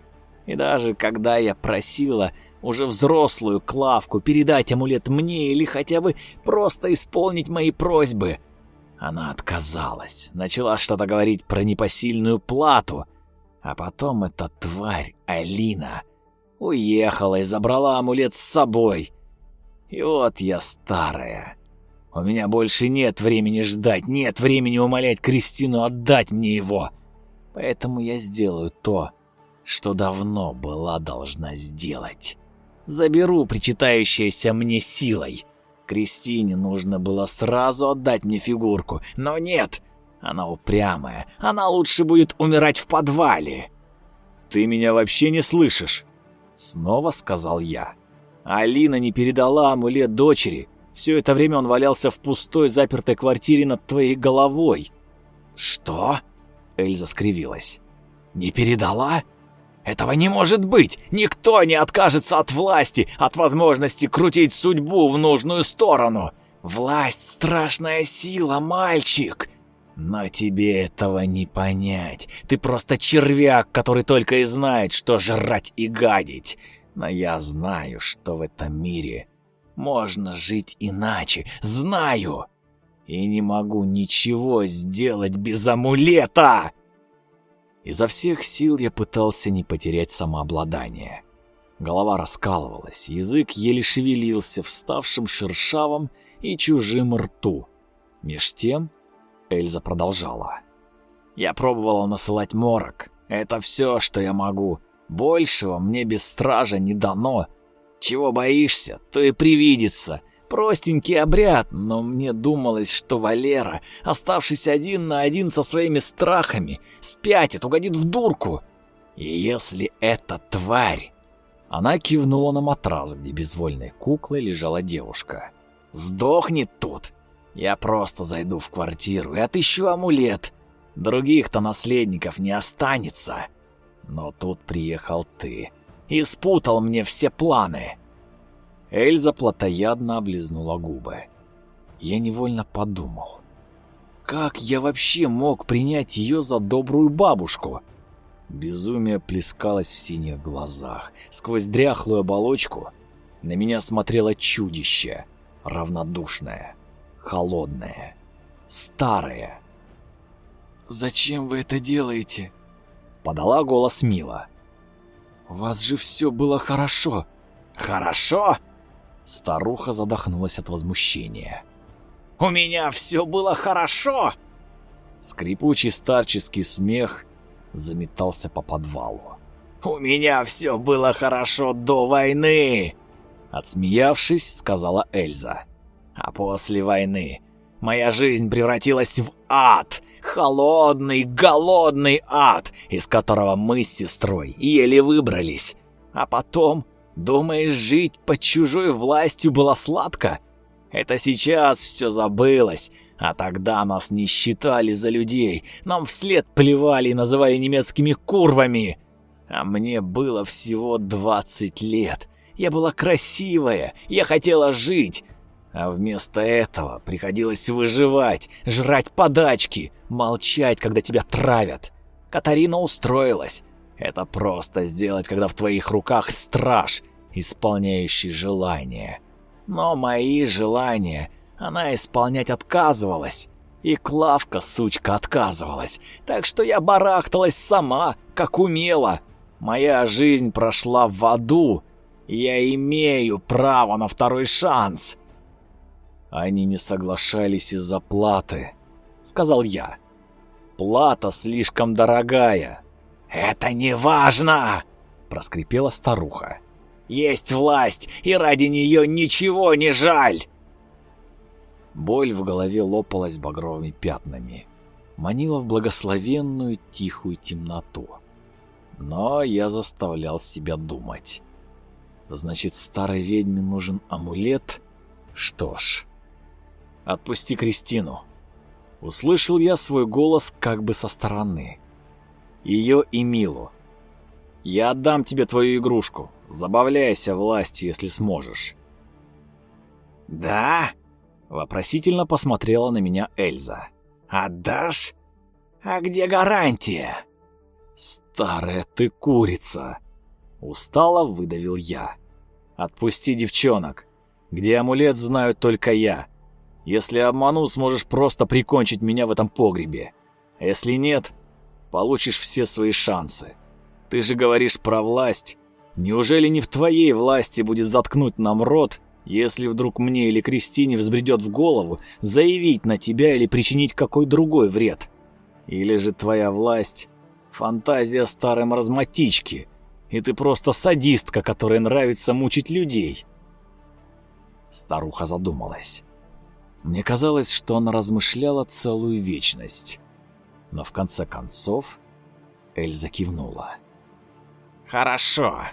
И даже когда я просила уже взрослую Клавку передать амулет мне или хотя бы просто исполнить мои просьбы, она отказалась, начала что-то говорить про непосильную плату, а потом эта тварь, Алина, Уехала и забрала амулет с собой. И вот я старая. У меня больше нет времени ждать, нет времени умолять Кристину отдать мне его. Поэтому я сделаю то, что давно была должна сделать. Заберу причитающееся мне силой. Кристине нужно было сразу отдать мне фигурку, но нет, она упрямая, она лучше будет умирать в подвале. Ты меня вообще не слышишь? Снова сказал я. Алина не передала амулет дочери. Все это время он валялся в пустой запертой квартире над твоей головой. Что? Эльза скривилась. Не передала? Этого не может быть! Никто не откажется от власти, от возможности крутить судьбу в нужную сторону. Власть — страшная сила, мальчик. Но тебе этого не понять. Ты просто червяк, который только и знает, что жрать и гадить. Но я знаю, что в этом мире можно жить иначе. Знаю. И не могу ничего сделать без амулета. Изо всех сил я пытался не потерять самообладание. Голова раскалывалась, язык еле шевелился в ставшем шершавом и чужим рту. Меж тем Эльза продолжала. «Я пробовала насылать морок. Это все, что я могу. Большего мне без стража не дано. Чего боишься, то и привидится. Простенький обряд, но мне думалось, что Валера, оставшись один на один со своими страхами, спятит, угодит в дурку. И если эта тварь...» Она кивнула на матрас, где безвольной куклой лежала девушка. «Сдохнет тут, я просто зайду в квартиру и отыщу амулет. Других-то наследников не останется. Но тут приехал ты и спутал мне все планы. Эльза плотоядно облизнула губы. я невольно подумал. Как я вообще мог принять ее за добрую бабушку? Безумие плескалось в синих глазах. Сквозь дряхлую оболочку на меня смотрело чудище, равнодушное, холодное, старое. «Зачем вы это делаете?» — подала голос Мила. «У вас же все было хорошо». «Хорошо?» Старуха задохнулась от возмущения. «У меня все было хорошо!» Скрипучий старческий смех заметался по подвалу. «У меня все было хорошо до войны!» Отсмеявшись, сказала Эльза. «А после войны моя жизнь превратилась в ад! Холодный, голодный ад, из которого мы с сестрой еле выбрались. А потом, думаешь, жить под чужой властью было сладко? Это сейчас все забылось, а тогда нас не считали за людей, нам вслед плевали и называли немецкими курвами. А мне было всего 20 лет. Я была красивая, я хотела жить, а вместо этого приходилось выживать, жрать подачки, молчать, когда тебя травят. Катарина устроилась. Это просто сделать, когда в твоих руках страж, исполняющий желания. Но мои желания она исполнять отказывалась. И Клавка, сучка, отказывалась. Так что я барахталась сама, как умела. Моя жизнь прошла в аду. Я имею право на второй шанс. Они не соглашались из-за платы, сказал я. Плата слишком дорогая. Это не важно, проскрипела старуха. Есть власть, и ради нее ничего не жаль. Боль в голове лопалась багровыми пятнами, манила в благословенную тихую темноту. Но я заставлял себя думать. Значит, старой ведьме нужен амулет? Что ж, Отпусти Кристину. Услышал я свой голос как бы со стороны. Ее и Милу. Я отдам тебе твою игрушку. Забавляйся властью, если сможешь. Да? Вопросительно посмотрела на меня Эльза. Отдашь? А где гарантия? Старая ты курица. Устало выдавил я. Отпусти девчонок. Где амулет, знаю только я. Если обману, сможешь просто прикончить меня в этом погребе. А если нет, получишь все свои шансы. Ты же говоришь про власть. Неужели не в твоей власти будет заткнуть нам рот, если вдруг мне или Кристине взбредет в голову заявить на тебя или причинить какой другой вред? Или же твоя власть — фантазия старой маразматички, и ты просто садистка, которой нравится мучить людей?» Старуха задумалась. Мне казалось, что она размышляла целую вечность. Но в конце концов Эльза кивнула. «Хорошо,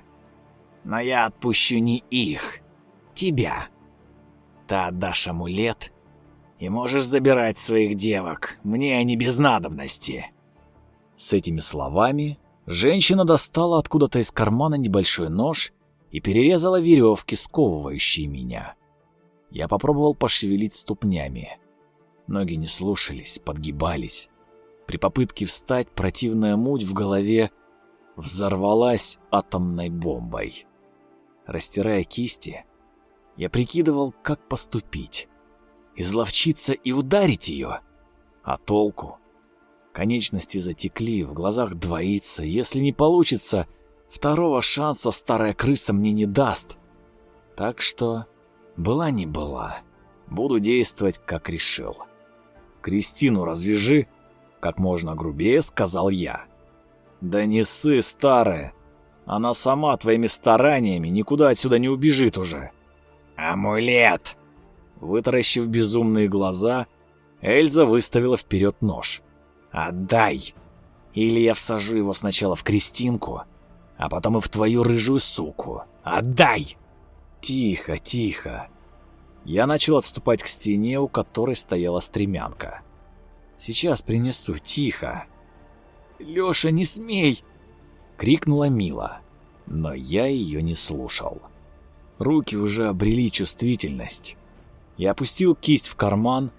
но я отпущу не их, тебя. Ты отдашь амулет и можешь забирать своих девок, мне они без надобности». С этими словами женщина достала откуда-то из кармана небольшой нож и перерезала веревки, сковывающие меня. Я попробовал пошевелить ступнями. Ноги не слушались, подгибались. При попытке встать противная муть в голове взорвалась атомной бомбой. Растирая кисти, я прикидывал, как поступить. Изловчиться и ударить ее? А толку? Конечности затекли, в глазах двоится. Если не получится, второго шанса старая крыса мне не даст. Так что была не была. Буду действовать, как решил. «Кристину развяжи!» Как можно грубее сказал я. «Да не ссы, старая! Она сама твоими стараниями никуда отсюда не убежит уже!» «Амулет!» Вытаращив безумные глаза, Эльза выставила вперед нож. «Отдай! Или я всажу его сначала в Кристинку, а потом и в твою рыжую суку! Отдай!» Тихо, тихо. Я начал отступать к стене, у которой стояла стремянка. Сейчас принесу, тихо. Лёша, не смей, крикнула Мила, но я её не слушал. Руки уже обрели чувствительность. Я опустил кисть в карман,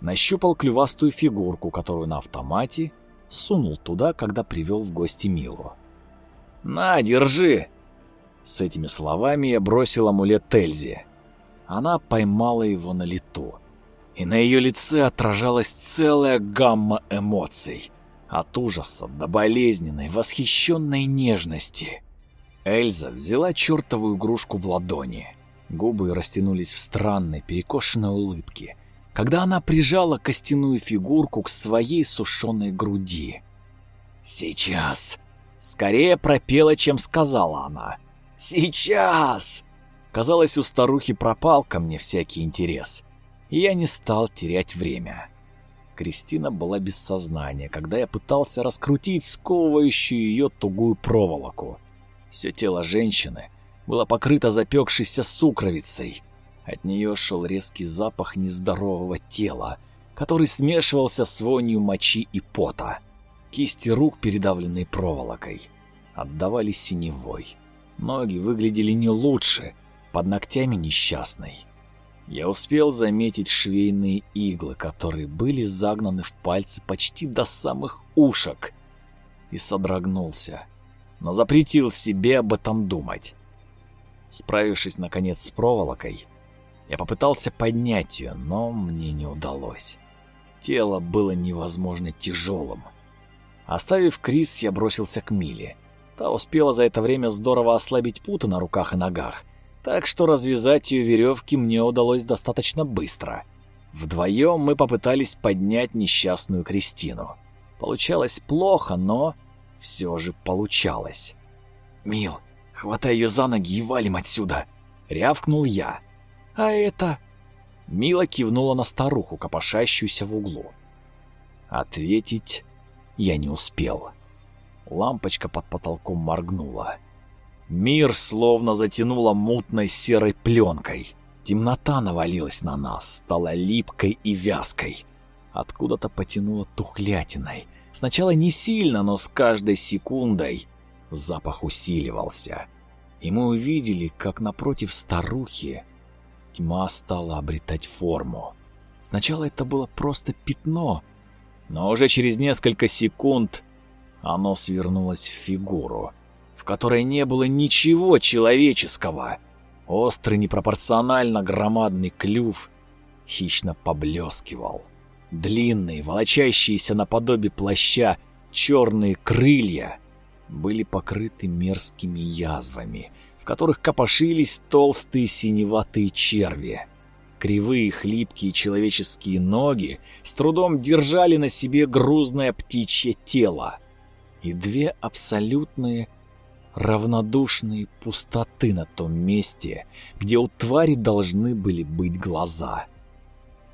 нащупал клювастую фигурку, которую на автомате сунул туда, когда привел в гости Милу. «На, держи!» С этими словами я бросил амулет Эльзе. Она поймала его на лету, и на ее лице отражалась целая гамма эмоций. От ужаса до болезненной, восхищенной нежности. Эльза взяла чертову игрушку в ладони. Губы растянулись в странной, перекошенной улыбке, когда она прижала костяную фигурку к своей сушеной груди. «Сейчас!» Скорее пропела, чем сказала она. «Сейчас!» Казалось, у старухи пропал ко мне всякий интерес, и я не стал терять время. Кристина была без сознания, когда я пытался раскрутить сковывающую ее тугую проволоку. Все тело женщины было покрыто запекшейся сукровицей. От нее шел резкий запах нездорового тела, который смешивался с вонью мочи и пота. Кисти рук, передавленные проволокой, отдавали синевой. Ноги выглядели не лучше, под ногтями несчастной. Я успел заметить швейные иглы, которые были загнаны в пальцы почти до самых ушек, и содрогнулся, но запретил себе об этом думать. Справившись, наконец, с проволокой, я попытался поднять ее, но мне не удалось. Тело было невозможно тяжелым. Оставив Крис, я бросился к Миле. Та успела за это время здорово ослабить путы на руках и ногах, так что развязать ее веревки мне удалось достаточно быстро. Вдвоем мы попытались поднять несчастную Кристину. Получалось плохо, но все же получалось. «Мил, хватай ее за ноги и валим отсюда!» — рявкнул я. «А это...» Мила кивнула на старуху, копошащуюся в углу. Ответить я не успел. Лампочка под потолком моргнула. Мир словно затянуло мутной серой пленкой. Темнота навалилась на нас, стала липкой и вязкой. Откуда-то потянуло тухлятиной. Сначала не сильно, но с каждой секундой запах усиливался. И мы увидели, как напротив старухи тьма стала обретать форму. Сначала это было просто пятно, но уже через несколько секунд оно свернулось в фигуру, в которой не было ничего человеческого. Острый, непропорционально громадный клюв хищно поблескивал. Длинные, волочащиеся наподобие плаща, черные крылья были покрыты мерзкими язвами, в которых копошились толстые синеватые черви. Кривые, хлипкие человеческие ноги с трудом держали на себе грузное птичье тело. И две абсолютные равнодушные пустоты на том месте, где у твари должны были быть глаза.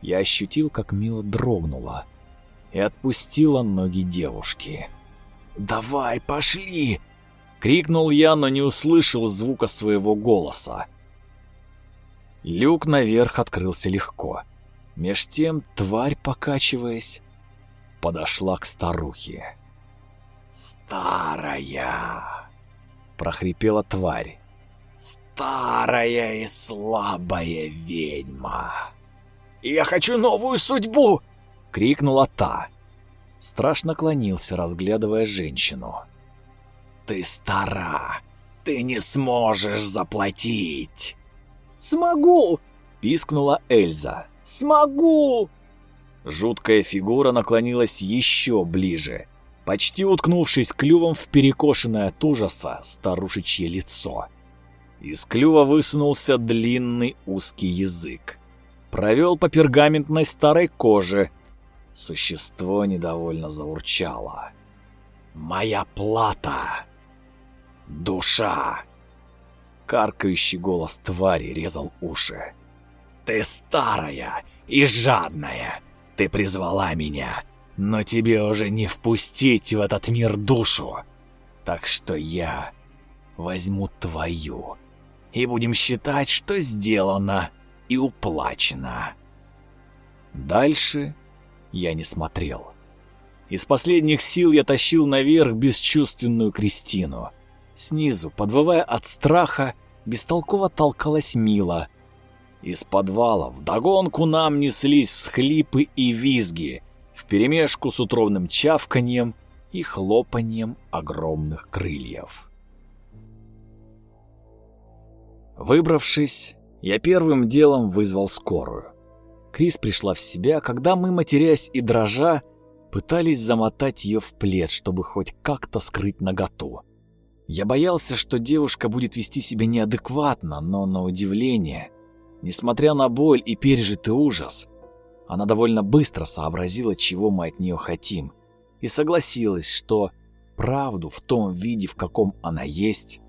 Я ощутил, как Мила дрогнула и отпустила ноги девушки. «Давай, пошли!» — крикнул я, но не услышал звука своего голоса. Люк наверх открылся легко. Меж тем тварь, покачиваясь, подошла к старухе. «Старая!» — прохрипела тварь. «Старая и слабая ведьма!» «Я хочу новую судьбу!» — крикнула та. Страшно клонился, разглядывая женщину. «Ты стара! Ты не сможешь заплатить!» «Смогу!» — пискнула Эльза. «Смогу!» Жуткая фигура наклонилась еще ближе, почти уткнувшись клювом в перекошенное от ужаса старушечье лицо. Из клюва высунулся длинный узкий язык. Провел по пергаментной старой коже. Существо недовольно заурчало. «Моя плата! Душа!» Каркающий голос твари резал уши. «Ты старая и жадная. Ты призвала меня, но тебе уже не впустить в этот мир душу. Так что я возьму твою, и будем считать, что сделано и уплачено». Дальше я не смотрел. Из последних сил я тащил наверх бесчувственную Кристину. Снизу, подвывая от страха, бестолково толкалась Мила. Из подвала вдогонку нам неслись всхлипы и визги, вперемешку с утробным чавканьем и хлопаньем огромных крыльев. Выбравшись, я первым делом вызвал скорую. Крис пришла в себя, когда мы, матерясь и дрожа, пытались замотать ее в плед, чтобы хоть как-то скрыть наготу. Я боялся, что девушка будет вести себя неадекватно, но на удивление, несмотря на боль и пережитый ужас, она довольно быстро сообразила, чего мы от нее хотим, и согласилась, что правду в том виде, в каком она есть,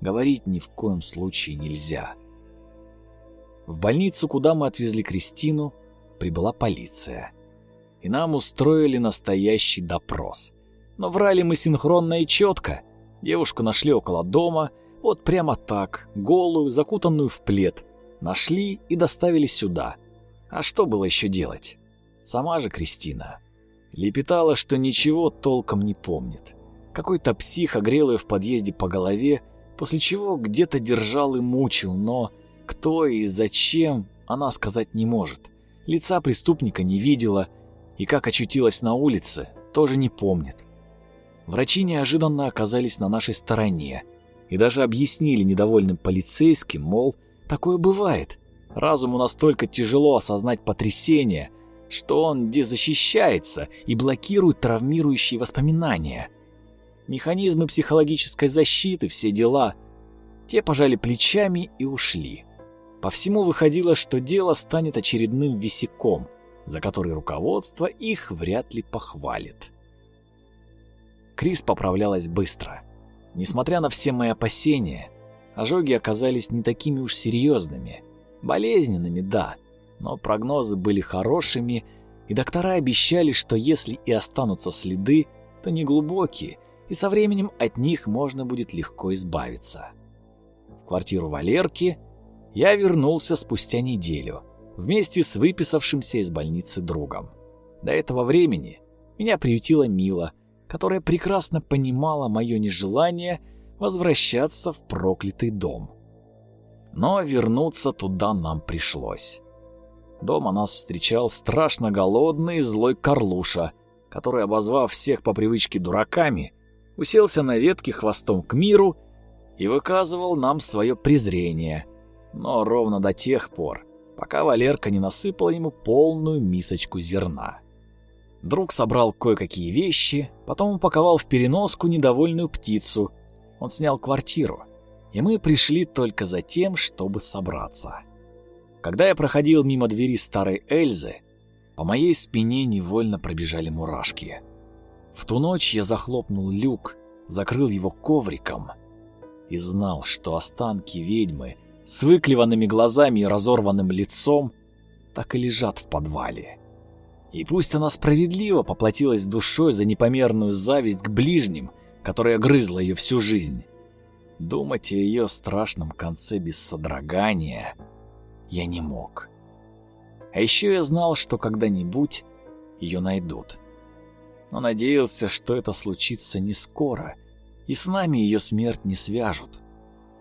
говорить ни в коем случае нельзя. В больницу, куда мы отвезли Кристину, прибыла полиция. И нам устроили настоящий допрос. Но врали мы синхронно и четко. Девушку нашли около дома, вот прямо так, голую, закутанную в плед. Нашли и доставили сюда. А что было еще делать? Сама же Кристина лепетала, что ничего толком не помнит. Какой-то псих огрел ее в подъезде по голове, после чего где-то держал и мучил, но кто и зачем, она сказать не может. Лица преступника не видела, и как очутилась на улице, тоже не помнит. Врачи неожиданно оказались на нашей стороне и даже объяснили недовольным полицейским, мол, такое бывает. Разуму настолько тяжело осознать потрясение, что он дезащищается и блокирует травмирующие воспоминания. Механизмы психологической защиты, все дела. Те пожали плечами и ушли. По всему выходило, что дело станет очередным висяком, за который руководство их вряд ли похвалит. Крис поправлялась быстро. Несмотря на все мои опасения, ожоги оказались не такими уж серьезными. Болезненными, да, но прогнозы были хорошими, и доктора обещали, что если и останутся следы, то не глубокие, и со временем от них можно будет легко избавиться. В квартиру Валерки я вернулся спустя неделю, вместе с выписавшимся из больницы другом. До этого времени меня приютила Мила, которая прекрасно понимала мое нежелание возвращаться в проклятый дом. Но вернуться туда нам пришлось. Дома нас встречал страшно голодный и злой Карлуша, который, обозвав всех по привычке дураками, уселся на ветке хвостом к миру и выказывал нам свое презрение – но ровно до тех пор, пока Валерка не насыпала ему полную мисочку зерна. Друг собрал кое-какие вещи, потом упаковал в переноску недовольную птицу. Он снял квартиру, и мы пришли только за тем, чтобы собраться. Когда я проходил мимо двери старой Эльзы, по моей спине невольно пробежали мурашки. В ту ночь я захлопнул люк, закрыл его ковриком и знал, что останки ведьмы — с выклеванными глазами и разорванным лицом, так и лежат в подвале. И пусть она справедливо поплатилась душой за непомерную зависть к ближним, которая грызла ее всю жизнь, думать о ее страшном конце без содрогания я не мог. А еще я знал, что когда-нибудь ее найдут. Но надеялся, что это случится не скоро, и с нами ее смерть не свяжут.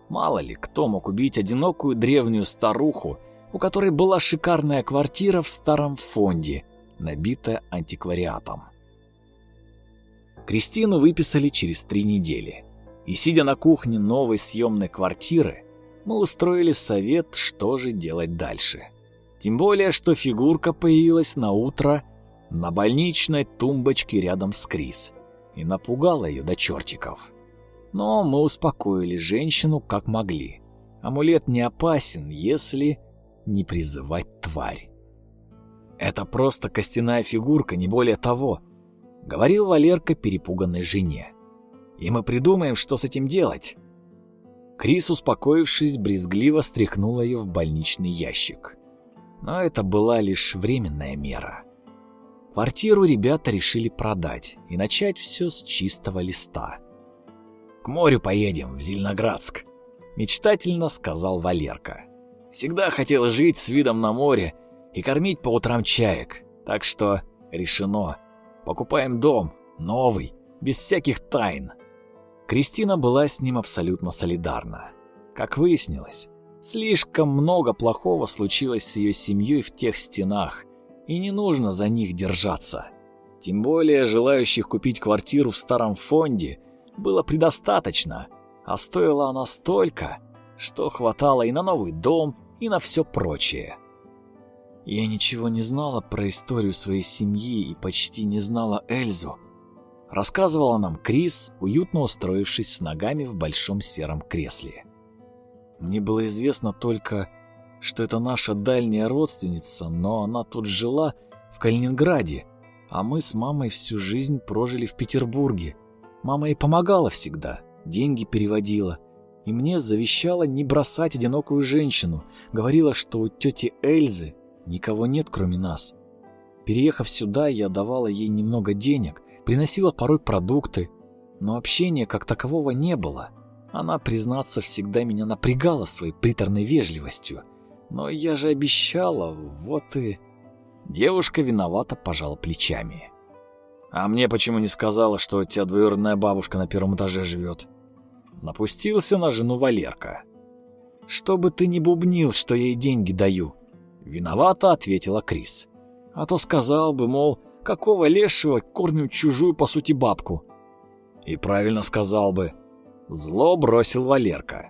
Мало ли, кто мог убить одинокую древнюю старуху, у которой была шикарная квартира в старом фонде, набитая антиквариатом. Кристину выписали через три недели. И сидя на кухне новой съемной квартиры, мы устроили совет, что же делать дальше. Тем более, что фигурка появилась на утро на больничной тумбочке рядом с Крис и напугала ее до чертиков. Но мы успокоили женщину как могли. Амулет не опасен, если не призывать тварь. Это просто костяная фигурка, не более того, говорил Валерка перепуганной жене. И мы придумаем, что с этим делать. Крис, успокоившись, брезгливо стряхнула ее в больничный ящик. Но это была лишь временная мера. Квартиру ребята решили продать и начать все с чистого листа. К морю поедем, в Зеленоградск», — мечтательно сказал Валерка. «Всегда хотел жить с видом на море и кормить по утрам чаек, так что решено. Покупаем дом, новый, без всяких тайн». Кристина была с ним абсолютно солидарна. Как выяснилось, Слишком много плохого случилось с ее семьей в тех стенах, и не нужно за них держаться. Тем более желающих купить квартиру в старом фонде было предостаточно, а стоила она столько, что хватало и на новый дом, и на все прочее. Я ничего не знала про историю своей семьи и почти не знала Эльзу. Рассказывала нам Крис, уютно устроившись с ногами в большом сером кресле. Мне было известно только, что это наша дальняя родственница, но она тут жила в Калининграде, а мы с мамой всю жизнь прожили в Петербурге. Мама ей помогала всегда, деньги переводила, и мне завещала не бросать одинокую женщину, говорила, что у тети Эльзы никого нет, кроме нас. Переехав сюда, я давала ей немного денег, приносила порой продукты, но общения как такового не было. Она, признаться, всегда меня напрягала своей приторной вежливостью. Но я же обещала, вот и... Девушка виновата пожала плечами. «А мне почему не сказала, что у тебя двоюродная бабушка на первом этаже живет?» Напустился на жену Валерка. «Чтобы ты не бубнил, что я ей деньги даю», — виновата ответила Крис. «А то сказал бы, мол, какого лешего кормим чужую, по сути, бабку». «И правильно сказал бы», — зло бросил Валерка.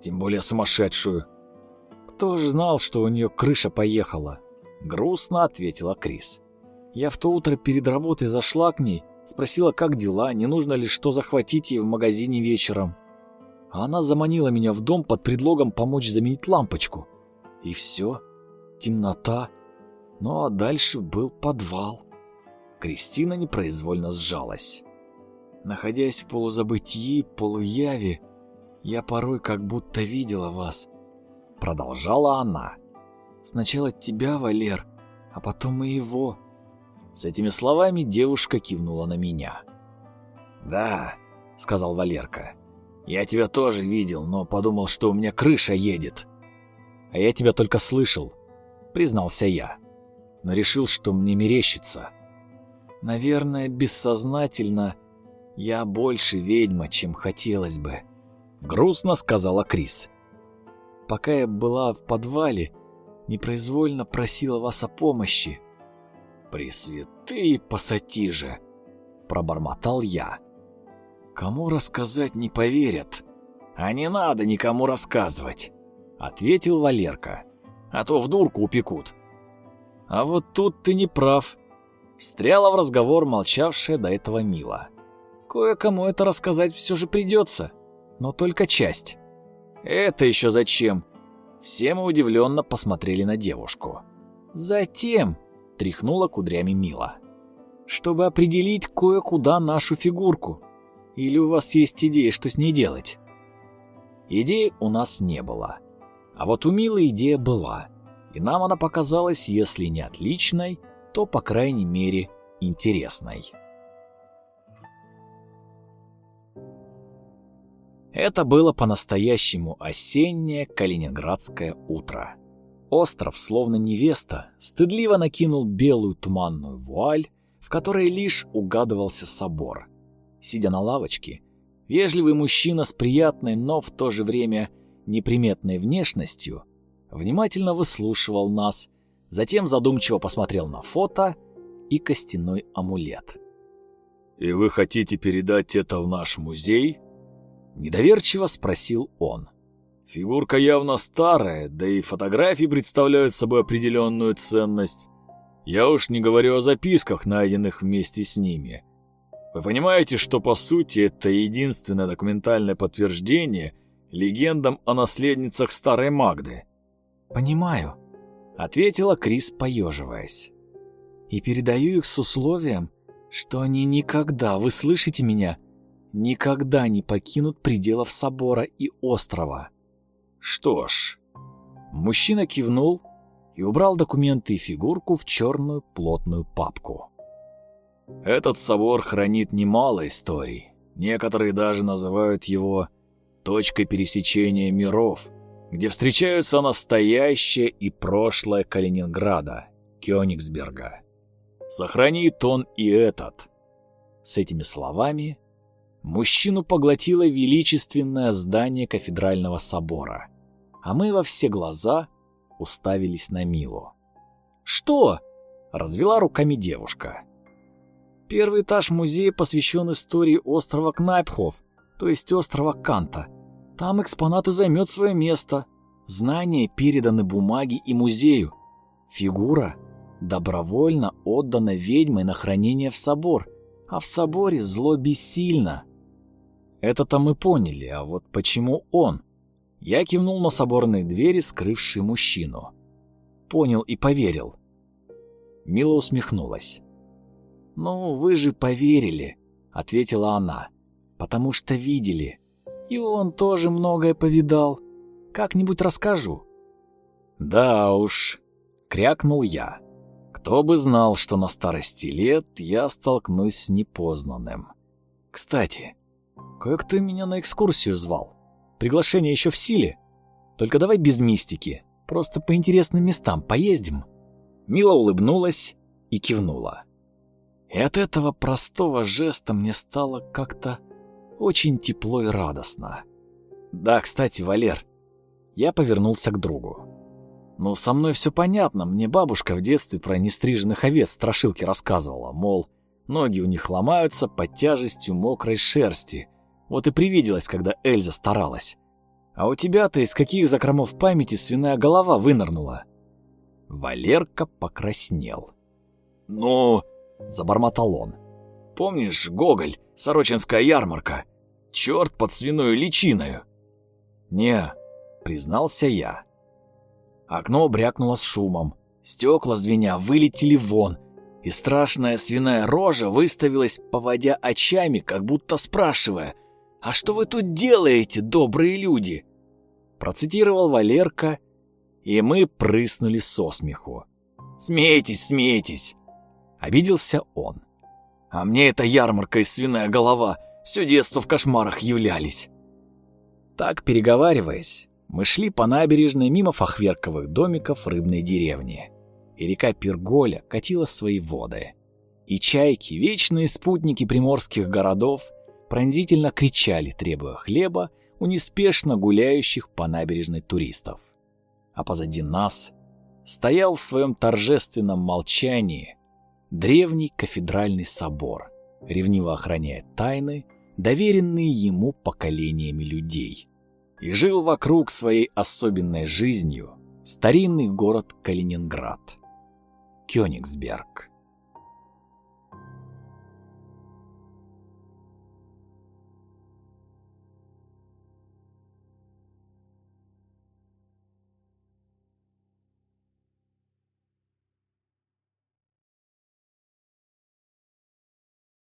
«Тем более сумасшедшую». «Кто ж знал, что у нее крыша поехала?» грустно ответила Крис. Я в то утро перед работой зашла к ней, спросила, как дела, не нужно ли что захватить ей в магазине вечером. А она заманила меня в дом под предлогом помочь заменить лампочку. И все. Темнота. Ну а дальше был подвал. Кристина непроизвольно сжалась. Находясь в полузабытии, полуяве, я порой как будто видела вас. Продолжала она. Сначала тебя, Валер, а потом и его. С этими словами девушка кивнула на меня. «Да», — сказал Валерка, — «я тебя тоже видел, но подумал, что у меня крыша едет». «А я тебя только слышал», — признался я, но решил, что мне мерещится. «Наверное, бессознательно я больше ведьма, чем хотелось бы», — грустно сказала Крис. «Пока я была в подвале, — непроизвольно просила вас о помощи. «Пресвятые пассатижи!» — пробормотал я. «Кому рассказать не поверят?» «А не надо никому рассказывать», — ответил Валерка. «А то в дурку упекут». «А вот тут ты не прав», — встряла в разговор молчавшая до этого Мила. «Кое-кому это рассказать все же придется, но только часть». «Это еще зачем?» Все мы удивленно посмотрели на девушку. «Затем», — тряхнула кудрями Мила, — «чтобы определить кое-куда нашу фигурку. Или у вас есть идея, что с ней делать?» Идеи у нас не было. А вот у Милы идея была. И нам она показалась, если не отличной, то, по крайней мере, интересной. Это было по-настоящему осеннее калининградское утро. Остров, словно невеста, стыдливо накинул белую туманную вуаль, в которой лишь угадывался собор. Сидя на лавочке, вежливый мужчина с приятной, но в то же время неприметной внешностью внимательно выслушивал нас, затем задумчиво посмотрел на фото и костяной амулет. «И вы хотите передать это в наш музей?» Недоверчиво спросил он. Фигурка явно старая, да и фотографии представляют собой определенную ценность. Я уж не говорю о записках, найденных вместе с ними. Вы понимаете, что по сути это единственное документальное подтверждение легендам о наследницах старой Магды? Понимаю, ответила Крис, поеживаясь. И передаю их с условием, что они никогда, вы слышите меня, никогда не покинут пределов собора и острова. Что ж, мужчина кивнул и убрал документы и фигурку в черную плотную папку. Этот собор хранит немало историй. Некоторые даже называют его точкой пересечения миров, где встречаются настоящее и прошлое Калининграда, Кёнигсберга. Сохранит он и этот. С этими словами мужчину поглотило величественное здание кафедрального собора. а мы во все глаза уставились на Милу. «Что?» — развела руками девушка. «Первый этаж музея посвящен истории острова Кнайпхоф, то есть острова Канта. Там экспонаты займет свое место. Знания переданы бумаге и музею. Фигура добровольно отдана ведьмой на хранение в собор, а в соборе зло бессильно. Это-то мы поняли, а вот почему он? Я кивнул на соборные двери, скрывшие мужчину. Понял и поверил. Мила усмехнулась. «Ну, вы же поверили», — ответила она, — «потому что видели. И он тоже многое повидал. Как-нибудь расскажу». «Да уж», — крякнул я. «Кто бы знал, что на старости лет я столкнусь с непознанным. Кстати, кое-кто меня на экскурсию звал. Приглашение еще в силе. Только давай без мистики, просто по интересным местам поездим». Мила улыбнулась и кивнула. И от этого простого жеста мне стало как-то очень тепло и радостно. Да, кстати, Валер, я повернулся к другу. Ну, со мной все понятно, мне бабушка в детстве про нестриженных овец страшилки рассказывала, мол, ноги у них ломаются под тяжестью мокрой шерсти. Вот и привиделось, когда Эльза старалась. А у тебя-то из каких закромов памяти свиная голова вынырнула? Валерка покраснел. «Ну...» — забормотал он. «Помнишь, Гоголь, Сорочинская ярмарка? Черт под свиную личиною!» «Не», — признался я. Окно брякнуло с шумом. Стекла звеня вылетели вон, и страшная свиная рожа выставилась, поводя очами, как будто спрашивая, «А что вы тут делаете, добрые люди?» Процитировал Валерка, и мы прыснули со смеху. «Смейтесь, смейтесь!» Обиделся он. «А мне эта ярмарка и свиная голова все детство в кошмарах являлись». Так, переговариваясь, мы шли по набережной мимо фахверковых домиков рыбной деревни. И река Перголя катила свои воды. И чайки, вечные спутники приморских городов, пронзительно кричали, требуя хлеба у неспешно гуляющих по набережной туристов. А позади нас стоял в своем торжественном молчании древний кафедральный собор, ревниво охраняя тайны, доверенные ему поколениями людей и жил вокруг своей особенной жизнью старинный город Калининград. Кёнигсберг.